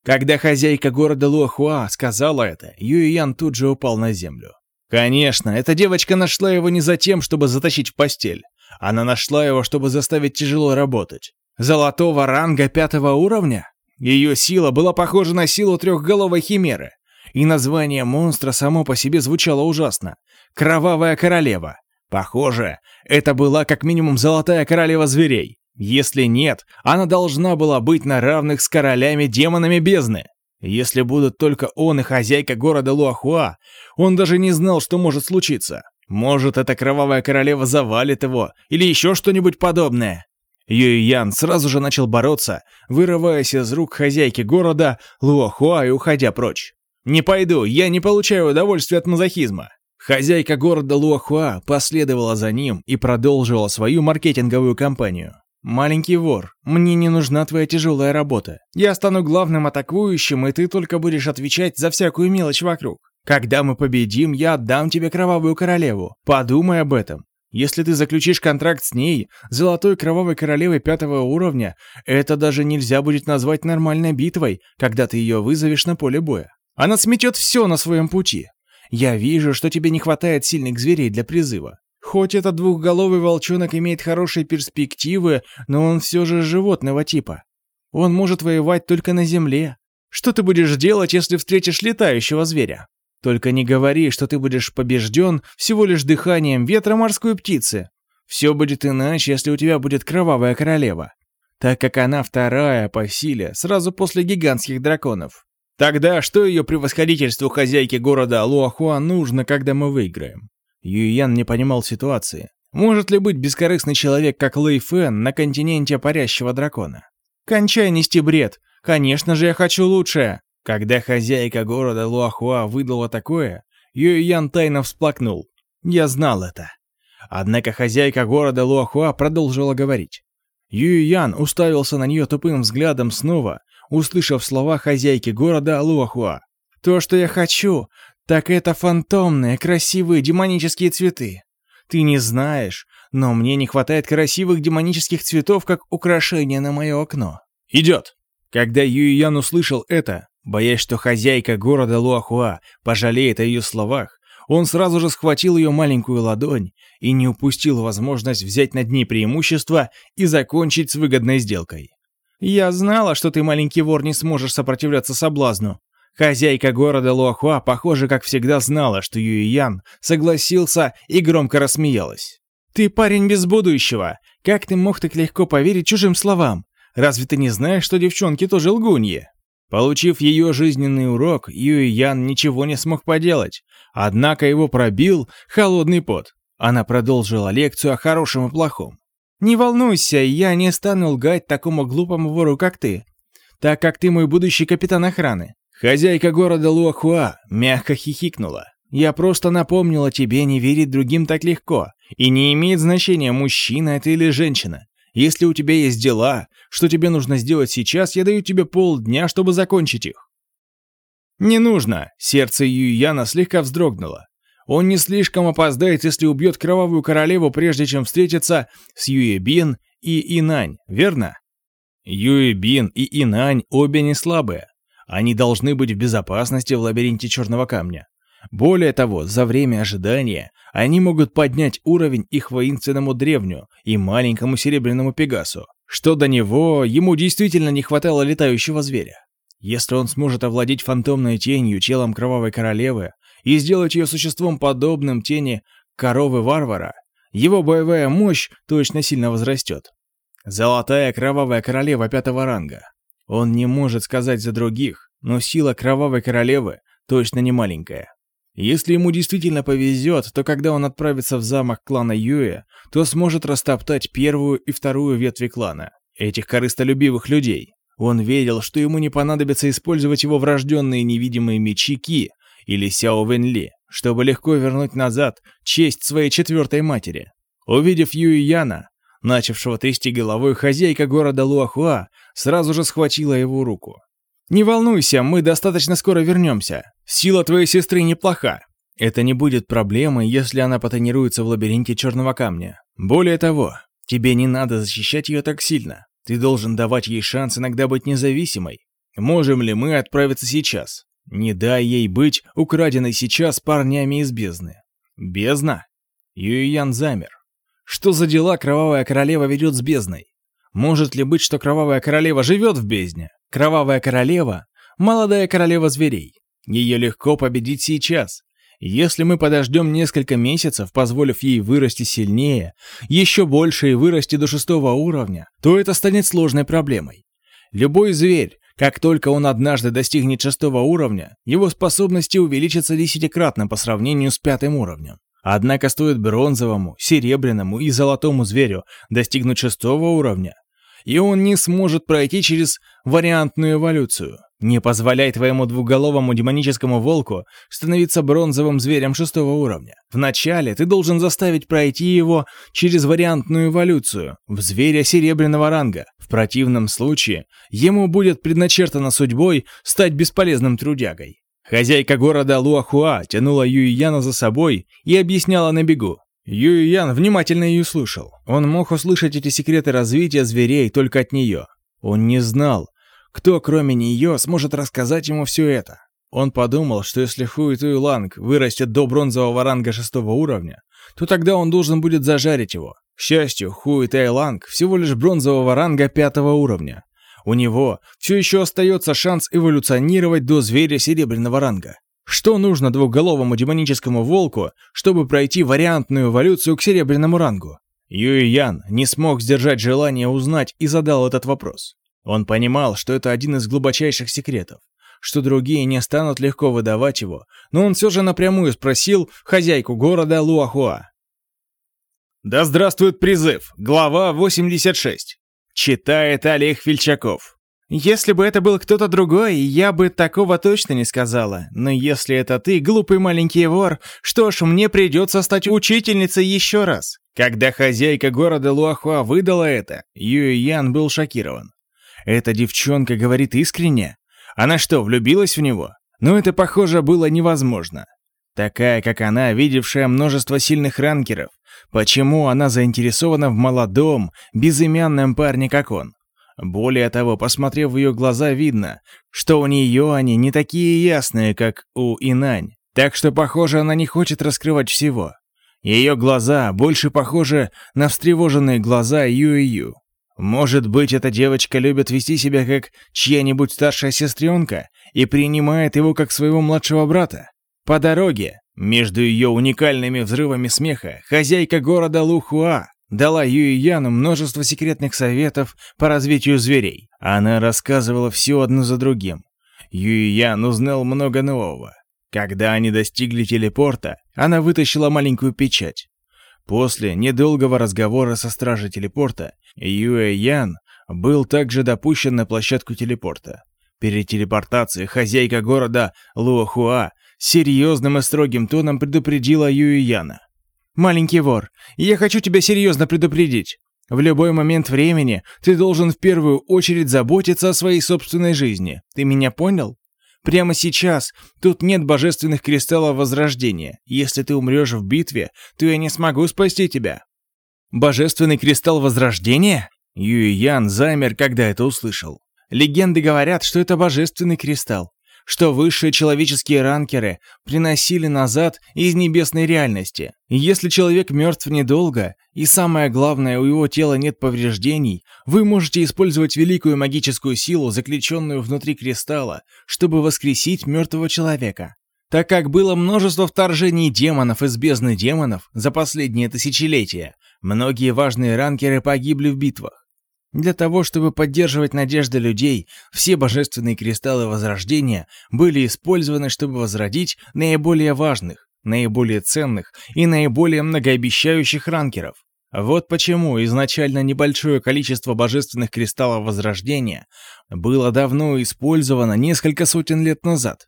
S2: Когда хозяйка города Луахуа сказала это, Юэян тут же упал на землю. Конечно, эта девочка нашла его не за тем, чтобы затащить в постель. Она нашла его, чтобы заставить тяжело работать. Золотого ранга пятого уровня? Ее сила была похожа на силу трехголовой химеры. И название монстра само по себе звучало ужасно. «Кровавая королева». Похоже, это была как минимум золотая королева зверей. Если нет, она должна была быть на равных с королями-демонами бездны. Если будут только он и хозяйка города Луахуа, он даже не знал, что может случиться. Может, эта кровавая королева завалит его, или еще что-нибудь подобное. Юй Ян сразу же начал бороться, вырываясь из рук хозяйки города Луохуа и уходя прочь. «Не пойду, я не получаю удовольствия от мазохизма». Хозяйка города Луахуа последовала за ним и продолжила свою маркетинговую кампанию. «Маленький вор, мне не нужна твоя тяжелая работа. Я стану главным атакующим, и ты только будешь отвечать за всякую мелочь вокруг. Когда мы победим, я отдам тебе кровавую королеву. Подумай об этом. Если ты заключишь контракт с ней, золотой кровавой королевой пятого уровня, это даже нельзя будет назвать нормальной битвой, когда ты ее вызовешь на поле боя. Она сметет все на своем пути. Я вижу, что тебе не хватает сильных зверей для призыва. Хоть этот двухголовый волчонок имеет хорошие перспективы, но он все же животного типа. Он может воевать только на земле. Что ты будешь делать, если встретишь летающего зверя? Только не говори, что ты будешь побежден всего лишь дыханием ветра морской птицы. Все будет иначе, если у тебя будет кровавая королева, так как она вторая по силе, сразу после гигантских драконов. Тогда что ее превосходительству хозяйки города Луахуа нужно, когда мы выиграем? Юйян не понимал ситуации. Может ли быть бескорыстный человек, как Лэй Фэн, на континенте парящего дракона? Кончай нести бред. Конечно же, я хочу лучшее. Когда хозяйка города Луахуа выдала такое, Юй Ян тайно всплакнул. Я знал это. Однако хозяйка города Луахуа продолжила говорить. Юй Ян уставился на нее тупым взглядом снова, услышав слова хозяйки города Луахуа. «То, что я хочу, так это фантомные, красивые, демонические цветы. Ты не знаешь, но мне не хватает красивых демонических цветов как украшения на мое окно». «Идет!» Когда Юй Юйян услышал это, Боясь, что хозяйка города Луахуа пожалеет о ее словах, он сразу же схватил ее маленькую ладонь и не упустил возможность взять над ней преимущество и закончить с выгодной сделкой. «Я знала, что ты, маленький вор, не сможешь сопротивляться соблазну». Хозяйка города Луахуа, похоже, как всегда знала, что Юй Ян согласился и громко рассмеялась. «Ты парень без будущего. Как ты мог так легко поверить чужим словам? Разве ты не знаешь, что девчонки тоже лгуньи?» Получив ее жизненный урок, Юй Ян ничего не смог поделать. Однако его пробил холодный пот. Она продолжила лекцию о хорошем и плохом. «Не волнуйся, я не стану лгать такому глупому вору, как ты, так как ты мой будущий капитан охраны». Хозяйка города Луахуа мягко хихикнула. «Я просто напомнила тебе не верить другим так легко, и не имеет значения, мужчина это или женщина. Если у тебя есть дела, что тебе нужно сделать сейчас, я даю тебе полдня, чтобы закончить их». «Не нужно!» — сердце Юйяна слегка вздрогнуло. Он не слишком опоздает, если убьет Кровавую Королеву, прежде чем встретиться с Юэбин и Инань, верно? Юэбин и Инань обе не слабые. Они должны быть в безопасности в лабиринте Черного Камня. Более того, за время ожидания они могут поднять уровень их воинственному древню и маленькому серебряному пегасу, что до него ему действительно не хватало летающего зверя. Если он сможет овладеть фантомной тенью телом кровавой королевы и сделать ее существом подобным тени коровы-варвара, его боевая мощь точно сильно возрастет. Золотая кровавая королева пятого ранга. Он не может сказать за других, но сила кровавой королевы точно не маленькая. Если ему действительно повезет, то когда он отправится в замок клана Юэ, то сможет растоптать первую и вторую ветви клана, этих корыстолюбивых людей. Он верил, что ему не понадобится использовать его врожденные невидимые мечи Ки или Сяо Вен Ли, чтобы легко вернуть назад честь своей четвертой матери. Увидев Юи Яна, начавшего трясти головой, хозяйка города Луахуа сразу же схватила его руку. «Не волнуйся, мы достаточно скоро вернемся. Сила твоей сестры неплоха. Это не будет проблемой, если она потренируется в лабиринте черного камня. Более того, тебе не надо защищать ее так сильно. Ты должен давать ей шанс иногда быть независимой. Можем ли мы отправиться сейчас? Не дай ей быть украденной сейчас парнями из бездны». «Бездна?» Юйян замер. «Что за дела кровавая королева ведет с бездной? Может ли быть, что кровавая королева живет в бездне?» Кровавая королева — молодая королева зверей. Ее легко победить сейчас. Если мы подождем несколько месяцев, позволив ей вырасти сильнее, еще больше и вырасти до шестого уровня, то это станет сложной проблемой. Любой зверь, как только он однажды достигнет шестого уровня, его способности увеличатся десятикратно по сравнению с пятым уровнем. Однако стоит бронзовому, серебряному и золотому зверю достигнуть шестого уровня, и он не сможет пройти через вариантную эволюцию. Не позволяй твоему двуголовому демоническому волку становиться бронзовым зверем шестого уровня. Вначале ты должен заставить пройти его через вариантную эволюцию в зверя серебряного ранга. В противном случае ему будет предначертано судьбой стать бесполезным трудягой. Хозяйка города Луахуа тянула Юйяна за собой и объясняла на бегу. Юй-Ян внимательно ее слушал. Он мог услышать эти секреты развития зверей только от нее. Он не знал, кто кроме нее сможет рассказать ему все это. Он подумал, что если Хуй Туй Ланг вырастет до бронзового ранга шестого уровня, то тогда он должен будет зажарить его. К счастью, Хуй Тай Ланг всего лишь бронзового ранга пятого уровня. У него все еще остается шанс эволюционировать до зверя серебряного ранга. Что нужно двухголовому демоническому волку, чтобы пройти вариантную эволюцию к серебряному рангу? Юй Ян не смог сдержать желание узнать и задал этот вопрос. Он понимал, что это один из глубочайших секретов, что другие не станут легко выдавать его, но он все же напрямую спросил хозяйку города Луахуа. «Да здравствует призыв! Глава 86!» Читает Олег Фельчаков.
S3: «Если бы это был кто-то другой, я бы такого точно не сказала. Но если это ты, глупый маленький вор, что ж, мне придется стать учительницей еще раз». Когда хозяйка города Луахуа выдала это, Юй Ян был шокирован. «Эта девчонка говорит искренне? Она что, влюбилась в него?» Но это, похоже, было невозможно. Такая, как она, видевшая множество сильных ранкеров, почему она заинтересована в молодом, безымянном парне, как он? Более того, посмотрев в ее глаза, видно, что у нее они не такие ясные, как у Инань. Так что, похоже, она не хочет раскрывать всего. Ее глаза больше похожи на встревоженные глаза Юи-Ю. Может быть, эта девочка любит вести себя как чья-нибудь старшая сестренка и принимает его как своего младшего брата? По дороге, между ее уникальными взрывами смеха, хозяйка города Лухуа дала Юи Яну множество секретных советов по развитию зверей. Она рассказывала все одно за другим. Юи Ян узнал много нового. Когда они достигли телепорта, она вытащила маленькую печать. После недолгого разговора со стражей телепорта, Юэ Ян был также допущен на площадку телепорта. Перед телепортацией хозяйка города Луохуа серьезным и строгим тоном предупредила Юэ Яна. «Маленький вор, я хочу тебя серьезно предупредить. В любой момент времени ты должен в первую очередь заботиться о своей собственной жизни. Ты меня понял? Прямо сейчас тут нет божественных кристаллов возрождения. Если ты умрешь в битве, то я не смогу спасти тебя». «Божественный кристалл возрождения?» Юй Ян замер, когда это услышал. Легенды говорят, что это божественный кристалл
S2: что высшие человеческие ранкеры приносили назад из небесной реальности. Если человек мертв недолго, и самое главное, у его тела нет повреждений, вы можете использовать великую магическую силу, заключенную внутри кристалла, чтобы воскресить мертвого человека. Так как было множество вторжений демонов из бездны демонов за последние тысячелетия, многие важные ранкеры погибли в битвах. Для того, чтобы поддерживать надежды людей, все божественные кристаллы Возрождения были использованы, чтобы возродить наиболее важных, наиболее ценных и наиболее многообещающих ранкеров. Вот почему изначально небольшое количество божественных кристаллов Возрождения было давно использовано несколько сотен лет назад.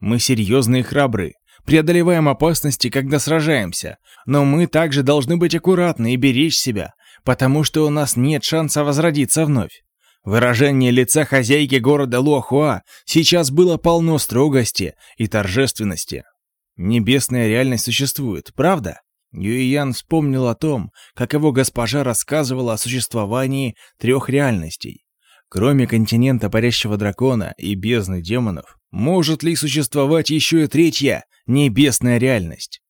S2: Мы серьезные и храбры, преодолеваем опасности, когда сражаемся, но мы также должны быть аккуратны и беречь себя, потому что у нас нет шанса возродиться вновь. Выражение лица хозяйки города Луахуа сейчас было полно строгости и торжественности. Небесная реальность существует, правда? Юйян вспомнил о том, как его госпожа рассказывала о существовании трех реальностей. Кроме континента парящего дракона и бездны демонов, может ли существовать еще и третья, небесная реальность?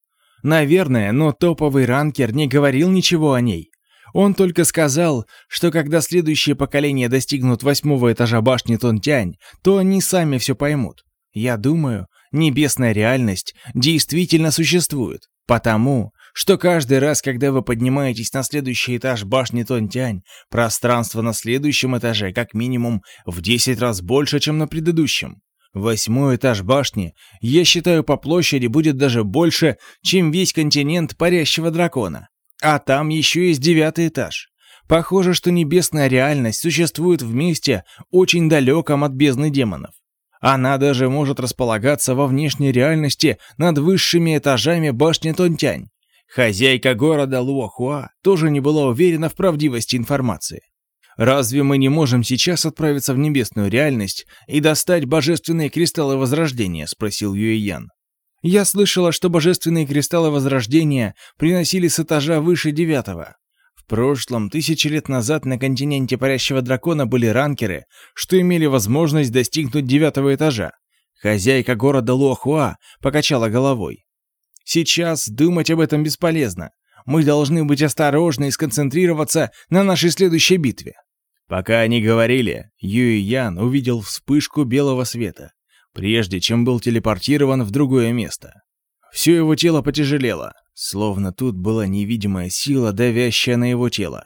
S2: Наверное, но топовый ранкер не говорил ничего о ней. Он только сказал, что когда следующее поколение достигнут восьмого этажа башни Тонтянь, то они сами все поймут. Я думаю, небесная реальность действительно существует, потому что каждый раз, когда вы поднимаетесь на следующий этаж башни Тонтянь, пространство на следующем этаже как минимум в 10 раз больше, чем на предыдущем. Восьмой этаж башни, я считаю, по площади будет даже больше, чем весь континент парящего дракона. А там еще есть девятый этаж. Похоже, что небесная реальность существует в месте, очень далеком от бездны демонов. Она даже может располагаться во внешней реальности над высшими этажами башни Тонтянь. Хозяйка города Луохуа тоже не была уверена в правдивости информации. Разве мы не можем сейчас отправиться в небесную реальность и достать божественные кристаллы Возрождения?» — спросил Юэян. Я слышала, что божественные кристаллы Возрождения приносили с этажа выше девятого. В прошлом, тысячи лет назад, на континенте Парящего Дракона были ранкеры, что имели возможность достигнуть девятого этажа. Хозяйка города Луахуа покачала головой. «Сейчас думать об этом бесполезно. Мы должны быть осторожны и сконцентрироваться на нашей следующей битве». Пока они говорили, Юй Ян увидел вспышку белого света прежде чем был телепортирован в другое место. Все его тело потяжелело, словно тут была невидимая сила, давящая на его тело.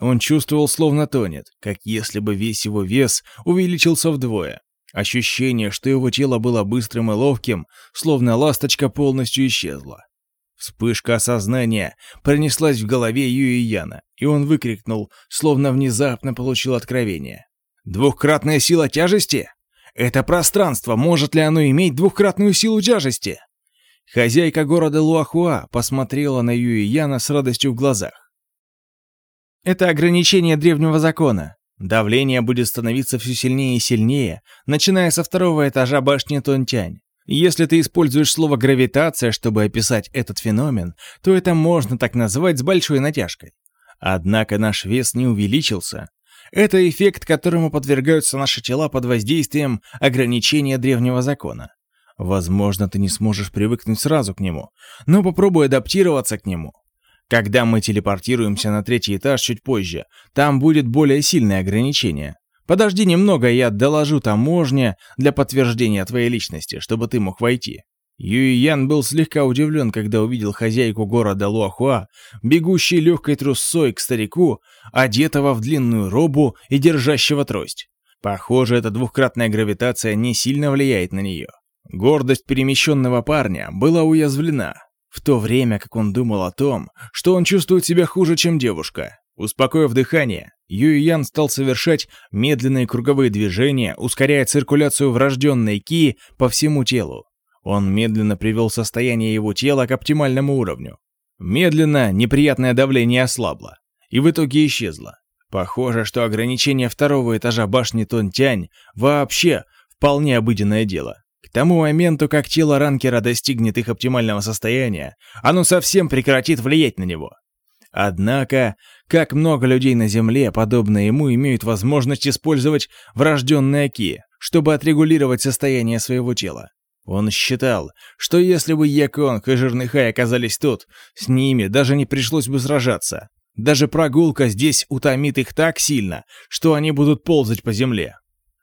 S2: Он чувствовал, словно тонет, как если бы весь его вес увеличился вдвое. Ощущение, что его тело было быстрым и ловким, словно ласточка полностью исчезла. Вспышка осознания пронеслась в голове Юи Яна, и он выкрикнул, словно внезапно получил откровение. «Двухкратная сила тяжести?» Это пространство, может ли оно иметь двухкратную силу тяжести? Хозяйка города Луахуа посмотрела на Юи Яна с радостью в глазах. Это ограничение древнего закона. Давление будет становиться все сильнее и сильнее, начиная со второго этажа башни Тонтянь. Если ты используешь слово «гравитация», чтобы описать этот феномен, то это можно так назвать с большой натяжкой. Однако наш вес не увеличился, это эффект, которому подвергаются наши тела под воздействием ограничения древнего закона. Возможно, ты не сможешь привыкнуть сразу к нему, но попробуй адаптироваться к нему. Когда мы телепортируемся на третий этаж чуть позже, там будет более сильное ограничение. Подожди немного, я доложу таможне для подтверждения твоей личности, чтобы ты мог войти. Юй Ян был слегка удивлен, когда увидел хозяйку города Луахуа, бегущей легкой трусцой к старику, одетого в длинную робу и держащего трость. Похоже, эта двухкратная гравитация не сильно влияет на нее. Гордость перемещенного парня была уязвлена, в то время как он думал о том, что он чувствует себя хуже, чем девушка. Успокоив дыхание, Юй Ян стал совершать медленные круговые движения, ускоряя циркуляцию врожденной ки по всему телу. Он медленно привел состояние его тела к оптимальному уровню. Медленно неприятное давление ослабло и в итоге исчезло. Похоже, что ограничение второго этажа башни Тонтянь вообще вполне обыденное дело. К тому моменту, как тело ранкера достигнет их оптимального состояния, оно совсем прекратит влиять на него. Однако, как много людей на Земле, подобно ему, имеют возможность использовать врожденные ки, чтобы отрегулировать состояние своего тела. Он считал, что если бы Яконг и Жирный Хай оказались тут, с ними даже не пришлось бы сражаться. Даже прогулка здесь утомит их так сильно, что они будут ползать по земле.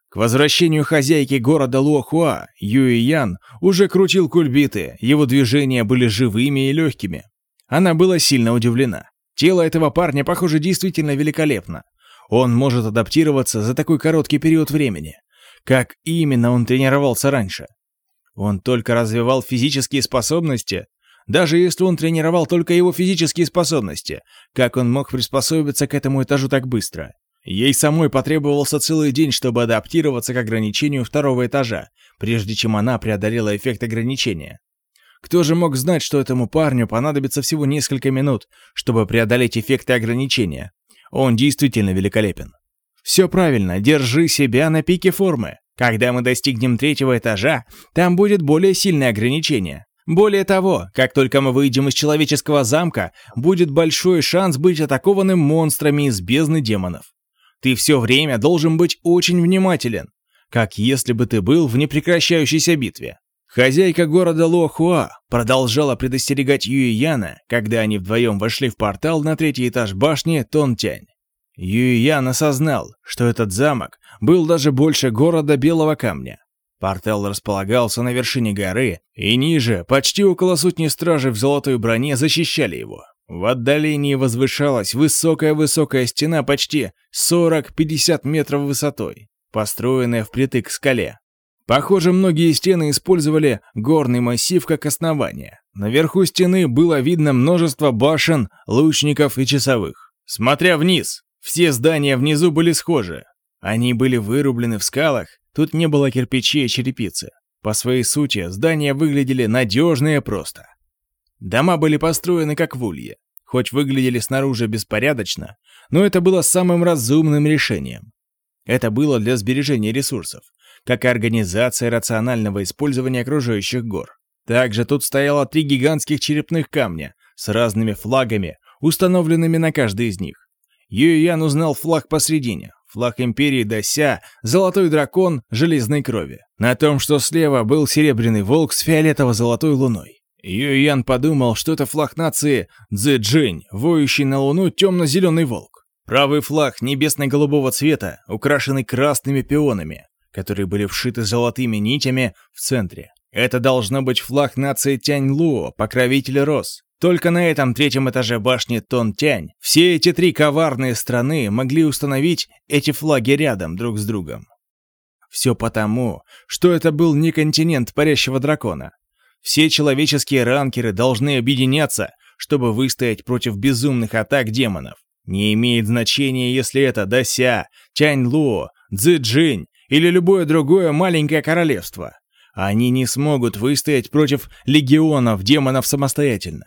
S2: К возвращению хозяйки города Луохуа Юи Ян уже крутил кульбиты, его движения были живыми и легкими. Она была сильно удивлена. Тело этого парня, похоже, действительно великолепно. Он может адаптироваться за такой короткий период времени. Как именно он тренировался раньше? Он только развивал физические способности. Даже если он тренировал только его физические способности, как он мог приспособиться к этому этажу так быстро? Ей самой потребовался целый день, чтобы адаптироваться к ограничению второго этажа, прежде чем она преодолела эффект ограничения. Кто же мог знать, что этому парню понадобится всего несколько минут, чтобы преодолеть эффекты ограничения? Он действительно великолепен. Все правильно, держи себя на пике формы. Когда мы достигнем третьего этажа, там будет более сильное ограничение. Более того, как только мы выйдем из человеческого замка, будет большой шанс быть атакованным монстрами из бездны демонов. Ты все время должен быть очень внимателен, как если бы ты был в непрекращающейся битве. Хозяйка города Лохуа продолжала предостерегать Юи Яна, когда они вдвоем вошли в портал на третий этаж башни Тонтянь. Юи Ян осознал, что этот замок был даже больше города Белого Камня. Портал располагался на вершине горы, и ниже, почти около сотни стражей в золотой броне защищали его. В отдалении возвышалась высокая-высокая стена почти 40-50 метров высотой, построенная впритык к скале. Похоже, многие стены использовали горный массив как основание. Наверху стены было видно множество башен, лучников и часовых. Смотря вниз, все здания внизу были схожи. Они были вырублены в скалах, тут не было кирпичей и черепицы. По своей сути, здания выглядели надежно и просто. Дома были построены как в улье, хоть выглядели снаружи беспорядочно, но это было самым разумным решением. Это было для сбережения ресурсов, как и организация рационального использования окружающих гор. Также тут стояло три гигантских черепных камня с разными флагами, установленными на каждый из них. Юйян узнал флаг посредине, флаг империи Дося, золотой дракон железной крови. На том, что слева был серебряный волк с фиолетово-золотой луной. Юйян подумал, что это флаг нации Цзэджинь, воющий на луну темно-зеленый волк. Правый флаг небесно-голубого цвета, украшенный красными пионами, которые были вшиты золотыми нитями в центре. Это должно быть флаг нации Тянь-Луо, покровитель роз. Только на этом третьем этаже башни Тон-Тянь все эти три коварные страны могли установить эти флаги рядом друг с другом. Все потому, что это был не континент парящего дракона. Все человеческие ранкеры должны объединяться, чтобы выстоять против безумных атак демонов. Не имеет значения, если это Дася, Тянь-Луо, Цзы-Джинь или любое другое маленькое королевство. Они не смогут выстоять против легионов демонов самостоятельно.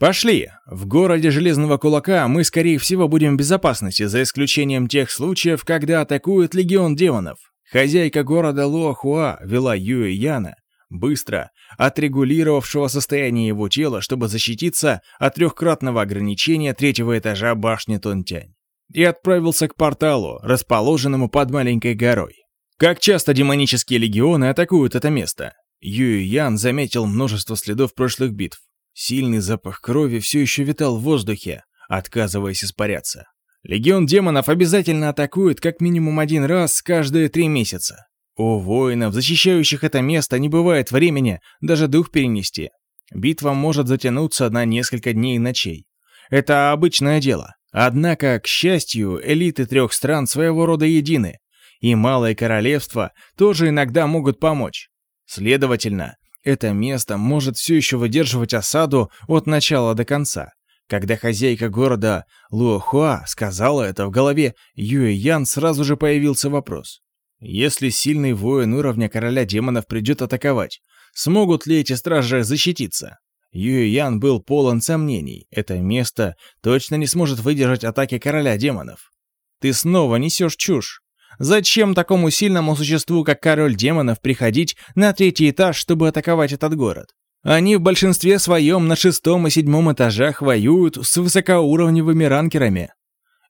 S2: «Пошли! В городе Железного Кулака мы, скорее всего, будем в безопасности, за исключением тех случаев, когда атакует Легион Демонов. Хозяйка города Луахуа вела Юэ Яна, быстро, отрегулировавшего состояние его тела, чтобы защититься от трехкратного ограничения третьего этажа башни Тонтянь, и отправился к порталу, расположенному под маленькой горой. Как часто демонические легионы атакуют это место? Юй Ян заметил множество следов прошлых битв. Сильный запах крови все еще витал в воздухе, отказываясь испаряться. Легион демонов обязательно атакует как минимум один раз каждые три месяца. У воинов, защищающих это место, не бывает времени даже дух перенести. Битва может затянуться на несколько дней и ночей. Это обычное дело. Однако, к счастью, элиты трех стран своего рода едины, и малое королевство тоже иногда могут помочь. Следовательно, это место может все еще выдерживать осаду от начала до конца. Когда хозяйка города Луохуа сказала это в голове, Юэ Ян сразу же появился вопрос. Если сильный воин уровня короля демонов придет атаковать, смогут ли эти стражи защититься? Юэ Ян был полон сомнений. Это место точно не сможет выдержать атаки короля демонов. «Ты снова несешь чушь!» Зачем такому сильному существу, как король демонов, приходить на третий этаж, чтобы атаковать этот город? Они в большинстве своем на шестом и седьмом этажах воюют с высокоуровневыми ранкерами.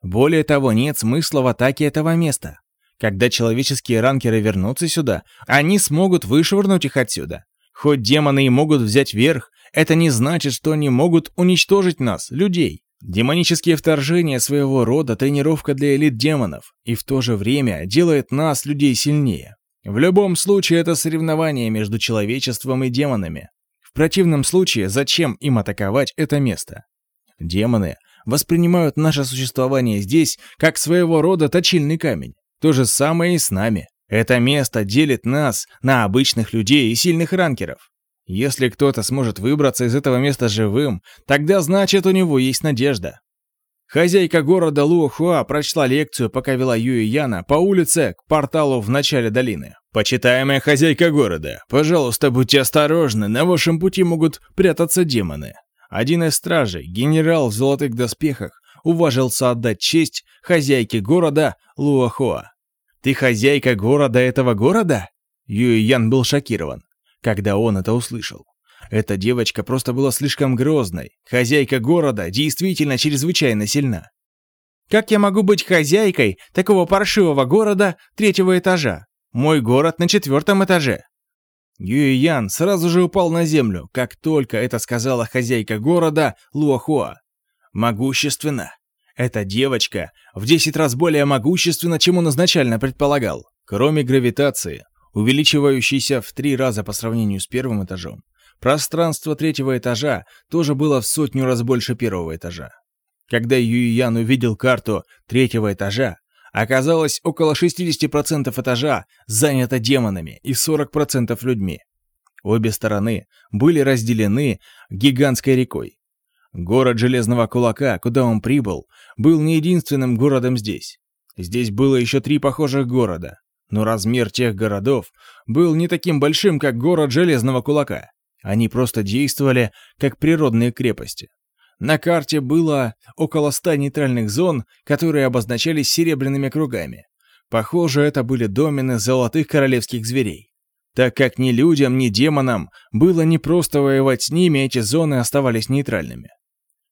S2: Более того, нет смысла в атаке этого места. Когда человеческие ранкеры вернутся сюда, они смогут вышвырнуть их отсюда. Хоть демоны и могут взять верх, это не значит, что они могут уничтожить нас, людей. Демонические вторжения своего рода тренировка для элит демонов и в то же время делает нас, людей, сильнее. В любом случае это соревнование между человечеством и демонами. В противном случае зачем им атаковать это место? Демоны воспринимают наше существование здесь как своего рода точильный камень. То же самое и с нами. Это место делит нас на обычных людей и сильных ранкеров. Если кто-то сможет выбраться из этого места живым, тогда значит у него есть надежда. Хозяйка города Луохуа прочла лекцию, пока вела Юи Яна по улице к порталу в начале долины. «Почитаемая хозяйка города, пожалуйста, будьте осторожны, на вашем пути могут прятаться демоны». Один из стражей, генерал в золотых доспехах, уважился отдать честь хозяйке города Луохуа. «Ты хозяйка города этого города?» Юй Ян был шокирован когда он это услышал. Эта девочка просто была слишком грозной. Хозяйка города действительно чрезвычайно сильна. Как я могу быть хозяйкой такого паршивого города третьего этажа? Мой город на четвертом этаже. Юй Ян сразу же упал на землю, как только это сказала хозяйка города Луахуа. Могущественно. Эта девочка в 10 раз более могущественна, чем он изначально предполагал. Кроме гравитации, увеличивающийся в три раза по сравнению с первым этажом, пространство третьего этажа тоже было в сотню раз больше первого этажа. Когда Юйян увидел карту третьего этажа, оказалось около 60% этажа занято демонами и 40% людьми. Обе стороны были разделены гигантской рекой. Город Железного Кулака, куда он прибыл, был не единственным городом здесь. Здесь было еще три похожих города. Но размер тех городов был не таким большим, как город Железного Кулака. Они просто действовали как природные крепости. На карте было около ста нейтральных зон, которые обозначались серебряными кругами. Похоже, это были домены золотых королевских зверей. Так как ни людям, ни демонам было непросто воевать с ними, эти зоны оставались нейтральными.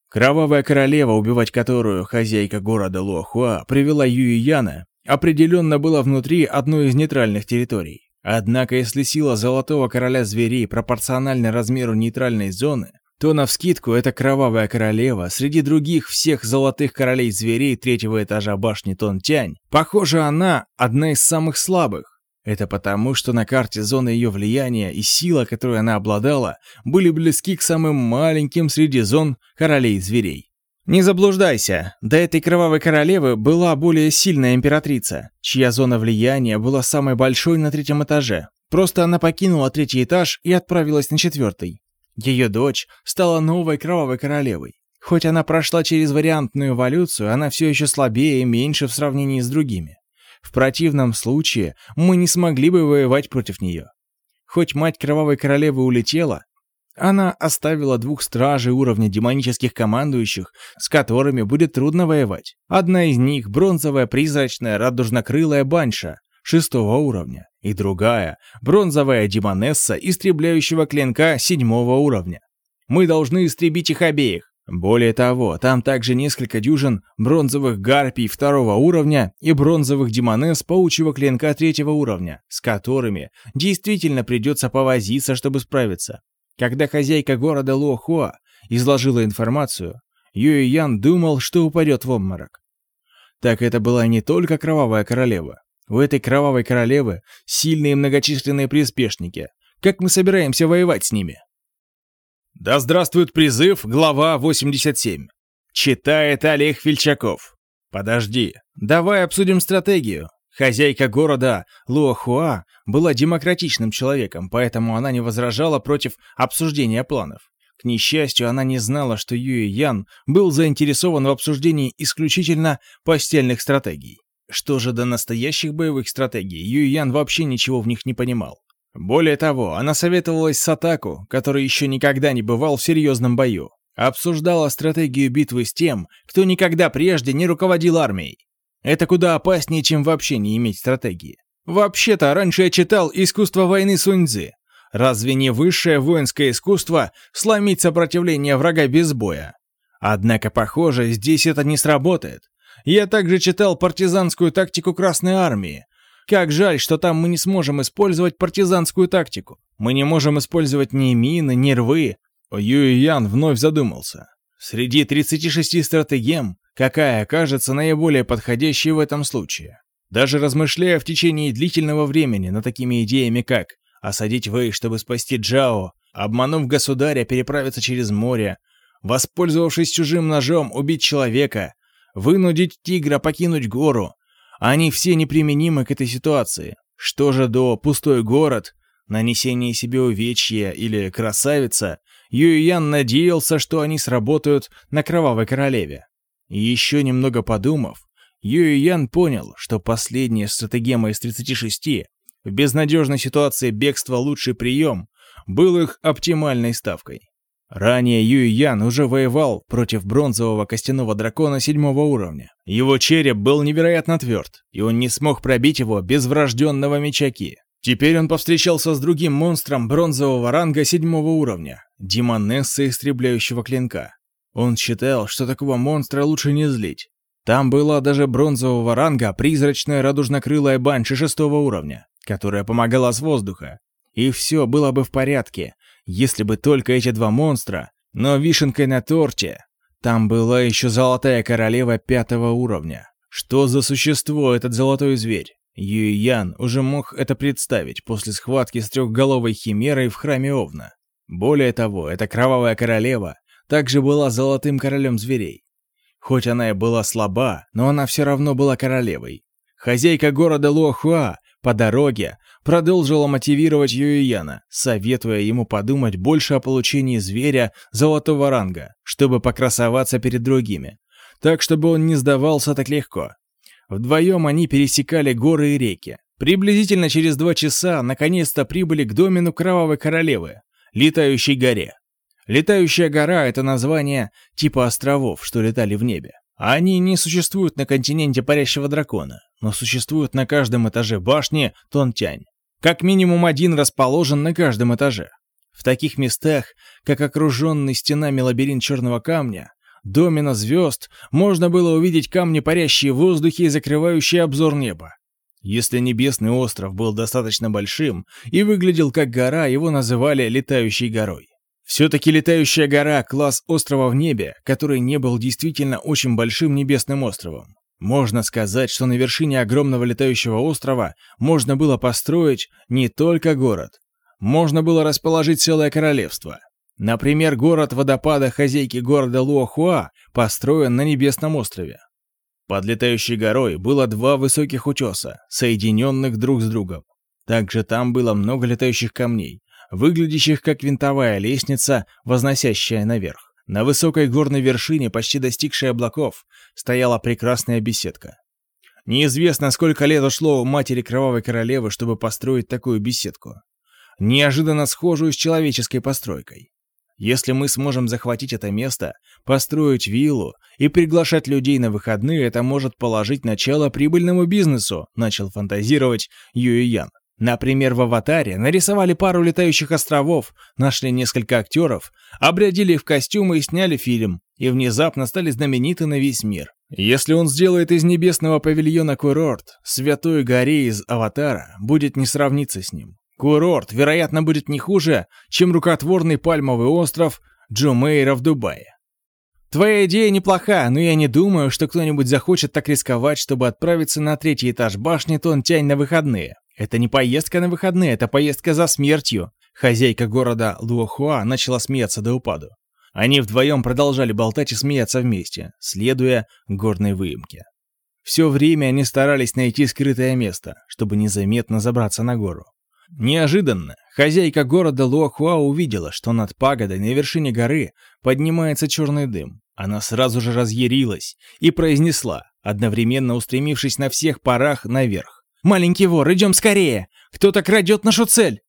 S2: Кровавая королева, убивать которую хозяйка города Лохуа привела Юи Яна, определенно было внутри одной из нейтральных территорий. Однако, если сила Золотого Короля Зверей пропорциональна размеру нейтральной зоны, то навскидку эта Кровавая Королева среди других всех Золотых Королей Зверей третьего этажа башни Тонтянь, похоже, она одна из самых слабых. Это потому, что на карте зоны ее влияния и сила, которой она обладала, были близки к самым маленьким среди зон Королей Зверей. Не заблуждайся, до этой кровавой королевы была более сильная императрица, чья зона влияния была самой большой на третьем этаже. Просто она покинула третий этаж и отправилась на четвертый. Ее дочь стала новой кровавой королевой. Хоть она прошла через вариантную эволюцию, она все еще слабее и меньше в сравнении с другими. В противном случае мы не смогли бы воевать против нее. Хоть мать кровавой королевы улетела, она оставила двух стражей уровня демонических командующих, с которыми будет трудно воевать. Одна из них — бронзовая призрачная радужнокрылая банша шестого уровня, и другая — бронзовая демонесса истребляющего клинка седьмого уровня. Мы должны истребить их обеих. Более того, там также несколько дюжин бронзовых гарпий второго уровня и бронзовых демонес паучьего клинка третьего уровня, с которыми действительно придется повозиться, чтобы справиться. Когда хозяйка города Лохуа изложила информацию, Юй Ян думал, что упадет в обморок. Так это была не только кровавая королева. У этой кровавой королевы сильные многочисленные приспешники. Как мы собираемся воевать с ними? Да здравствует призыв, глава 87. Читает Олег Фельчаков. Подожди, давай обсудим стратегию. Хозяйка города Луохуа была демократичным человеком, поэтому она не возражала против обсуждения планов. К несчастью, она не знала, что Юэ Ян был заинтересован в обсуждении исключительно постельных стратегий. Что же до настоящих боевых стратегий, Юэ Ян вообще ничего в них не понимал. Более того, она советовалась с Атаку, который еще никогда не бывал в серьезном бою. Обсуждала стратегию битвы с тем, кто никогда прежде не руководил армией. Это куда опаснее, чем вообще не иметь стратегии. Вообще-то, раньше я читал «Искусство войны Сунь Цзы. Разве не высшее воинское искусство сломить сопротивление врага без боя? Однако, похоже, здесь это не сработает. Я также читал партизанскую тактику Красной Армии.
S3: Как жаль, что там мы не сможем использовать партизанскую тактику. Мы не можем использовать ни мины, ни рвы.
S2: Юй Ян вновь задумался. Среди 36 стратегем какая кажется наиболее подходящей в этом случае. Даже размышляя в течение длительного времени над такими идеями, как осадить Вэй, чтобы спасти Джао, обманув государя, переправиться через море, воспользовавшись чужим ножом, убить человека, вынудить тигра покинуть гору. Они все неприменимы к этой ситуации. Что же до «пустой город», нанесение себе увечья или «красавица», Юй Ян надеялся, что они сработают на Кровавой Королеве. Еще немного подумав, Юй Ян понял, что последняя стратегема из 36 в безнадежной ситуации бегства лучший прием был их оптимальной ставкой. Ранее Юй Ян уже воевал против бронзового костяного дракона седьмого уровня. Его череп был невероятно тверд, и он не смог пробить его без врожденного меча Ки. Теперь он повстречался с другим монстром бронзового ранга седьмого уровня, демонессой истребляющего клинка. Он считал, что такого монстра лучше не злить. Там была даже бронзового ранга призрачная радужнокрылая банши шестого уровня, которая помогала с воздуха. И все было бы в порядке, если бы только эти два монстра, но вишенкой на торте. Там была еще золотая королева пятого уровня. Что за существо этот золотой зверь? Юйян уже мог это представить после схватки с трехголовой химерой в храме Овна. Более того, эта кровавая королева также была золотым королем зверей. Хоть она и была слаба, но она все равно была королевой. Хозяйка города Луахуа по дороге продолжила мотивировать Юйяна, советуя ему подумать больше о получении зверя золотого ранга, чтобы покрасоваться перед другими. Так, чтобы он не сдавался так легко. Вдвоем они пересекали горы и реки. Приблизительно через два часа наконец-то прибыли к домену Кровавой Королевы, летающей горе. Летающая гора — это название типа островов, что летали в небе. Они не существуют на континенте парящего дракона, но существуют на каждом этаже башни Тонтянь. Как минимум один расположен на каждом этаже. В таких местах, как окруженный стенами лабиринт черного камня, домена звезд, можно было увидеть камни, парящие в воздухе и закрывающие обзор неба. Если небесный остров был достаточно большим и выглядел как гора, его называли «летающей горой». Все-таки летающая гора — класс острова в небе, который не был действительно очень большим небесным островом. Можно сказать, что на вершине огромного летающего острова можно было построить не только город. Можно было расположить целое королевство. Например, город водопада хозяйки города Луохуа построен на небесном острове. Под летающей горой было два высоких утеса, соединенных друг с другом. Также там было много летающих камней, выглядящих как винтовая лестница, возносящая наверх. На высокой горной вершине, почти достигшей облаков, стояла прекрасная беседка. Неизвестно, сколько лет ушло у матери Кровавой Королевы, чтобы построить такую беседку. Неожиданно схожую с человеческой постройкой. Если мы сможем захватить это место, построить виллу и приглашать людей на выходные, это может положить начало прибыльному бизнесу, начал фантазировать Юэ Ян. Например, в «Аватаре» нарисовали пару летающих островов, нашли несколько актеров, обрядили их в костюмы и сняли фильм, и внезапно стали знамениты на весь мир. Если он сделает из небесного павильона курорт, святой горе из «Аватара» будет не сравниться с ним. Курорт, вероятно, будет не хуже, чем рукотворный пальмовый остров Джумейра в Дубае. Твоя идея неплоха, но я не думаю, что кто-нибудь захочет так рисковать, чтобы отправиться на третий этаж башни Тонтянь на выходные. Это не поездка на выходные, это поездка за смертью. Хозяйка города Луохуа начала смеяться до упаду. Они вдвоем продолжали болтать и смеяться вместе, следуя горной выемке. Все время они старались найти скрытое место, чтобы незаметно забраться на гору. Неожиданно хозяйка города Луохуа увидела, что над пагодой на вершине горы поднимается черный дым. Она сразу же разъярилась и произнесла, одновременно устремившись на всех парах наверх. «Маленький вор, идем скорее! Кто-то крадет нашу цель!»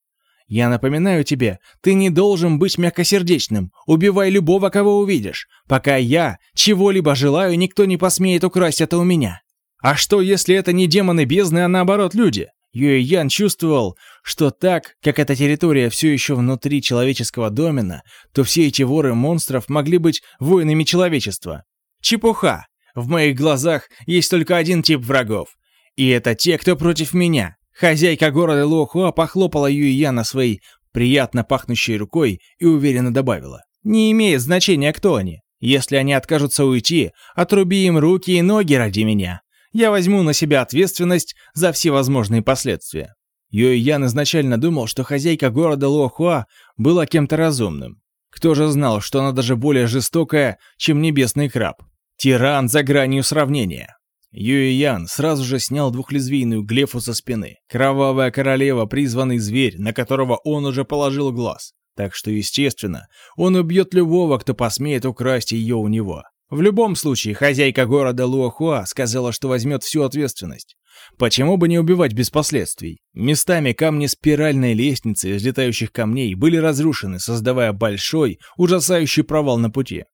S2: «Я напоминаю тебе, ты не должен быть мягкосердечным. Убивай любого, кого увидишь. Пока я чего-либо желаю, никто не посмеет украсть это у меня». А что, если это не демоны бездны, а наоборот люди? Юэ Ян чувствовал, что так, как эта территория все еще внутри человеческого домена, то все эти воры монстров могли быть воинами человечества. Чепуха! В моих глазах есть только один тип врагов. И это те, кто против меня. Хозяйка города Лохуа похлопала Юйяна своей приятно пахнущей рукой и уверенно добавила. «Не имеет значения, кто они. Если они откажутся уйти, отруби им руки и ноги ради меня. Я возьму на себя ответственность за всевозможные последствия». Юйян изначально думал, что хозяйка города Лохуа была кем-то разумным. Кто же знал, что она даже более жестокая, чем небесный краб? Тиран за гранью сравнения. Юй Ян сразу же снял двухлезвийную глефу со спины. Кровавая королева — призванный зверь, на которого он уже положил глаз. Так что, естественно, он убьет любого, кто посмеет украсть ее у него. В любом случае, хозяйка города Луохуа сказала, что возьмет всю ответственность. Почему бы не убивать без последствий? Местами камни спиральной лестницы из летающих камней были разрушены, создавая большой, ужасающий провал на пути.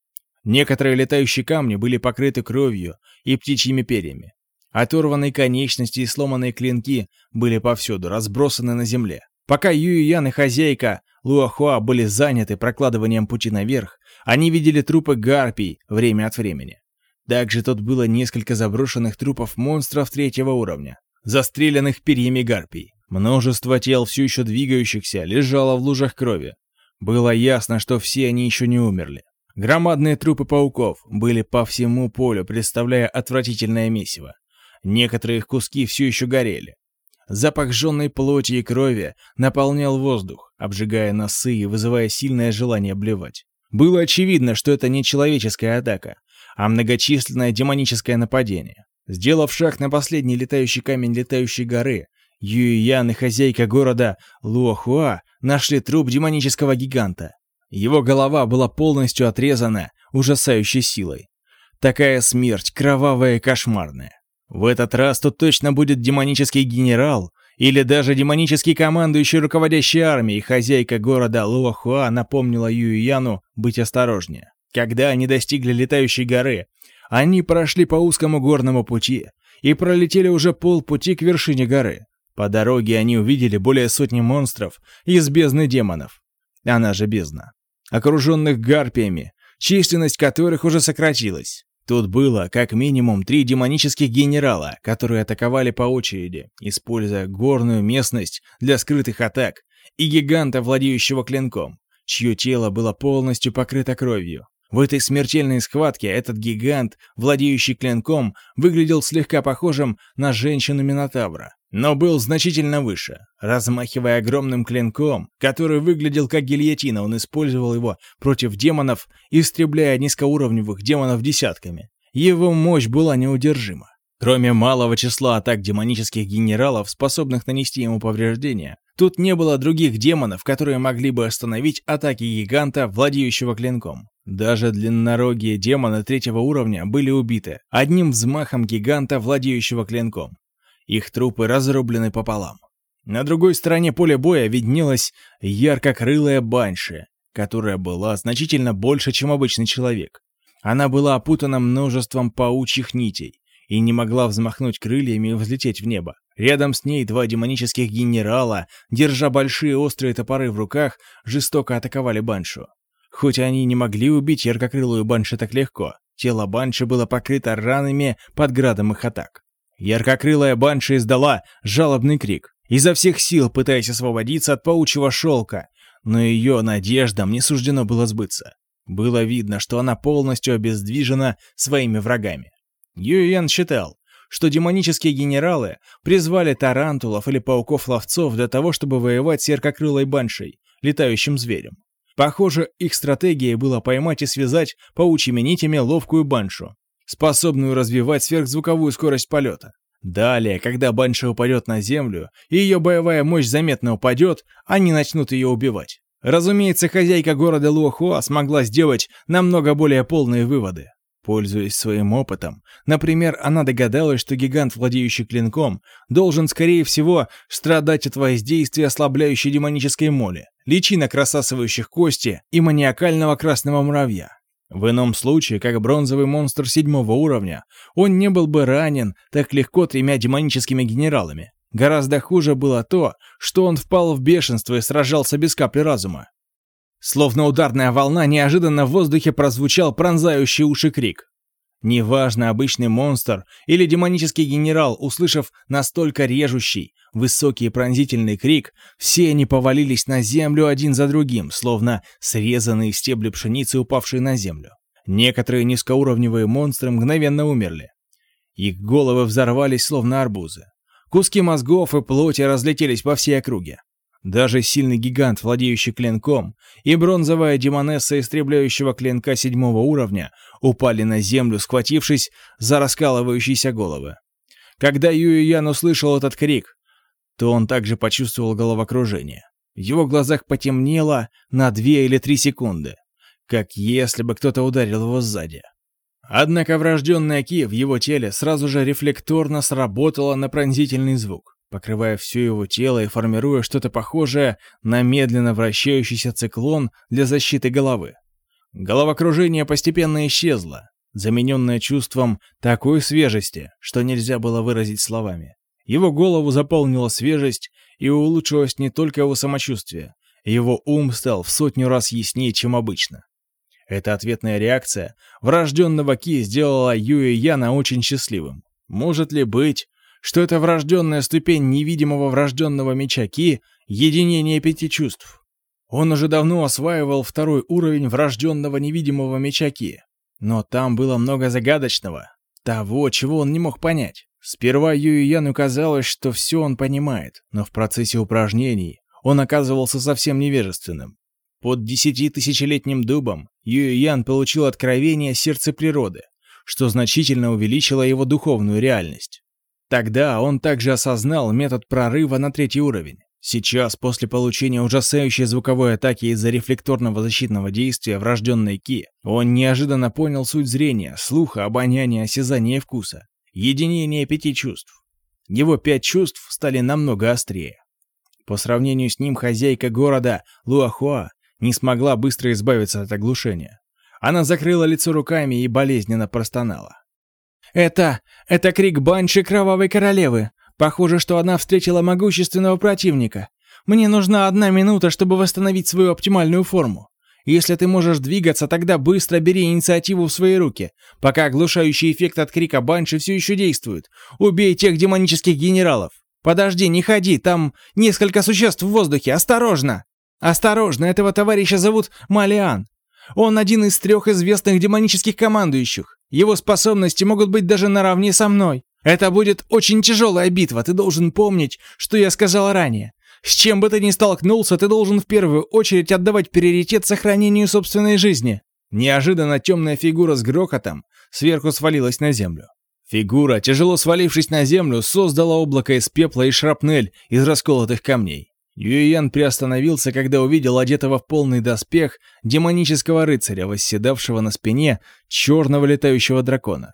S2: Некоторые летающие камни были покрыты кровью и птичьими перьями. Оторванные конечности и сломанные клинки были повсюду разбросаны на земле. Пока Юйян и хозяйка Луахуа были заняты прокладыванием пути наверх, они видели трупы гарпий время от времени. Также тут было несколько заброшенных трупов монстров третьего уровня, застреленных перьями гарпий. Множество тел, все еще двигающихся, лежало в лужах крови. Было ясно, что все они еще не умерли. Громадные трупы пауков были по всему полю, представляя отвратительное месиво. Некоторые их куски все еще горели. Запах жженной плоти и крови наполнял воздух, обжигая носы и вызывая сильное желание блевать. Было очевидно, что это не человеческая атака, а многочисленное демоническое нападение. Сделав шаг на последний летающий камень летающей горы, Юйян и хозяйка города Луохуа нашли труп демонического гиганта. Его голова была полностью отрезана ужасающей силой. Такая смерть, кровавая и кошмарная. В этот раз тут точно будет демонический генерал или даже демонический командующий руководящей армией, хозяйка города Луахуа напомнила Юйяну быть осторожнее. Когда они достигли летающей горы, они прошли по узкому горному пути и пролетели уже полпути к вершине горы. По дороге они увидели более сотни монстров из бездны демонов. Она же бездна окруженных гарпиями, численность которых уже сократилась. Тут было как минимум три демонических генерала, которые атаковали по очереди, используя горную местность для скрытых атак, и гиганта, владеющего клинком, чье тело было полностью покрыто кровью. В этой смертельной схватке этот гигант, владеющий клинком, выглядел слегка похожим на женщину-минотавра, но был значительно выше. Размахивая огромным клинком, который выглядел как гильотина, он использовал его против демонов, истребляя низкоуровневых демонов десятками. Его мощь была неудержима. Кроме малого числа атак демонических генералов, способных нанести ему повреждения, тут не было других демонов, которые могли бы остановить атаки гиганта, владеющего клинком. Даже длиннорогие демоны третьего уровня были убиты одним взмахом гиганта, владеющего клинком. Их трупы разрублены пополам. На другой стороне поля боя виднелась ярко-крылая банши, которая была значительно больше, чем обычный человек. Она была опутана множеством паучьих нитей и не могла взмахнуть крыльями и взлететь в небо. Рядом с ней два демонических генерала, держа большие острые топоры в руках, жестоко атаковали баншу. Хоть они не могли убить яркокрылую банши так легко, тело банши было покрыто ранами под градом их атак. Яркокрылая банша издала жалобный крик, изо всех сил пытаясь освободиться от паучьего шелка, но ее надеждам не суждено было сбыться. Было видно, что она полностью обездвижена своими врагами. Юйен считал, что демонические генералы призвали тарантулов или пауков-ловцов для того, чтобы воевать с яркокрылой баншей, летающим зверем. Похоже, их стратегией было поймать и связать паучьими нитями ловкую баншу, способную развивать сверхзвуковую скорость полета. Далее, когда банша упадет на землю, и ее боевая мощь заметно упадет, они начнут ее убивать. Разумеется, хозяйка города Луохуа смогла сделать намного более полные выводы. Пользуясь своим опытом, например, она догадалась, что гигант, владеющий клинком, должен, скорее всего, страдать от воздействия ослабляющей демонической моли личинок, рассасывающих кости, и маниакального красного муравья. В ином случае, как бронзовый монстр седьмого уровня, он не был бы ранен так легко тремя демоническими генералами. Гораздо хуже было то, что он впал в бешенство и сражался без капли разума. Словно ударная волна, неожиданно в воздухе прозвучал пронзающий уши крик. Неважно, обычный монстр или демонический генерал, услышав настолько режущий, высокий и пронзительный крик, все они повалились на землю один за другим, словно срезанные стебли пшеницы, упавшие на землю. Некоторые низкоуровневые монстры мгновенно умерли. Их головы взорвались, словно арбузы. Куски мозгов и плоти разлетелись по всей округе. Даже сильный гигант, владеющий клинком, и бронзовая демонесса истребляющего клинка седьмого уровня упали на землю, схватившись за раскалывающиеся головы. Когда Юй Ян услышал этот крик, то он также почувствовал головокружение. В его глазах потемнело на две или три секунды, как если бы кто-то ударил его сзади. Однако врожденная ки в его теле сразу же рефлекторно сработала на пронзительный звук покрывая все его тело и формируя что-то похожее на медленно вращающийся циклон для защиты головы. Головокружение постепенно исчезло, замененное чувством такой свежести, что нельзя было выразить словами. Его голову заполнила свежесть, и улучшилось не только его самочувствие. Его ум стал в сотню раз яснее, чем обычно. Эта ответная реакция врожденного Ки сделала Юэ Яна очень счастливым. Может ли быть, что это врожденная ступень невидимого врожденного меча Ки — единение пяти чувств. Он уже давно осваивал второй уровень врожденного невидимого меча Ки. Но там было много загадочного, того, чего он не мог понять. Сперва Юю Яну казалось, что все он понимает, но в процессе упражнений он оказывался совсем невежественным. Под десятитысячелетним дубом Юю Ян получил откровение сердца природы, что значительно увеличило его духовную реальность. Тогда он также осознал метод прорыва на третий уровень. Сейчас, после получения ужасающей звуковой атаки из-за рефлекторного защитного действия врожденной Ки, он неожиданно понял суть зрения, слуха, обоняния, осязания и вкуса. Единение пяти чувств. Его пять чувств стали намного острее. По сравнению с ним хозяйка города Луахуа не смогла быстро избавиться от оглушения. Она закрыла лицо руками и болезненно простонала. «Это... это крик банши Кровавой Королевы. Похоже, что она встретила могущественного противника. Мне нужна одна минута, чтобы восстановить свою оптимальную форму. Если ты можешь двигаться, тогда быстро бери инициативу в свои руки, пока оглушающий эффект от крика банши все еще действует. Убей тех демонических генералов. Подожди, не ходи, там несколько существ в воздухе, осторожно!» «Осторожно, этого товарища зовут Малиан. Он один из трех известных демонических командующих. Его способности могут быть даже наравне со мной. Это будет очень тяжелая битва, ты должен помнить, что я сказал ранее. С чем бы ты ни столкнулся, ты должен в первую очередь отдавать приоритет сохранению собственной жизни». Неожиданно темная фигура с грохотом сверху свалилась на землю. Фигура, тяжело свалившись на землю, создала облако из пепла и шрапнель из расколотых камней. Юйян приостановился, когда увидел одетого в полный доспех демонического рыцаря, восседавшего на спине черного летающего дракона.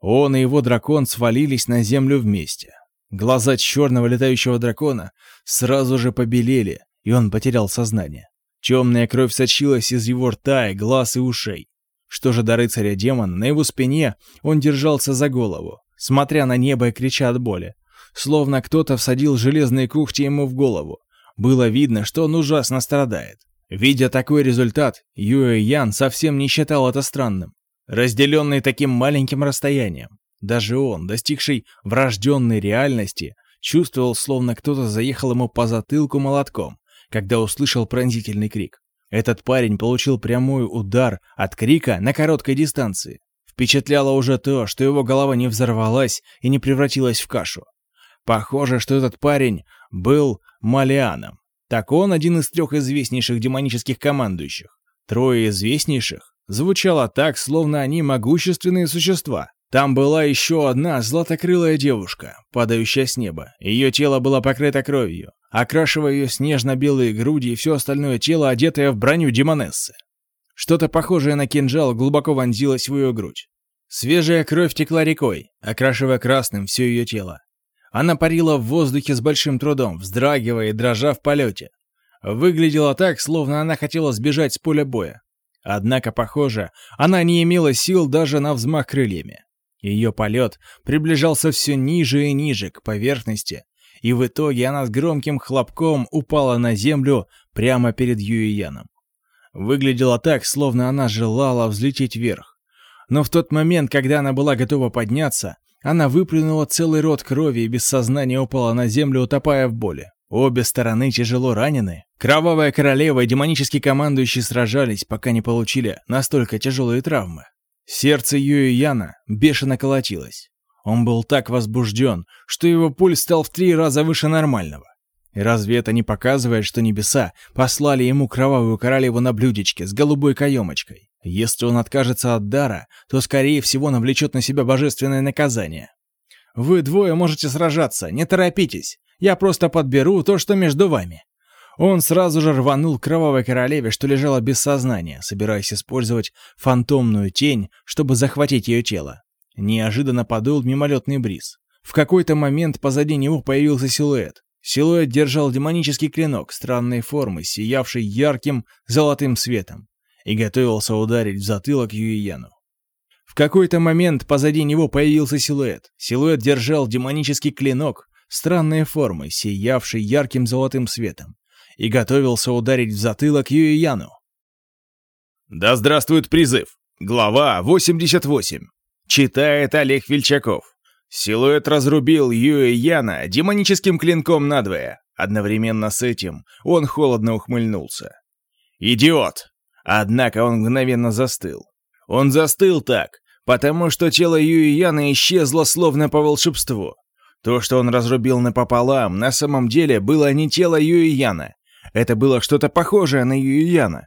S2: Он и его дракон свалились на землю вместе. Глаза черного летающего дракона сразу же побелели, и он потерял сознание. Темная кровь сочилась из его рта и глаз и ушей. Что же до рыцаря-демона, на его спине он держался за голову, смотря на небо и крича от боли словно кто-то всадил железные когти ему в голову. Было видно, что он ужасно страдает. Видя такой результат, Юэ Ян совсем не считал это странным. Разделенный таким маленьким расстоянием, даже он, достигший врожденной реальности, чувствовал, словно кто-то заехал ему по затылку молотком, когда услышал пронзительный крик. Этот парень получил прямой удар от крика на короткой дистанции. Впечатляло уже то, что его голова не взорвалась и не превратилась в кашу. Похоже, что этот парень был Малианом. Так он один из трех известнейших демонических командующих. Трое известнейших звучало так, словно они могущественные существа. Там была еще одна златокрылая девушка, падающая с неба. Ее тело было покрыто кровью, окрашивая ее снежно-белые груди и все остальное тело, одетое в броню демонессы. Что-то похожее на кинжал глубоко вонзилось в ее грудь. Свежая кровь текла рекой, окрашивая красным все ее тело. Она парила в воздухе с большим трудом, вздрагивая и дрожа в полете. Выглядела так, словно она хотела сбежать с поля боя. Однако, похоже, она не имела сил даже на взмах крыльями. Ее полет приближался все ниже и ниже к поверхности, и в итоге она с громким хлопком упала на землю прямо перед Юияном. Выглядела так, словно она желала взлететь вверх.
S3: Но в тот момент, когда она была готова подняться, она выплюнула целый рот крови и без сознания упала на землю, утопая в боли. Обе стороны тяжело ранены. Кровавая королева и демонический командующий сражались, пока не получили настолько тяжелые травмы. Сердце Юи Яна бешено колотилось. Он был так возбужден, что его пульс стал в три раза выше нормального. И разве это не показывает, что небеса послали ему кровавую королеву на блюдечке с голубой каемочкой? Если он откажется от дара, то, скорее всего, навлечет на себя божественное наказание. Вы двое можете сражаться, не торопитесь. Я просто подберу то, что между вами». Он сразу же рванул к кровавой королеве, что лежала без сознания, собираясь использовать фантомную тень, чтобы захватить ее тело. Неожиданно подул мимолетный бриз. В какой-то момент позади него появился силуэт. Силуэт держал демонический клинок странной формы, сиявший ярким золотым светом и готовился ударить в затылок Юияну. В какой-то момент позади него появился силуэт. Силуэт держал демонический клинок странной формы, сиявший ярким золотым светом, и готовился ударить в затылок Юияну.
S2: «Да здравствует призыв! Глава 88!» Читает Олег Вельчаков. Силуэт разрубил Юэ Яна демоническим клинком надвое. Одновременно с этим он холодно ухмыльнулся. «Идиот! Однако он мгновенно застыл. Он застыл так, потому что тело Юи Яна исчезло словно по волшебству. То, что он разрубил напополам, на самом деле было не тело Юи Яна. Это было что-то похожее на Юи Яна.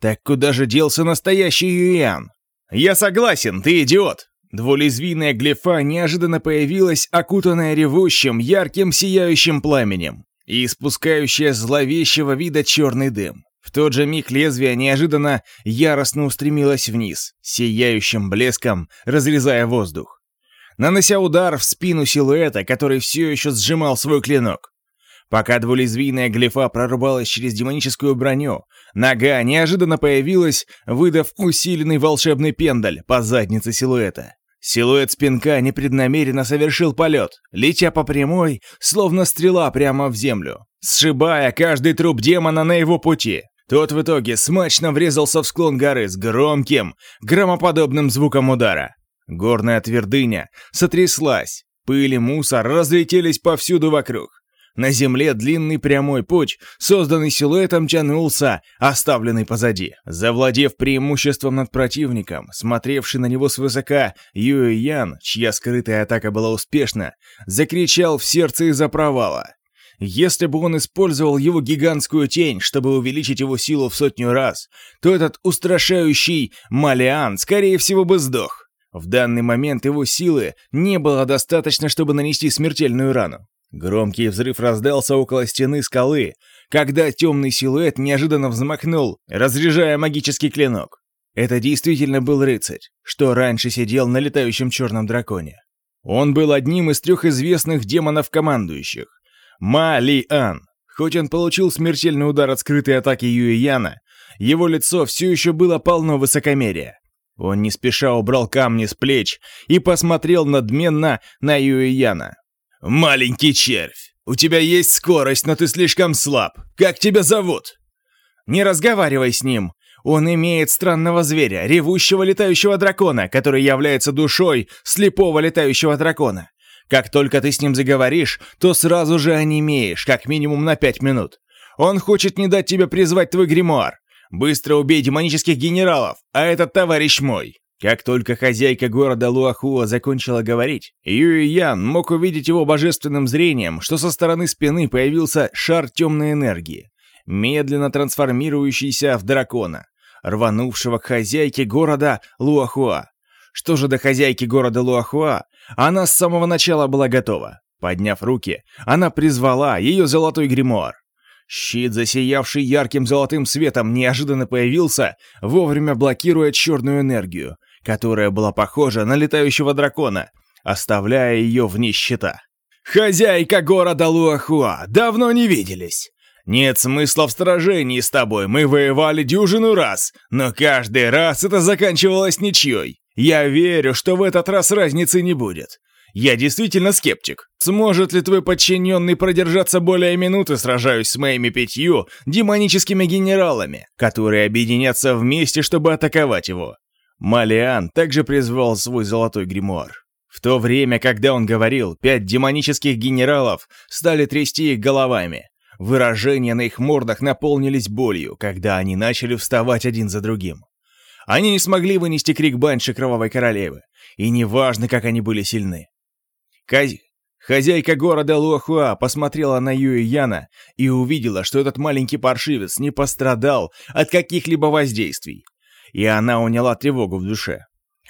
S2: Так куда же делся настоящий Юи Ян? «Я согласен, ты идиот!» Двулезвийная глифа неожиданно появилась, окутанная ревущим, ярким, сияющим пламенем и испускающая зловещего вида черный дым. В тот же миг лезвие неожиданно яростно устремилось вниз, сияющим блеском, разрезая воздух. Нанося удар в спину силуэта, который все еще сжимал свой клинок. Пока двулезвийная глифа прорубалась через демоническую броню, нога неожиданно появилась, выдав усиленный волшебный пендаль по заднице силуэта. Силуэт спинка непреднамеренно совершил полет, летя по прямой, словно стрела прямо в землю, сшибая каждый труп демона на его пути. Тот в итоге смачно врезался в склон горы с громким, громоподобным звуком удара. Горная твердыня сотряслась, пыль и мусор разлетелись повсюду вокруг. На земле длинный прямой путь, созданный силуэтом, тянулся, оставленный позади. Завладев преимуществом над противником, смотревший на него свысока, Юэ Ян, чья скрытая атака была успешна, закричал в сердце из-за провала. Если бы он использовал его гигантскую тень, чтобы увеличить его силу в сотню раз, то этот устрашающий Малиан, скорее всего, бы сдох. В данный момент его силы не было достаточно, чтобы нанести смертельную рану. Громкий взрыв раздался около стены скалы, когда темный силуэт неожиданно взмахнул, разряжая магический клинок. Это действительно был рыцарь, что раньше сидел на летающем черном драконе. Он был одним из трех известных демонов-командующих. Малиан. Хоть он получил смертельный удар от скрытой атаки Юи Яна, его лицо все еще было полно высокомерия. Он не спеша убрал камни с плеч и посмотрел надменно на Юи Яна. «Маленький червь, у тебя есть скорость, но ты слишком слаб. Как тебя зовут?» «Не разговаривай с ним. Он имеет странного зверя, ревущего летающего дракона, который является душой слепого летающего дракона. Как только ты с ним заговоришь, то сразу же онемеешь, как минимум на пять минут. Он хочет не дать тебе призвать твой гримуар. Быстро убей демонических генералов, а этот товарищ мой!» Как только хозяйка города Луахуа закончила говорить, Юй Ян мог увидеть его божественным зрением, что со стороны спины появился шар темной энергии, медленно трансформирующийся в дракона, рванувшего к хозяйке города Луахуа. Что же до хозяйки города Луахуа, она с самого начала была готова. Подняв руки, она призвала ее золотой гримуар. Щит, засиявший ярким золотым светом, неожиданно появился, вовремя блокируя черную энергию, которая была похожа на летающего дракона, оставляя ее вне щита. «Хозяйка города Луахуа, давно не виделись!» «Нет смысла в сражении с тобой, мы воевали дюжину раз, но каждый раз это заканчивалось ничьей. Я верю, что в этот раз разницы не будет. Я действительно скептик. Сможет ли твой подчиненный продержаться более минуты, сражаюсь с моими пятью демоническими генералами, которые объединятся вместе, чтобы атаковать его? Малиан также призвал свой золотой гримуар. В то время, когда он говорил, пять демонических генералов стали трясти их головами. Выражения на их мордах наполнились болью, когда они начали вставать один за другим. Они не смогли вынести крик банши Кровавой Королевы, и неважно, как они были сильны. Казик, хозяйка города Луахуа, посмотрела на Юи Яна и увидела, что этот маленький паршивец не пострадал от каких-либо воздействий. И она уняла тревогу в душе.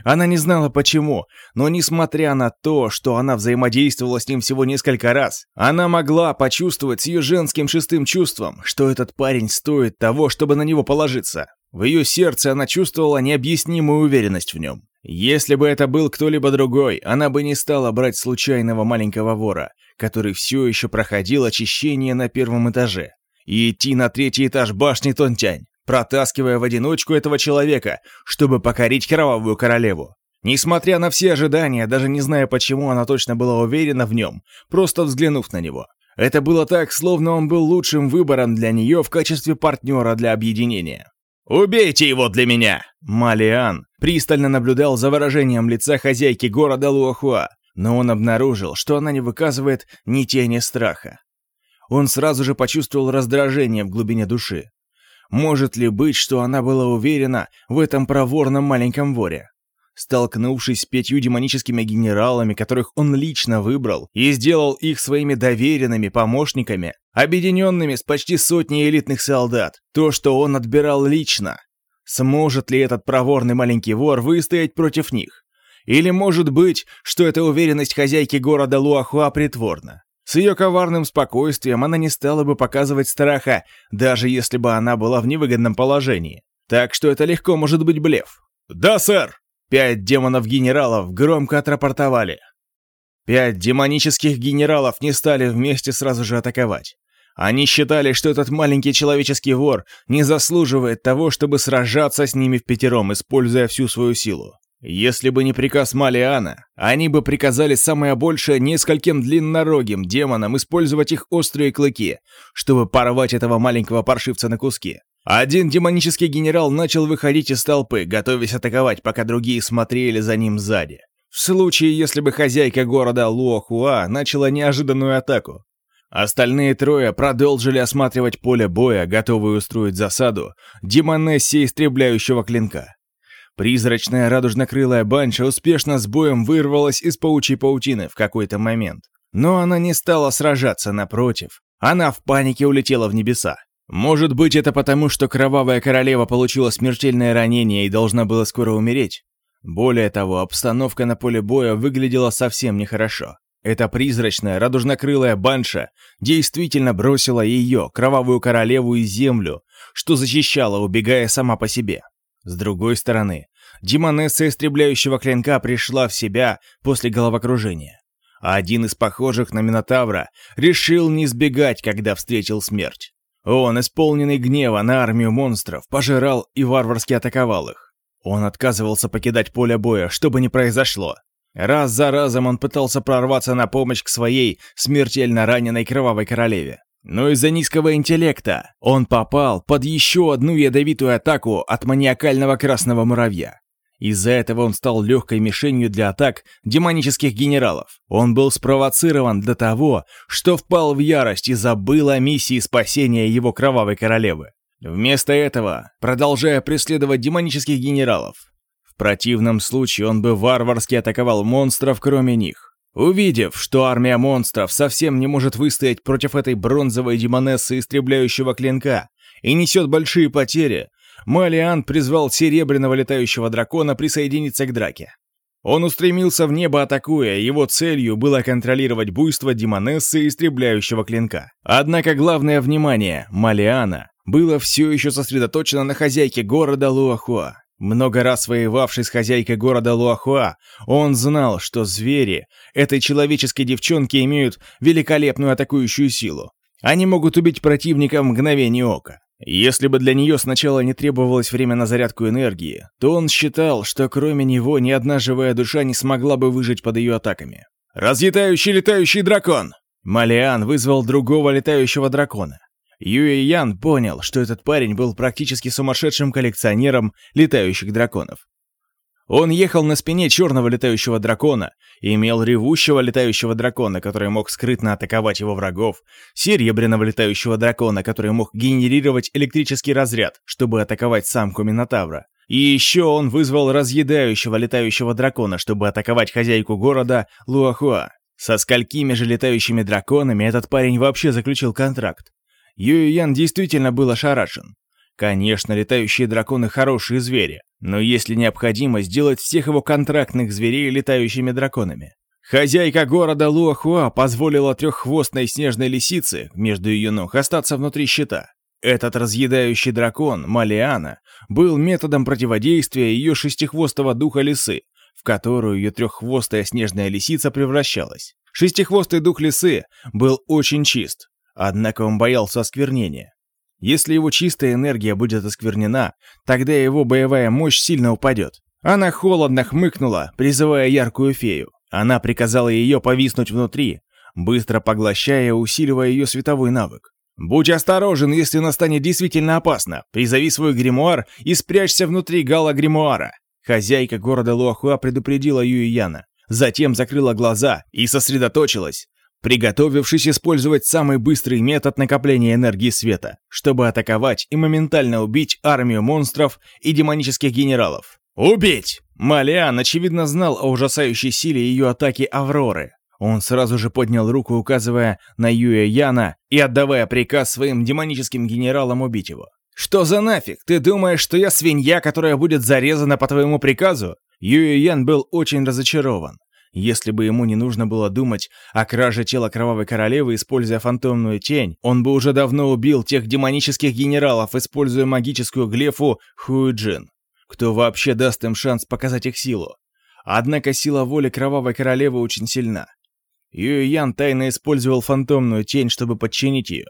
S2: Она не знала почему, но несмотря на то, что она взаимодействовала с ним всего несколько раз, она могла почувствовать с ее женским шестым чувством, что этот парень стоит того, чтобы на него положиться. В ее сердце она чувствовала необъяснимую уверенность в нем. Если бы это был кто-либо другой, она бы не стала брать случайного маленького вора, который все еще проходил очищение на первом этаже, и идти на третий этаж башни Тонтянь, протаскивая в одиночку этого человека, чтобы покорить Кровавую Королеву. Несмотря на все ожидания, даже не зная почему, она точно была уверена в нем, просто взглянув на него. Это было так, словно он был лучшим выбором для нее в качестве партнера для объединения. «Убейте его для меня!» Малиан пристально наблюдал за выражением лица хозяйки города Луахуа, но он обнаружил, что она не выказывает ни тени страха. Он сразу же почувствовал раздражение в глубине души. Может ли быть, что она была уверена в этом проворном маленьком воре? столкнувшись с пятью демоническими генералами, которых он лично выбрал, и сделал их своими доверенными помощниками, объединенными с почти сотней элитных солдат, то, что он отбирал лично. Сможет ли этот проворный маленький вор выстоять против них? Или может быть, что эта уверенность хозяйки города Луахуа притворна? С ее коварным спокойствием она не стала бы показывать страха, даже если бы она была в невыгодном положении. Так что это легко может быть блеф. «Да, сэр!» Пять демонов-генералов громко отрапортовали. Пять демонических генералов не стали вместе сразу же атаковать. Они считали, что этот маленький человеческий вор не заслуживает того, чтобы сражаться с ними в пятером, используя всю свою силу. Если бы не приказ Малиана, они бы приказали самое большее нескольким длиннорогим демонам использовать их острые клыки, чтобы порвать этого маленького паршивца на куски. Один демонический генерал начал выходить из толпы, готовясь атаковать, пока другие смотрели за ним сзади. В случае, если бы хозяйка города Луохуа начала неожиданную атаку. Остальные трое продолжили осматривать поле боя, готовые устроить засаду, демонессе истребляющего клинка. Призрачная радужно-крылая банша успешно с боем вырвалась из паучьей паутины в какой-то момент. Но она не стала сражаться напротив. Она в панике улетела в небеса. Может быть, это потому, что кровавая королева получила смертельное ранение и должна была скоро умереть? Более того, обстановка на поле боя выглядела совсем нехорошо. Эта призрачная, радужнокрылая банша действительно бросила ее, кровавую королеву, и землю, что защищала, убегая сама по себе. С другой стороны, демонесса истребляющего клинка пришла в себя после головокружения. А один из похожих на Минотавра решил не сбегать, когда встретил смерть. Он, исполненный гнева на армию монстров, пожирал и варварски атаковал их. Он отказывался покидать поле боя, что бы ни произошло. Раз за разом он пытался прорваться на помощь к своей смертельно раненой кровавой королеве. Но из-за низкого интеллекта он попал под еще одну ядовитую атаку от маниакального красного муравья. Из-за этого он стал легкой мишенью для атак демонических генералов. Он был спровоцирован до того, что впал в ярость и забыл о миссии спасения его кровавой королевы. Вместо этого, продолжая преследовать демонических генералов, в противном случае он бы варварски атаковал монстров, кроме них. Увидев, что армия монстров совсем не может выстоять против этой бронзовой демонессы истребляющего клинка и несет большие потери, Малиан призвал серебряного летающего дракона присоединиться к драке. Он устремился в небо, атакуя, его целью было контролировать буйство демонессы истребляющего клинка. Однако главное внимание Малиана было все еще сосредоточено на хозяйке города Луахуа. Много раз воевавший с хозяйкой города Луахуа, он знал, что звери этой человеческой девчонки имеют великолепную атакующую силу. Они могут убить противника в мгновение ока. Если бы для нее сначала не требовалось время на зарядку энергии, то он считал, что кроме него ни одна живая душа не смогла бы выжить под ее атаками. «Разъедающий летающий дракон!» Малиан вызвал другого летающего дракона. Юэ Ян понял, что этот парень был практически сумасшедшим коллекционером летающих драконов. Он ехал на спине черного летающего дракона, и имел ревущего летающего дракона, который мог скрытно атаковать его врагов, серебряного летающего дракона, который мог генерировать электрический разряд, чтобы атаковать самку Минотавра. И еще он вызвал разъедающего летающего дракона, чтобы атаковать хозяйку города Луахуа. Со сколькими же летающими драконами этот парень вообще заключил контракт? Юй Ян действительно был ошарашен. Конечно, летающие драконы хорошие звери, но если необходимо, сделать всех его контрактных зверей летающими драконами. Хозяйка города Луахуа позволила треххвостной снежной лисице между ее ног остаться внутри щита. Этот разъедающий дракон, Малиана, был методом противодействия ее шестихвостого духа лисы, в которую ее треххвостая снежная лисица превращалась. Шестихвостый дух лисы был очень чист, однако он боялся осквернения. Если его чистая энергия будет осквернена, тогда его боевая мощь сильно упадет. Она холодно хмыкнула, призывая яркую фею. Она приказала ее повиснуть внутри, быстро поглощая и усиливая ее световой навык. «Будь осторожен, если настанет действительно опасно. Призови свой гримуар и спрячься внутри гала гримуара». Хозяйка города Луахуа предупредила Юи Яна. Затем закрыла глаза и сосредоточилась приготовившись использовать самый быстрый метод накопления энергии света, чтобы атаковать и моментально убить армию монстров и демонических генералов. «Убить!» Малиан, очевидно, знал о ужасающей силе ее атаки Авроры. Он сразу же поднял руку, указывая на Юя Яна и отдавая приказ своим демоническим генералам убить его. «Что за нафиг? Ты думаешь, что я свинья, которая будет зарезана по твоему приказу?» Юй Ян был очень разочарован. Если бы ему не нужно было думать о краже тела Кровавой Королевы, используя фантомную тень, он бы уже давно убил тех демонических генералов, используя магическую глефу Хуиджин. Кто вообще даст им шанс показать их силу? Однако сила воли Кровавой Королевы очень сильна. Юй Ян тайно использовал фантомную тень, чтобы подчинить ее.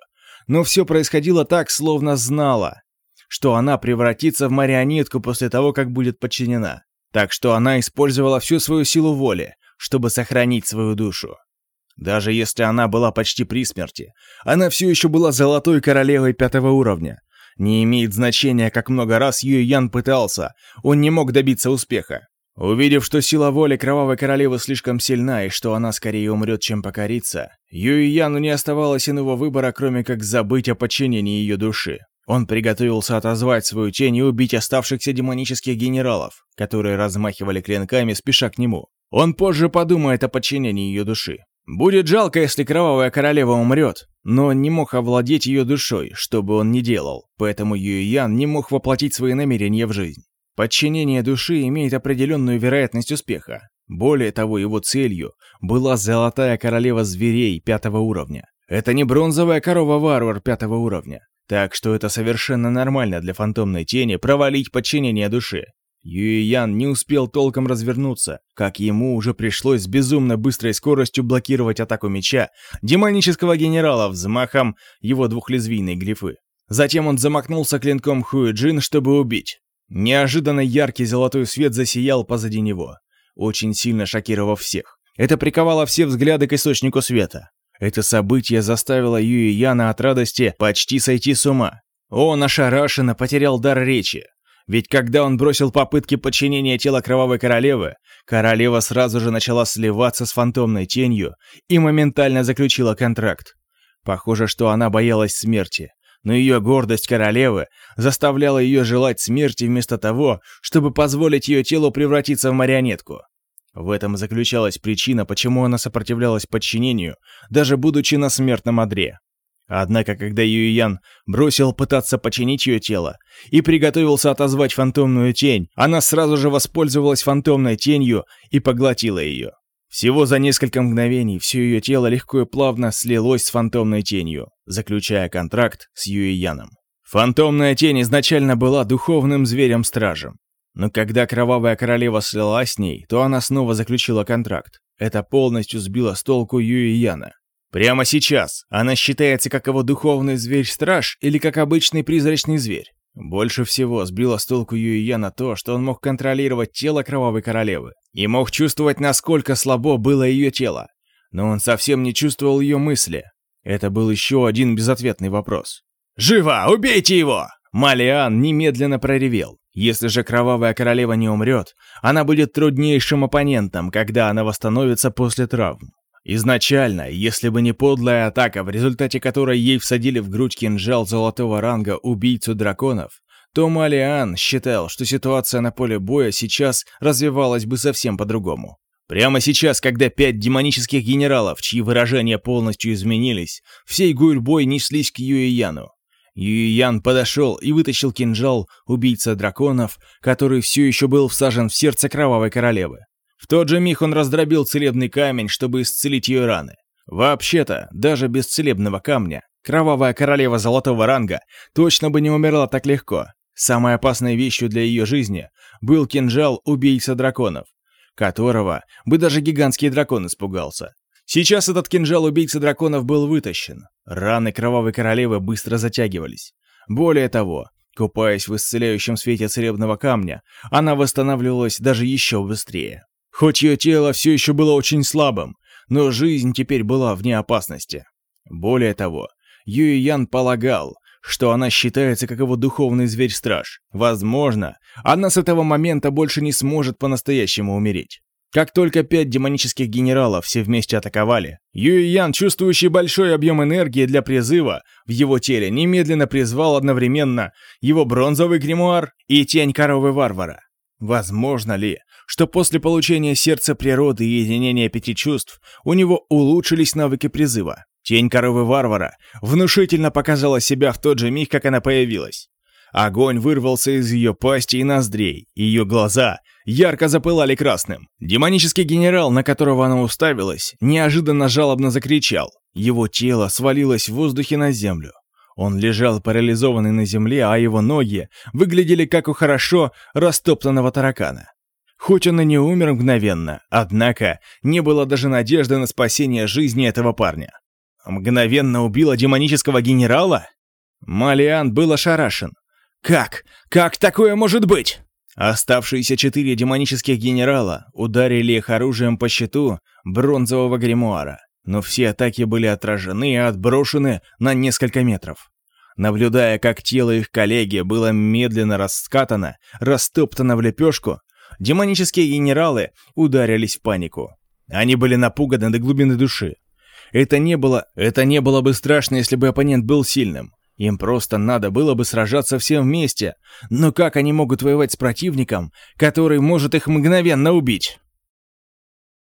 S2: Но все происходило так, словно знала, что она превратится в марионетку после того, как будет подчинена. Так что она использовала всю свою силу воли, чтобы сохранить свою душу. Даже если она была почти при смерти, она все еще была золотой королевой пятого уровня. Не имеет значения, как много раз Юй Ян пытался, он не мог добиться успеха. Увидев, что сила воли Кровавой Королевы слишком сильна и что она скорее умрет, чем покорится, Юй Яну не оставалось иного выбора, кроме как забыть о подчинении ее души. Он приготовился отозвать свою тень и убить оставшихся демонических генералов, которые размахивали клинками, спеша к нему. Он позже подумает о подчинении ее души. Будет жалко, если кровавая королева умрет, но он не мог овладеть ее душой, что бы он ни делал, поэтому Юйян не мог воплотить свои намерения в жизнь. Подчинение души имеет определенную вероятность успеха. Более того, его целью была золотая королева зверей пятого уровня. Это не бронзовая корова-варвар пятого уровня. Так что это совершенно нормально для фантомной тени провалить подчинение души. Юйян не успел толком развернуться, как ему уже пришлось с безумно быстрой скоростью блокировать атаку меча демонического генерала взмахом его двухлезвийной грифы. Затем он замахнулся клинком Хуэджин, чтобы убить. Неожиданно яркий золотой свет засиял позади него, очень сильно шокировав всех. Это приковало все взгляды к источнику света. Это событие заставило Юи Яна от радости почти сойти с ума. Он ошарашенно потерял дар речи. Ведь когда он бросил попытки подчинения тела Кровавой Королевы, королева сразу же начала сливаться с фантомной тенью и моментально заключила контракт. Похоже, что она боялась смерти, но ее гордость королевы заставляла ее желать смерти вместо того, чтобы позволить ее телу превратиться в марионетку. В этом заключалась причина, почему она сопротивлялась подчинению, даже будучи на смертном одре. Однако, когда Юйян бросил пытаться починить ее тело и приготовился отозвать фантомную тень, она сразу же воспользовалась фантомной тенью и поглотила ее. Всего за несколько мгновений все ее тело легко и плавно слилось с фантомной тенью, заключая контракт с Юйяном. Фантомная тень изначально была духовным зверем-стражем. Но когда Кровавая Королева слилась с ней, то она снова заключила контракт. Это полностью сбило с толку Юйяна. Прямо сейчас она считается как его духовный зверь-страж или как обычный призрачный зверь. Больше всего сбило с толку Юия на то, что он мог контролировать тело Кровавой Королевы и мог чувствовать, насколько слабо было ее тело. Но он совсем не чувствовал ее мысли. Это был еще один безответный вопрос. «Живо! Убейте его!» Малиан немедленно проревел. Если же Кровавая Королева не умрет, она будет труднейшим оппонентом, когда она восстановится после травм. Изначально, если бы не подлая атака, в результате которой ей всадили в грудь кинжал золотого ранга убийцу драконов, то Малиан считал, что ситуация на поле боя сейчас развивалась бы совсем по-другому. Прямо сейчас, когда пять демонических генералов, чьи выражения полностью изменились, всей гурьбой неслись к Юэяну. Юэян подошел и вытащил кинжал убийца драконов, который все еще был всажен в сердце кровавой королевы. В тот же миг он раздробил целебный камень, чтобы исцелить ее раны. Вообще-то, даже без целебного камня, кровавая королева золотого ранга точно бы не умерла так легко. Самой опасной вещью для ее жизни был кинжал убийца драконов, которого бы даже гигантский дракон испугался. Сейчас этот кинжал убийцы драконов был вытащен. Раны кровавой королевы быстро затягивались. Более того, купаясь в исцеляющем свете целебного камня, она восстанавливалась даже еще быстрее хоть ее тело все еще было очень слабым, но жизнь теперь была вне опасности. Более того, Юй Ян полагал, что она считается как его духовный зверь-страж. Возможно, она с этого момента больше не сможет по-настоящему умереть. Как только пять демонических генералов все вместе атаковали, Юй Ян, чувствующий большой объем энергии для призыва, в его теле немедленно призвал одновременно его бронзовый гримуар и тень коровы-варвара. Возможно ли, что после получения сердца природы и единения пяти чувств у него улучшились навыки призыва. Тень коровы-варвара внушительно показала себя в тот же миг, как она появилась. Огонь вырвался из ее пасти и ноздрей, и ее глаза ярко запылали красным. Демонический генерал, на которого она уставилась, неожиданно жалобно закричал. Его тело свалилось в воздухе на землю. Он лежал парализованный на земле, а его ноги выглядели как у хорошо растоптанного таракана. Хоть он и не умер мгновенно, однако не было даже надежды на спасение жизни этого парня. Мгновенно убила демонического генерала? Малиан был ошарашен. «Как? Как такое может быть?» Оставшиеся четыре демонических генерала ударили их оружием по щиту бронзового гримуара, но все атаки были отражены и отброшены на несколько метров. Наблюдая, как тело их коллеги было медленно раскатано, растоптано в лепешку, демонические генералы ударились в панику. Они были напуганы до глубины души. Это не было, это не было бы страшно, если бы оппонент был сильным. Им просто надо было бы сражаться всем вместе. Но как они могут воевать с противником, который может их мгновенно убить?